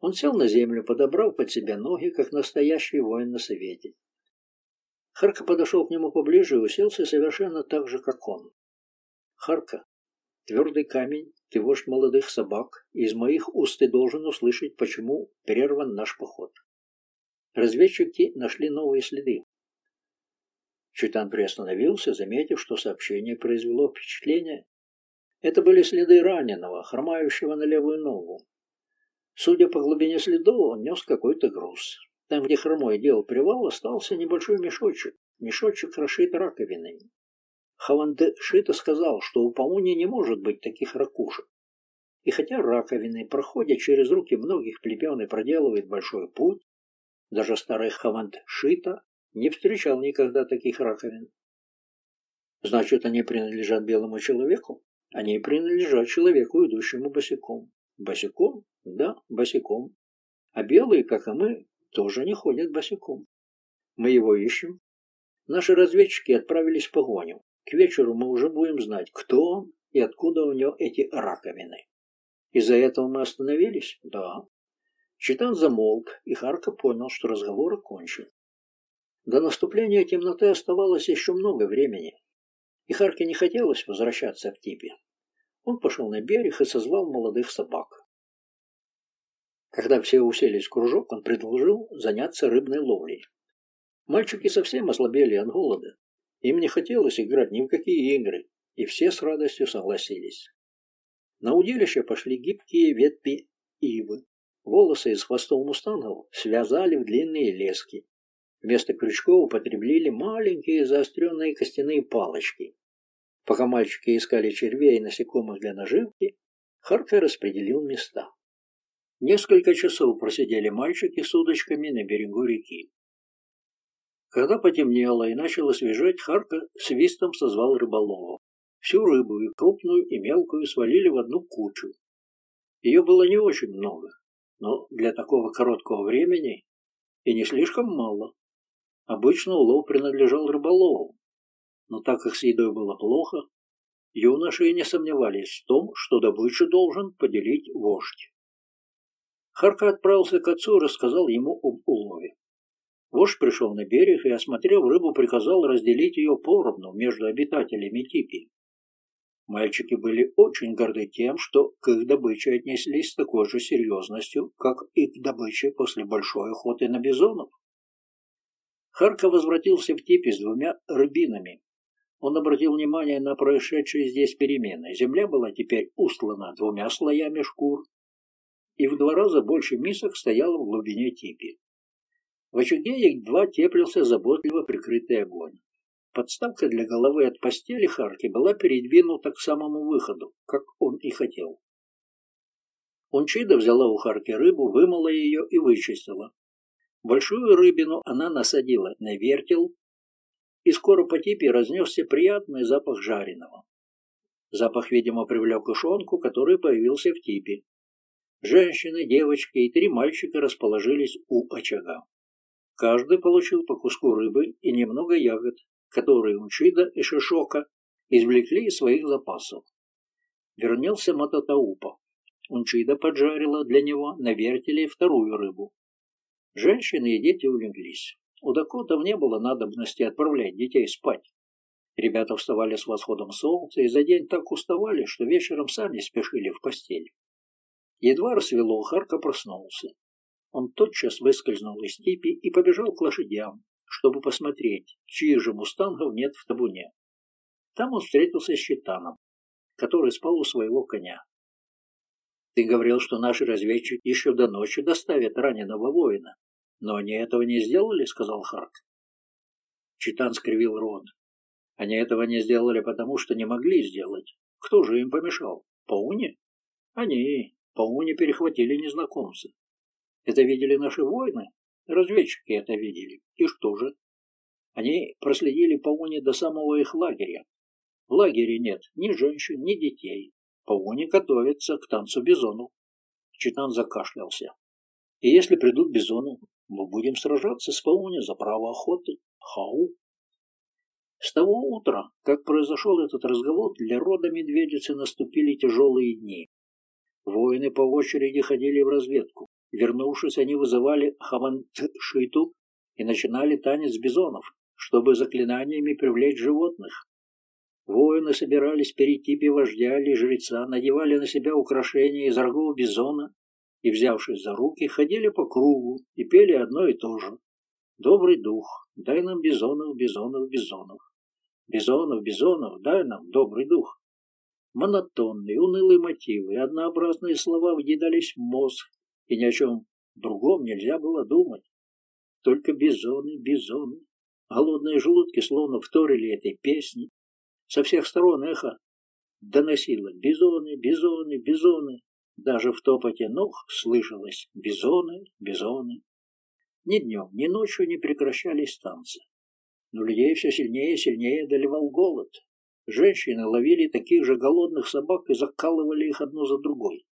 Он сел на землю, подобрал под себя ноги, как настоящий воин на совете. Харка подошел к нему поближе и уселся совершенно так же, как он. Харка, твердый камень, ты вождь молодых собак, и из моих уст ты должен услышать, почему прерван наш поход. Разведчики нашли новые следы. Читан приостановился, заметив, что сообщение произвело впечатление. Это были следы раненого, хромающего на левую ногу. Судя по глубине следов, он нес какой-то груз. Там, где хромой делал привал, остался небольшой мешочек. Мешочек расшит раковинами. Хаванде Шита сказал, что у Пауни не может быть таких ракушек. И хотя раковины, проходя через руки многих племен и проделывает большой путь, даже старый Хавант Шита не встречал никогда таких раковин. Значит, они принадлежат белому человеку? Они принадлежат человеку, идущему босиком. Босиком? Да, босиком. А белые, как и мы, тоже не ходят босиком. Мы его ищем. Наши разведчики отправились в погоню. К вечеру мы уже будем знать, кто он и откуда у него эти раковины. Из-за этого мы остановились? Да. Читан замолк, и Харка понял, что разговор окончен. До наступления темноты оставалось еще много времени, и Харке не хотелось возвращаться в Типе. Он пошел на берег и созвал молодых собак. Когда все уселись в кружок, он предложил заняться рыбной ловлей. Мальчики совсем ослабели от голода, Им не хотелось играть ни в какие игры, и все с радостью согласились. На удилище пошли гибкие ветви ивы. Волосы из хвостов мустангов связали в длинные лески. Вместо крючков употребили маленькие заостренные костяные палочки. Пока мальчики искали червей и насекомых для наживки, Харка распределил места. Несколько часов просидели мальчики с удочками на берегу реки. Когда потемнело и начало свежать, Харка свистом созвал рыболова. Всю рыбу, и крупную, и мелкую, свалили в одну кучу. Ее было не очень много, но для такого короткого времени и не слишком мало. Обычно улов принадлежал рыболову, но так как с едой было плохо, юноши не сомневались в том, что добычу должен поделить вождь. Харка отправился к отцу и рассказал ему об улове. Вождь пришел на берег и, осмотрев рыбу, приказал разделить ее поровну между обитателями типи. Мальчики были очень горды тем, что к их добыче отнеслись с такой же серьезностью, как и к добыче после большой охоты на бизонов. Харка возвратился в типе с двумя рыбинами. Он обратил внимание на происшедшие здесь перемены. Земля была теперь устлана двумя слоями шкур, и в два раза больше мисок стояло в глубине типи. В очаге их два теплился заботливо прикрытый огонь. Подставка для головы от постели Харки была передвинута к самому выходу, как он и хотел. Унчида взяла у Харки рыбу, вымыла ее и вычистила. Большую рыбину она насадила на вертел, и скоро по типе разнесся приятный запах жареного. Запах, видимо, привлек ишонку, который появился в типе. Женщины, девочки и три мальчика расположились у очага. Каждый получил по куску рыбы и немного ягод, которые Унчида и Шишока извлекли из своих запасов. Вернется Мататаупа. Унчида поджарила для него на вертеле вторую рыбу. Женщины и дети улеглись. У Дакотов не было надобности отправлять детей спать. Ребята вставали с восходом солнца и за день так уставали, что вечером сами спешили в постель. Едва рассвело, Харка проснулся. Он тотчас выскользнул из типи и побежал к лошадям, чтобы посмотреть, чьих же мустангов нет в табуне. Там он встретился с Щитаном, который спал у своего коня. «Ты говорил, что наши разведчики еще до ночи доставят раненого воина, но они этого не сделали», — сказал Харк. Читан скривил рот. «Они этого не сделали, потому что не могли сделать. Кто же им помешал? Пауни? Они. Пауни перехватили незнакомцы. Это видели наши воины, Разведчики это видели. И что же? Они проследили Пауни до самого их лагеря. В лагере нет ни женщин, ни детей. Пауни готовится к танцу бизонов. Читан закашлялся. И если придут бизоны, мы будем сражаться с Пауни за право охоты. Хау. С того утра, как произошел этот разговор, для рода медведицы наступили тяжелые дни. Воины по очереди ходили в разведку. Вернувшись, они вызывали Хамантшиту и начинали танец бизонов, чтобы заклинаниями привлечь животных. Воины собирались перейти вождя или жреца, надевали на себя украшения из рогов бизона и, взявшись за руки, ходили по кругу и пели одно и то же. «Добрый дух, дай нам бизонов, бизонов, бизонов! Бизонов, бизонов, дай нам добрый дух!» Монотонные, унылые мотивы однообразные слова въедались в мозг, и ни о чем другом нельзя было думать. Только бизоны, бизоны. Голодные желудки словно вторили этой песни. Со всех сторон эхо доносило бизоны, бизоны, бизоны. Даже в топоте ног слышалось бизоны, бизоны. Ни днем, ни ночью не прекращались танцы. Но людей все сильнее и сильнее доливал голод. Женщины ловили таких же голодных собак и закалывали их одну за другой.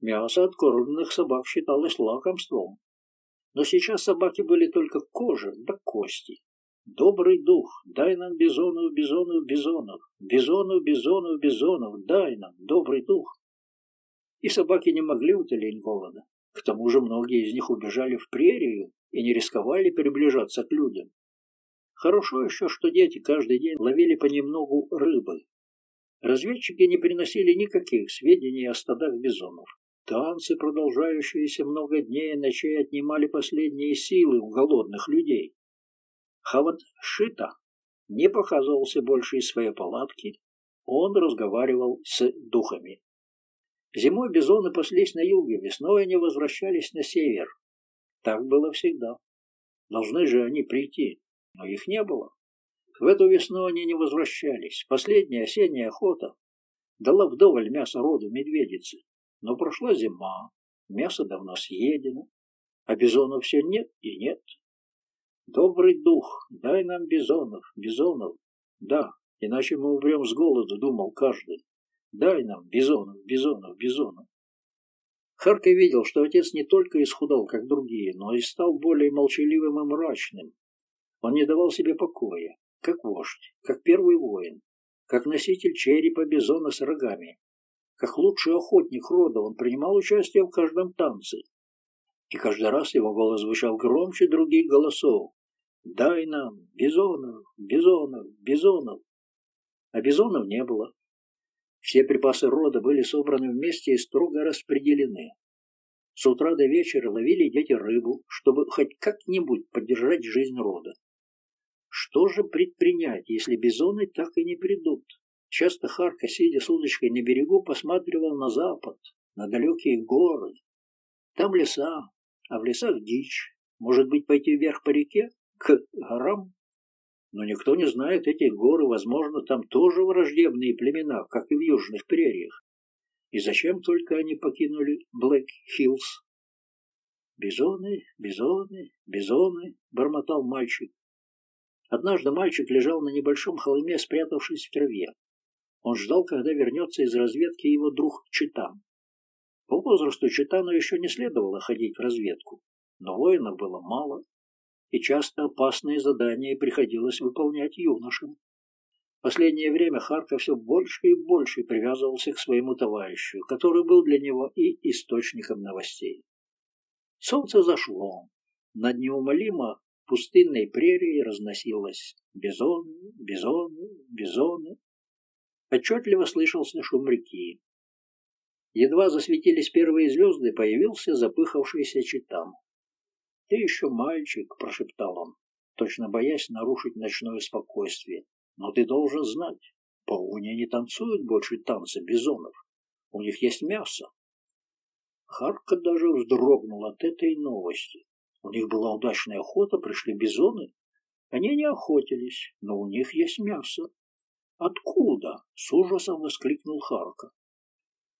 Мясо откормленных собак считалось лакомством. Но сейчас собаки были только кожа да кости. Добрый дух, дай нам бизонов, бизонов, бизонов, бизонов, бизонов, бизонов, дай нам, добрый дух. И собаки не могли утолить голода. К тому же многие из них убежали в прерию и не рисковали приближаться к людям. Хорошо еще, что дети каждый день ловили понемногу рыбы. Разведчики не приносили никаких сведений о стадах бизонов. Танцы, продолжающиеся много дней и ночей, отнимали последние силы у голодных людей. Хават Шита не показывался больше из своей палатки, он разговаривал с духами. Зимой бизоны паслись на юге, весной они возвращались на север. Так было всегда. Должны же они прийти, но их не было. В эту весну они не возвращались. Последняя осенняя охота дала вдоволь мяса роду медведицы. Но прошла зима, мясо давно съедено, а бизонов все нет и нет. Добрый дух, дай нам бизонов, бизонов. Да, иначе мы умрем с голоду, думал каждый. Дай нам бизонов, бизонов, бизонов. Харка видел, что отец не только исхудал, как другие, но и стал более молчаливым и мрачным. Он не давал себе покоя, как вождь, как первый воин, как носитель черепа бизона с рогами. Как лучший охотник рода он принимал участие в каждом танце. И каждый раз его голос звучал громче других голосов. «Дай нам бизонов, бизонов, бизонов!» А бизонов не было. Все припасы рода были собраны вместе и строго распределены. С утра до вечера ловили дети рыбу, чтобы хоть как-нибудь поддержать жизнь рода. Что же предпринять, если бизоны так и не придут? Часто Харка, сидя с удочкой на берегу, посматривал на запад, на далекие горы. Там леса, а в лесах дичь. Может быть, пойти вверх по реке, к горам? Но никто не знает этих гор, и, возможно, там тоже враждебные племена, как и в южных прериях. И зачем только они покинули Блэк-Хиллз? «Бизоны, бизоны, бизоны!» — бормотал мальчик. Однажды мальчик лежал на небольшом холме, спрятавшись в траве. Он ждал, когда вернется из разведки его друг Читан. По возрасту Читану еще не следовало ходить в разведку, но воинов было мало, и часто опасные задания приходилось выполнять юношам. В последнее время Харков все больше и больше привязывался к своему товарищу, который был для него и источником новостей. Солнце зашло. Над неумолимо пустынной прерией разносилось бизоны, бизоны, бизоны. Отчетливо слышался шум реки. Едва засветились первые звезды, появился запыхавшийся читам. «Ты еще мальчик», — прошептал он, точно боясь нарушить ночное спокойствие. «Но ты должен знать, пауни не танцуют больше танца бизонов. У них есть мясо». Харка даже вздрогнул от этой новости. У них была удачная охота, пришли бизоны. Они не охотились, но у них есть мясо. «Откуда?» — с ужасом воскликнул Харка.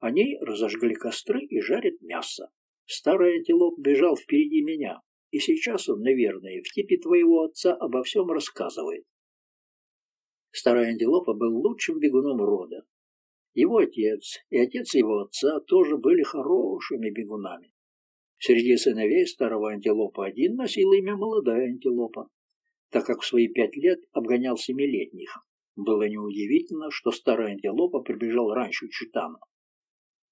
Они разожгли костры и жарят мясо. Старый антилоп бежал впереди меня. И сейчас он, наверное, в типе твоего отца обо всем рассказывает. Старый антилопа был лучшим бегуном рода. Его отец и отец его отца тоже были хорошими бегунами. Среди сыновей старого антилопа один носил имя молодая антилопа, так как в свои пять лет обгонял семилетних. Было неудивительно, что старый антилопа прибежал раньше Читана.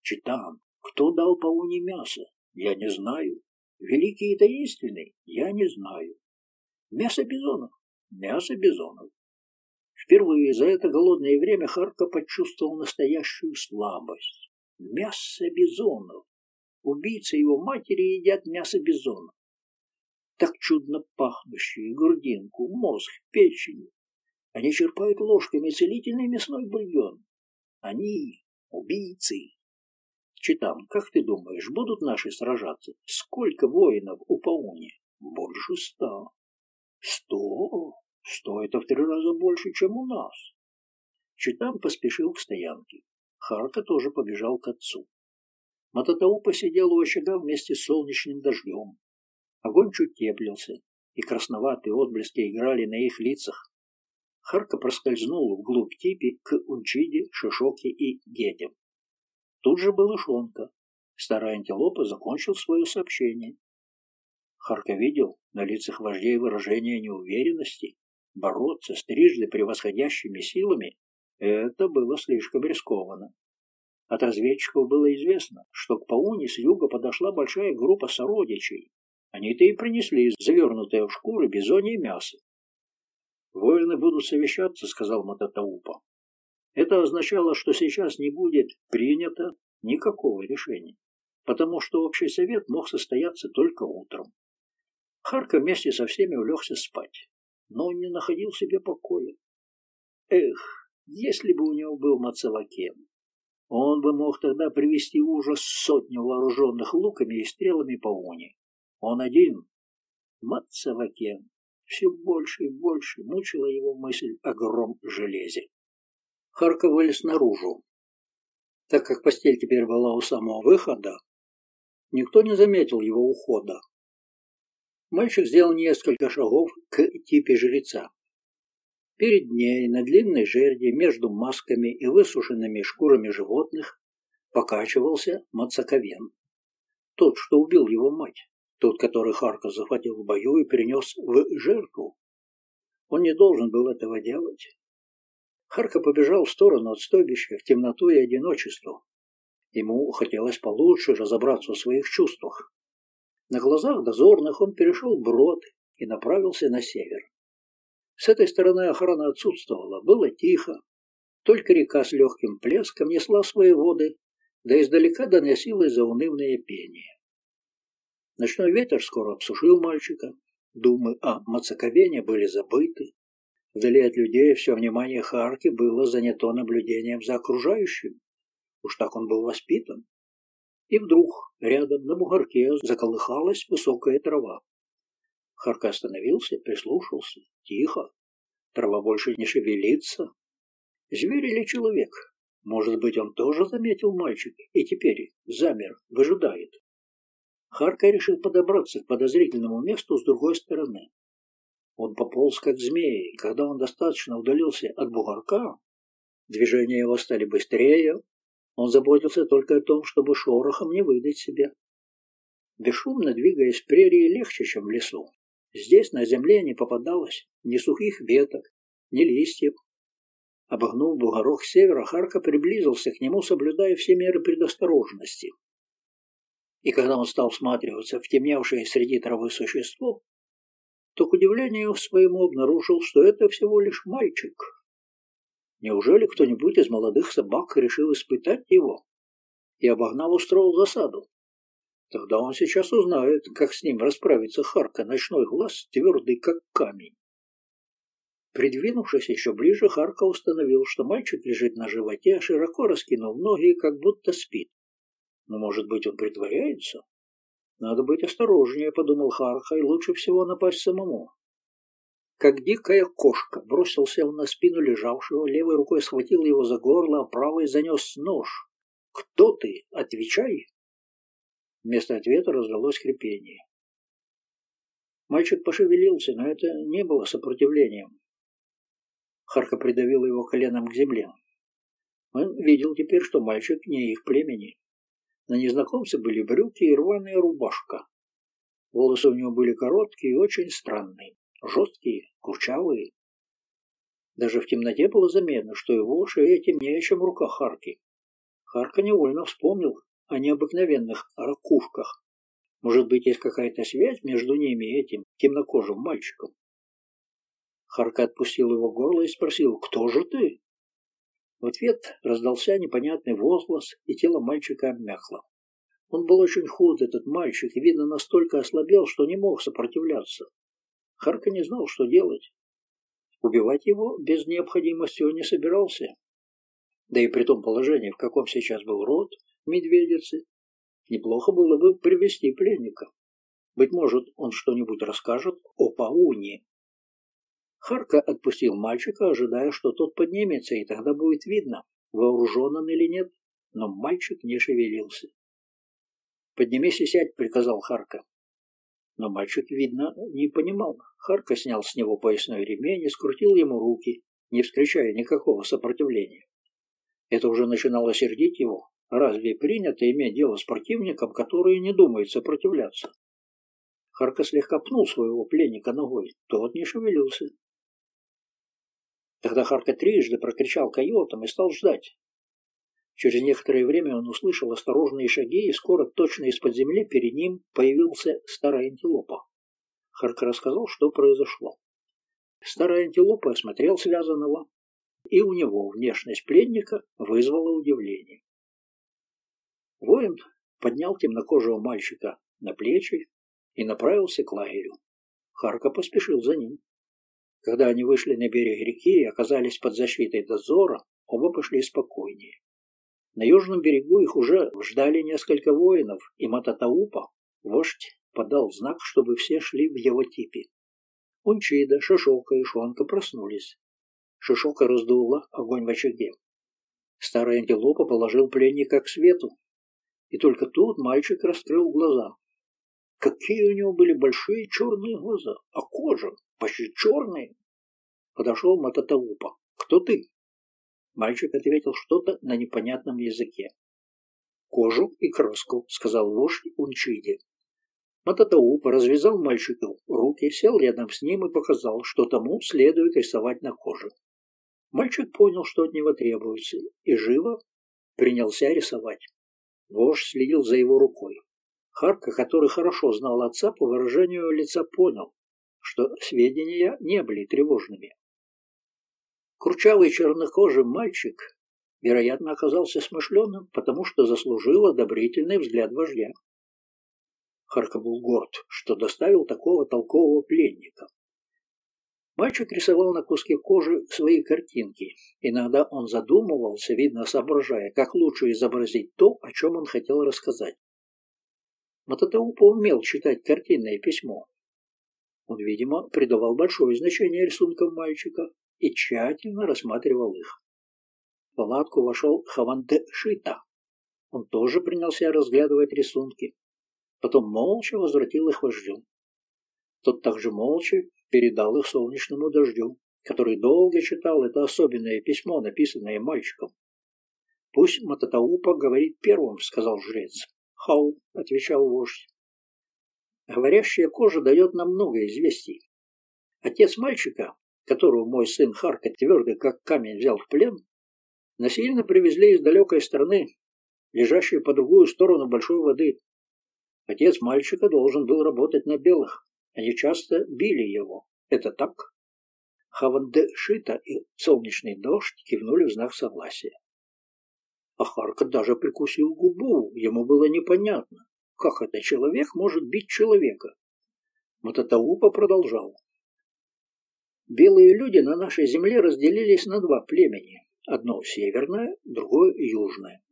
Читан, кто дал пауне мясо? Я не знаю. Великий и таинственный? Я не знаю. Мясо бизонов? Мясо бизонов. Впервые за это голодное время Харка почувствовал настоящую слабость. Мясо бизонов. Убийцы его матери едят мясо бизонов. Так чудно пахнущие, грудинку, мозг, печень. Они черпают ложками целительный мясной бульон. Они убийцы. Читам, как ты думаешь, будут наши сражаться? Сколько воинов у Пауни? Больше ста. Сто? Сто — это в три раза больше, чем у нас. Читам поспешил к стоянке. Харка тоже побежал к отцу. Мататау посидел у очага вместе с солнечным дождем. Огонь чуть теплился, и красноватые отблески играли на их лицах. Харка проскользнул вглубь типи к Унчиде, Шишоке и детям. Тут же была шонка. Старая антилопа закончил свое сообщение. Харка видел на лицах вождей выражение неуверенности. Бороться с трижды превосходящими силами — это было слишком рискованно. От разведчиков было известно, что к Пауне с юга подошла большая группа сородичей. Они-то и принесли завернутое в шкуры бизонье мясо. «Воины будут совещаться», — сказал Мататаупа. Это означало, что сейчас не будет принято никакого решения, потому что общий совет мог состояться только утром. Харка вместе со всеми улегся спать, но он не находил себе покоя. Эх, если бы у него был Мацавакен, он бы мог тогда привести ужас сотню вооруженных луками и стрелами по уне. Он один. Мацавакен. Все больше и больше мучила его мысль о гром железе. Харка вылез наружу. Так как постель теперь была у самого выхода, никто не заметил его ухода. Мальчик сделал несколько шагов к типе жреца. Перед ней, на длинной жерди, между масками и высушенными шкурами животных, покачивался Мацаковен. Тот, что убил его мать. Тот, который Харка захватил в бою и принес в жертву. Он не должен был этого делать. Харка побежал в сторону от стойбища, в темноту и одиночество. Ему хотелось получше разобраться в своих чувствах. На глазах дозорных он перешел брод и направился на север. С этой стороны охрана отсутствовала, было тихо. Только река с легким плеском несла свои воды, да издалека доносилось заунывное пение. Ночной ветер скоро обсушил мальчика. Думы о Мацаковене были забыты. Вдали от людей все внимание Харки было занято наблюдением за окружающим. Уж так он был воспитан. И вдруг рядом на бугорке заколыхалась высокая трава. Харка остановился, прислушался. Тихо. Трава больше не шевелится. Зверь или человек? Может быть, он тоже заметил мальчика и теперь замер, выжидает. Харка решил подобраться к подозрительному месту с другой стороны. Он пополз как змея, и когда он достаточно удалился от бугорка, движения его стали быстрее, он заботился только о том, чтобы шорохом не выдать себя. Бесшумно двигаясь в прерии легче, чем в лесу. Здесь на земле не попадалось ни сухих веток, ни листьев. Обогнув бугорок севера, Харка приблизился к нему, соблюдая все меры предосторожности. И когда он стал всматриваться в темневшее среди травы существо, то, к удивлению своему, обнаружил, что это всего лишь мальчик. Неужели кто-нибудь из молодых собак решил испытать его и, обогнав, устроил засаду? Тогда он сейчас узнает, как с ним расправиться Харка, ночной глаз, твердый как камень. Придвинувшись еще ближе, Харка установил, что мальчик лежит на животе, широко раскинув ноги, как будто спит. Но, может быть, он притворяется? Надо быть осторожнее, подумал Харка, и лучше всего напасть самому. Как дикая кошка бросился он на спину лежавшего, левой рукой схватил его за горло, а правой занес нож. «Кто ты? Отвечай!» Вместо ответа раздалось хрипение. Мальчик пошевелился, но это не было сопротивлением. Харка придавил его коленом к земле. Он видел теперь, что мальчик не их племени. На незнакомце были брюки и рваная рубашка. Волосы у него были короткие и очень странные, жесткие, курчавые. Даже в темноте было заметно, что его шея темнее, чем рука Харки. Харка невольно вспомнил о необыкновенных ракушках. Может быть, есть какая-то связь между ними и этим темнокожим мальчиком? Харка отпустил его горло и спросил, «Кто же ты?» В ответ раздался непонятный возглас, и тело мальчика обмякло. Он был очень худ, этот мальчик, и, видно, настолько ослабел, что не мог сопротивляться. Харка не знал, что делать. Убивать его без необходимости он не собирался. Да и при том положении, в каком сейчас был род медведицы, неплохо было бы привести пленника. Быть может, он что-нибудь расскажет о Пауне. Харка отпустил мальчика, ожидая, что тот поднимется, и тогда будет видно, вооружен он или нет. Но мальчик не шевелился. «Поднимись и сядь», — приказал Харка. Но мальчик, видно, не понимал. Харка снял с него поясной ремень и скрутил ему руки, не встречая никакого сопротивления. Это уже начинало сердить его. Разве принято иметь дело с противником, который не думает сопротивляться? Харка слегка пнул своего пленника ногой. Тот не шевелился. Тогда Харка трижды прокричал койотом и стал ждать. Через некоторое время он услышал осторожные шаги, и скоро точно из-под земли перед ним появился старая антилопа. Харка рассказал, что произошло. Старая антилопа осмотрел связанного, и у него внешность пленника вызвала удивление. Воин поднял темнокожего мальчика на плечи и направился к лагерю. Харка поспешил за ним. Когда они вышли на берег реки и оказались под защитой дозора, оба пошли спокойнее. На южном берегу их уже ждали несколько воинов, и Мататаупа, вождь, подал знак, чтобы все шли в его типе. Унчида, Шишока и Шонка проснулись. Шишока раздула огонь в очаге. Старый антилопа положил пленника к свету, и только тут мальчик раскрыл глаза. Какие у него были большие черные глаза, а кожа почти черная. Подошел Мататаупа. «Кто ты?» Мальчик ответил что-то на непонятном языке. «Кожу и краску», — сказал вождь Унчиди. Мататаупа развязал мальчику руки, сел рядом с ним и показал, что тому следует рисовать на коже. Мальчик понял, что от него требуется, и живо принялся рисовать. Вождь следил за его рукой. Харка, который хорошо знал отца, по выражению лица понял, что сведения не были тревожными. Курчавый чернокожий мальчик, вероятно, оказался смышленым, потому что заслужил одобрительный взгляд вождя. Харка был горд, что доставил такого толкового пленника. Мальчик рисовал на куске кожи свои картинки. Иногда он задумывался, видно соображая, как лучше изобразить то, о чем он хотел рассказать. Мататаупа умел читать картинное письмо. Он, видимо, придавал большое значение рисункам мальчика и тщательно рассматривал их. В палатку вошел Хаванде Шита. Он тоже принялся разглядывать рисунки. Потом молча возвратил их вождю. Тот также молча передал их солнечному дождю, который долго читал это особенное письмо, написанное мальчиком. «Пусть Мататаупа говорит первым», — сказал жрец. «Хау», — отвечал вождь. Говорящая кожа дает нам много известий. Отец мальчика, которого мой сын Харка твердо как камень взял в плен, насильно привезли из далекой страны, лежащей по другую сторону большой воды. Отец мальчика должен был работать на белых, они часто били его. Это так? Хаванде Шита и солнечный дождь кивнули в знак согласия. А Харка даже прикусил губу. Ему было непонятно, как это человек может бить человека. Мататаупа продолжал. Белые люди на нашей земле разделились на два племени. Одно северное, другое южное.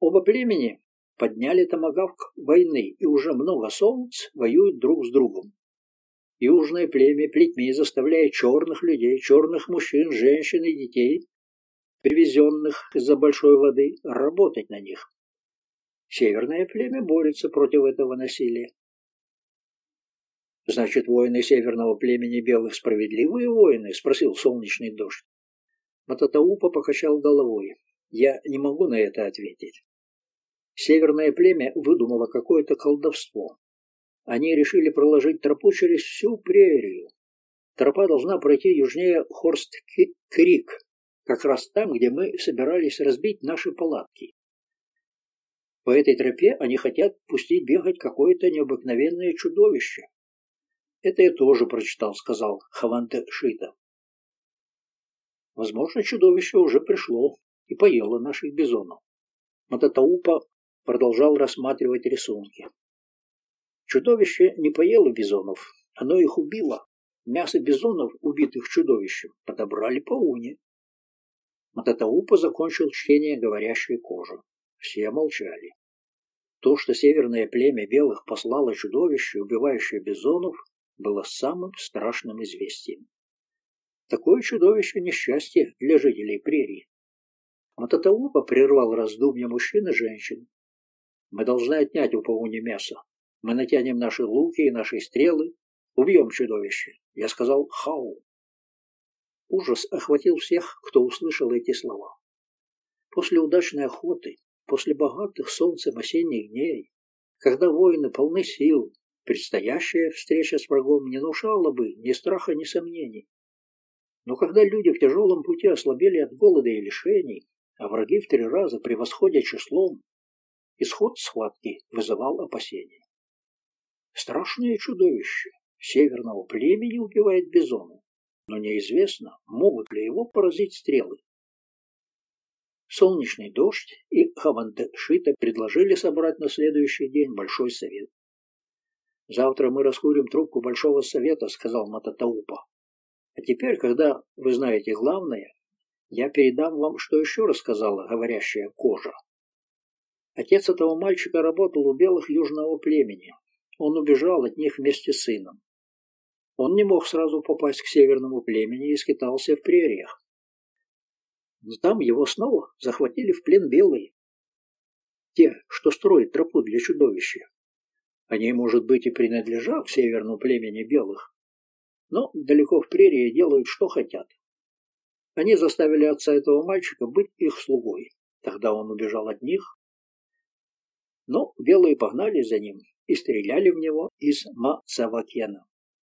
Оба племени подняли томагавк войны, и уже много солнц воюют друг с другом. Южное племя плетьми заставляет черных людей, черных мужчин, женщин и детей, привезенных из-за большой воды, работать на них. Северное племя борется против этого насилия. «Значит, воины северного племени белых справедливые воины?» — спросил солнечный дождь. Мататаупа покачал головой. «Я не могу на это ответить. Северное племя выдумало какое-то колдовство. Они решили проложить тропу через всю прерию. Тропа должна пройти южнее Хорст-Крик, как раз там, где мы собирались разбить наши палатки. По этой тропе они хотят пустить бегать какое-то необыкновенное чудовище. Это я тоже прочитал, сказал Хаванте Шита. Возможно, чудовище уже пришло и поело наших бизонов. Мататаупа продолжал рассматривать рисунки. Чудовище не поело бизонов, оно их убило. Мясо бизонов, убитых чудовищем, подобрали по уне. Мататаупа закончил чтение говорящей кожи. Все молчали. То, что северное племя белых послало чудовище, убивающее бизонов, было самым страшным известием. Такое чудовище несчастье для жителей прерии. Мататаупа прервал раздумья мужчин и женщин. Мы должны отнять у Пауни мясо. Мы натянем наши луки и наши стрелы, убьем чудовище. Я сказал «Хау». Ужас охватил всех, кто услышал эти слова. После удачной охоты, после богатых солнцем осенних дней, когда воины полны сил, предстоящая встреча с врагом не внушала бы ни страха, ни сомнений. Но когда люди в тяжелом пути ослабели от голода и лишений, а враги в три раза превосходят числом, Исход схватки вызывал опасения. Страшное чудовище северного племени убивает бизона, но неизвестно, могут ли его поразить стрелы. Солнечный дождь и Хавандешита предложили собрать на следующий день большой совет. «Завтра мы раскурим трубку большого совета», — сказал Мататаупа. А теперь, когда вы знаете главное, я передам вам, что еще рассказала говорящая кожа. Отец этого мальчика работал у белых южного племени. Он убежал от них вместе с сыном. Он не мог сразу попасть к северному племени и скитался в прериях. Но там его снова захватили в плен белые. Те, что строят тропу для чудовища. Они, может быть, и принадлежат к северному племени белых, но далеко в прерии делают, что хотят. Они заставили отца этого мальчика быть их слугой. Тогда он убежал от них. Но белые погнали за ним и стреляли в него из Мацавакена.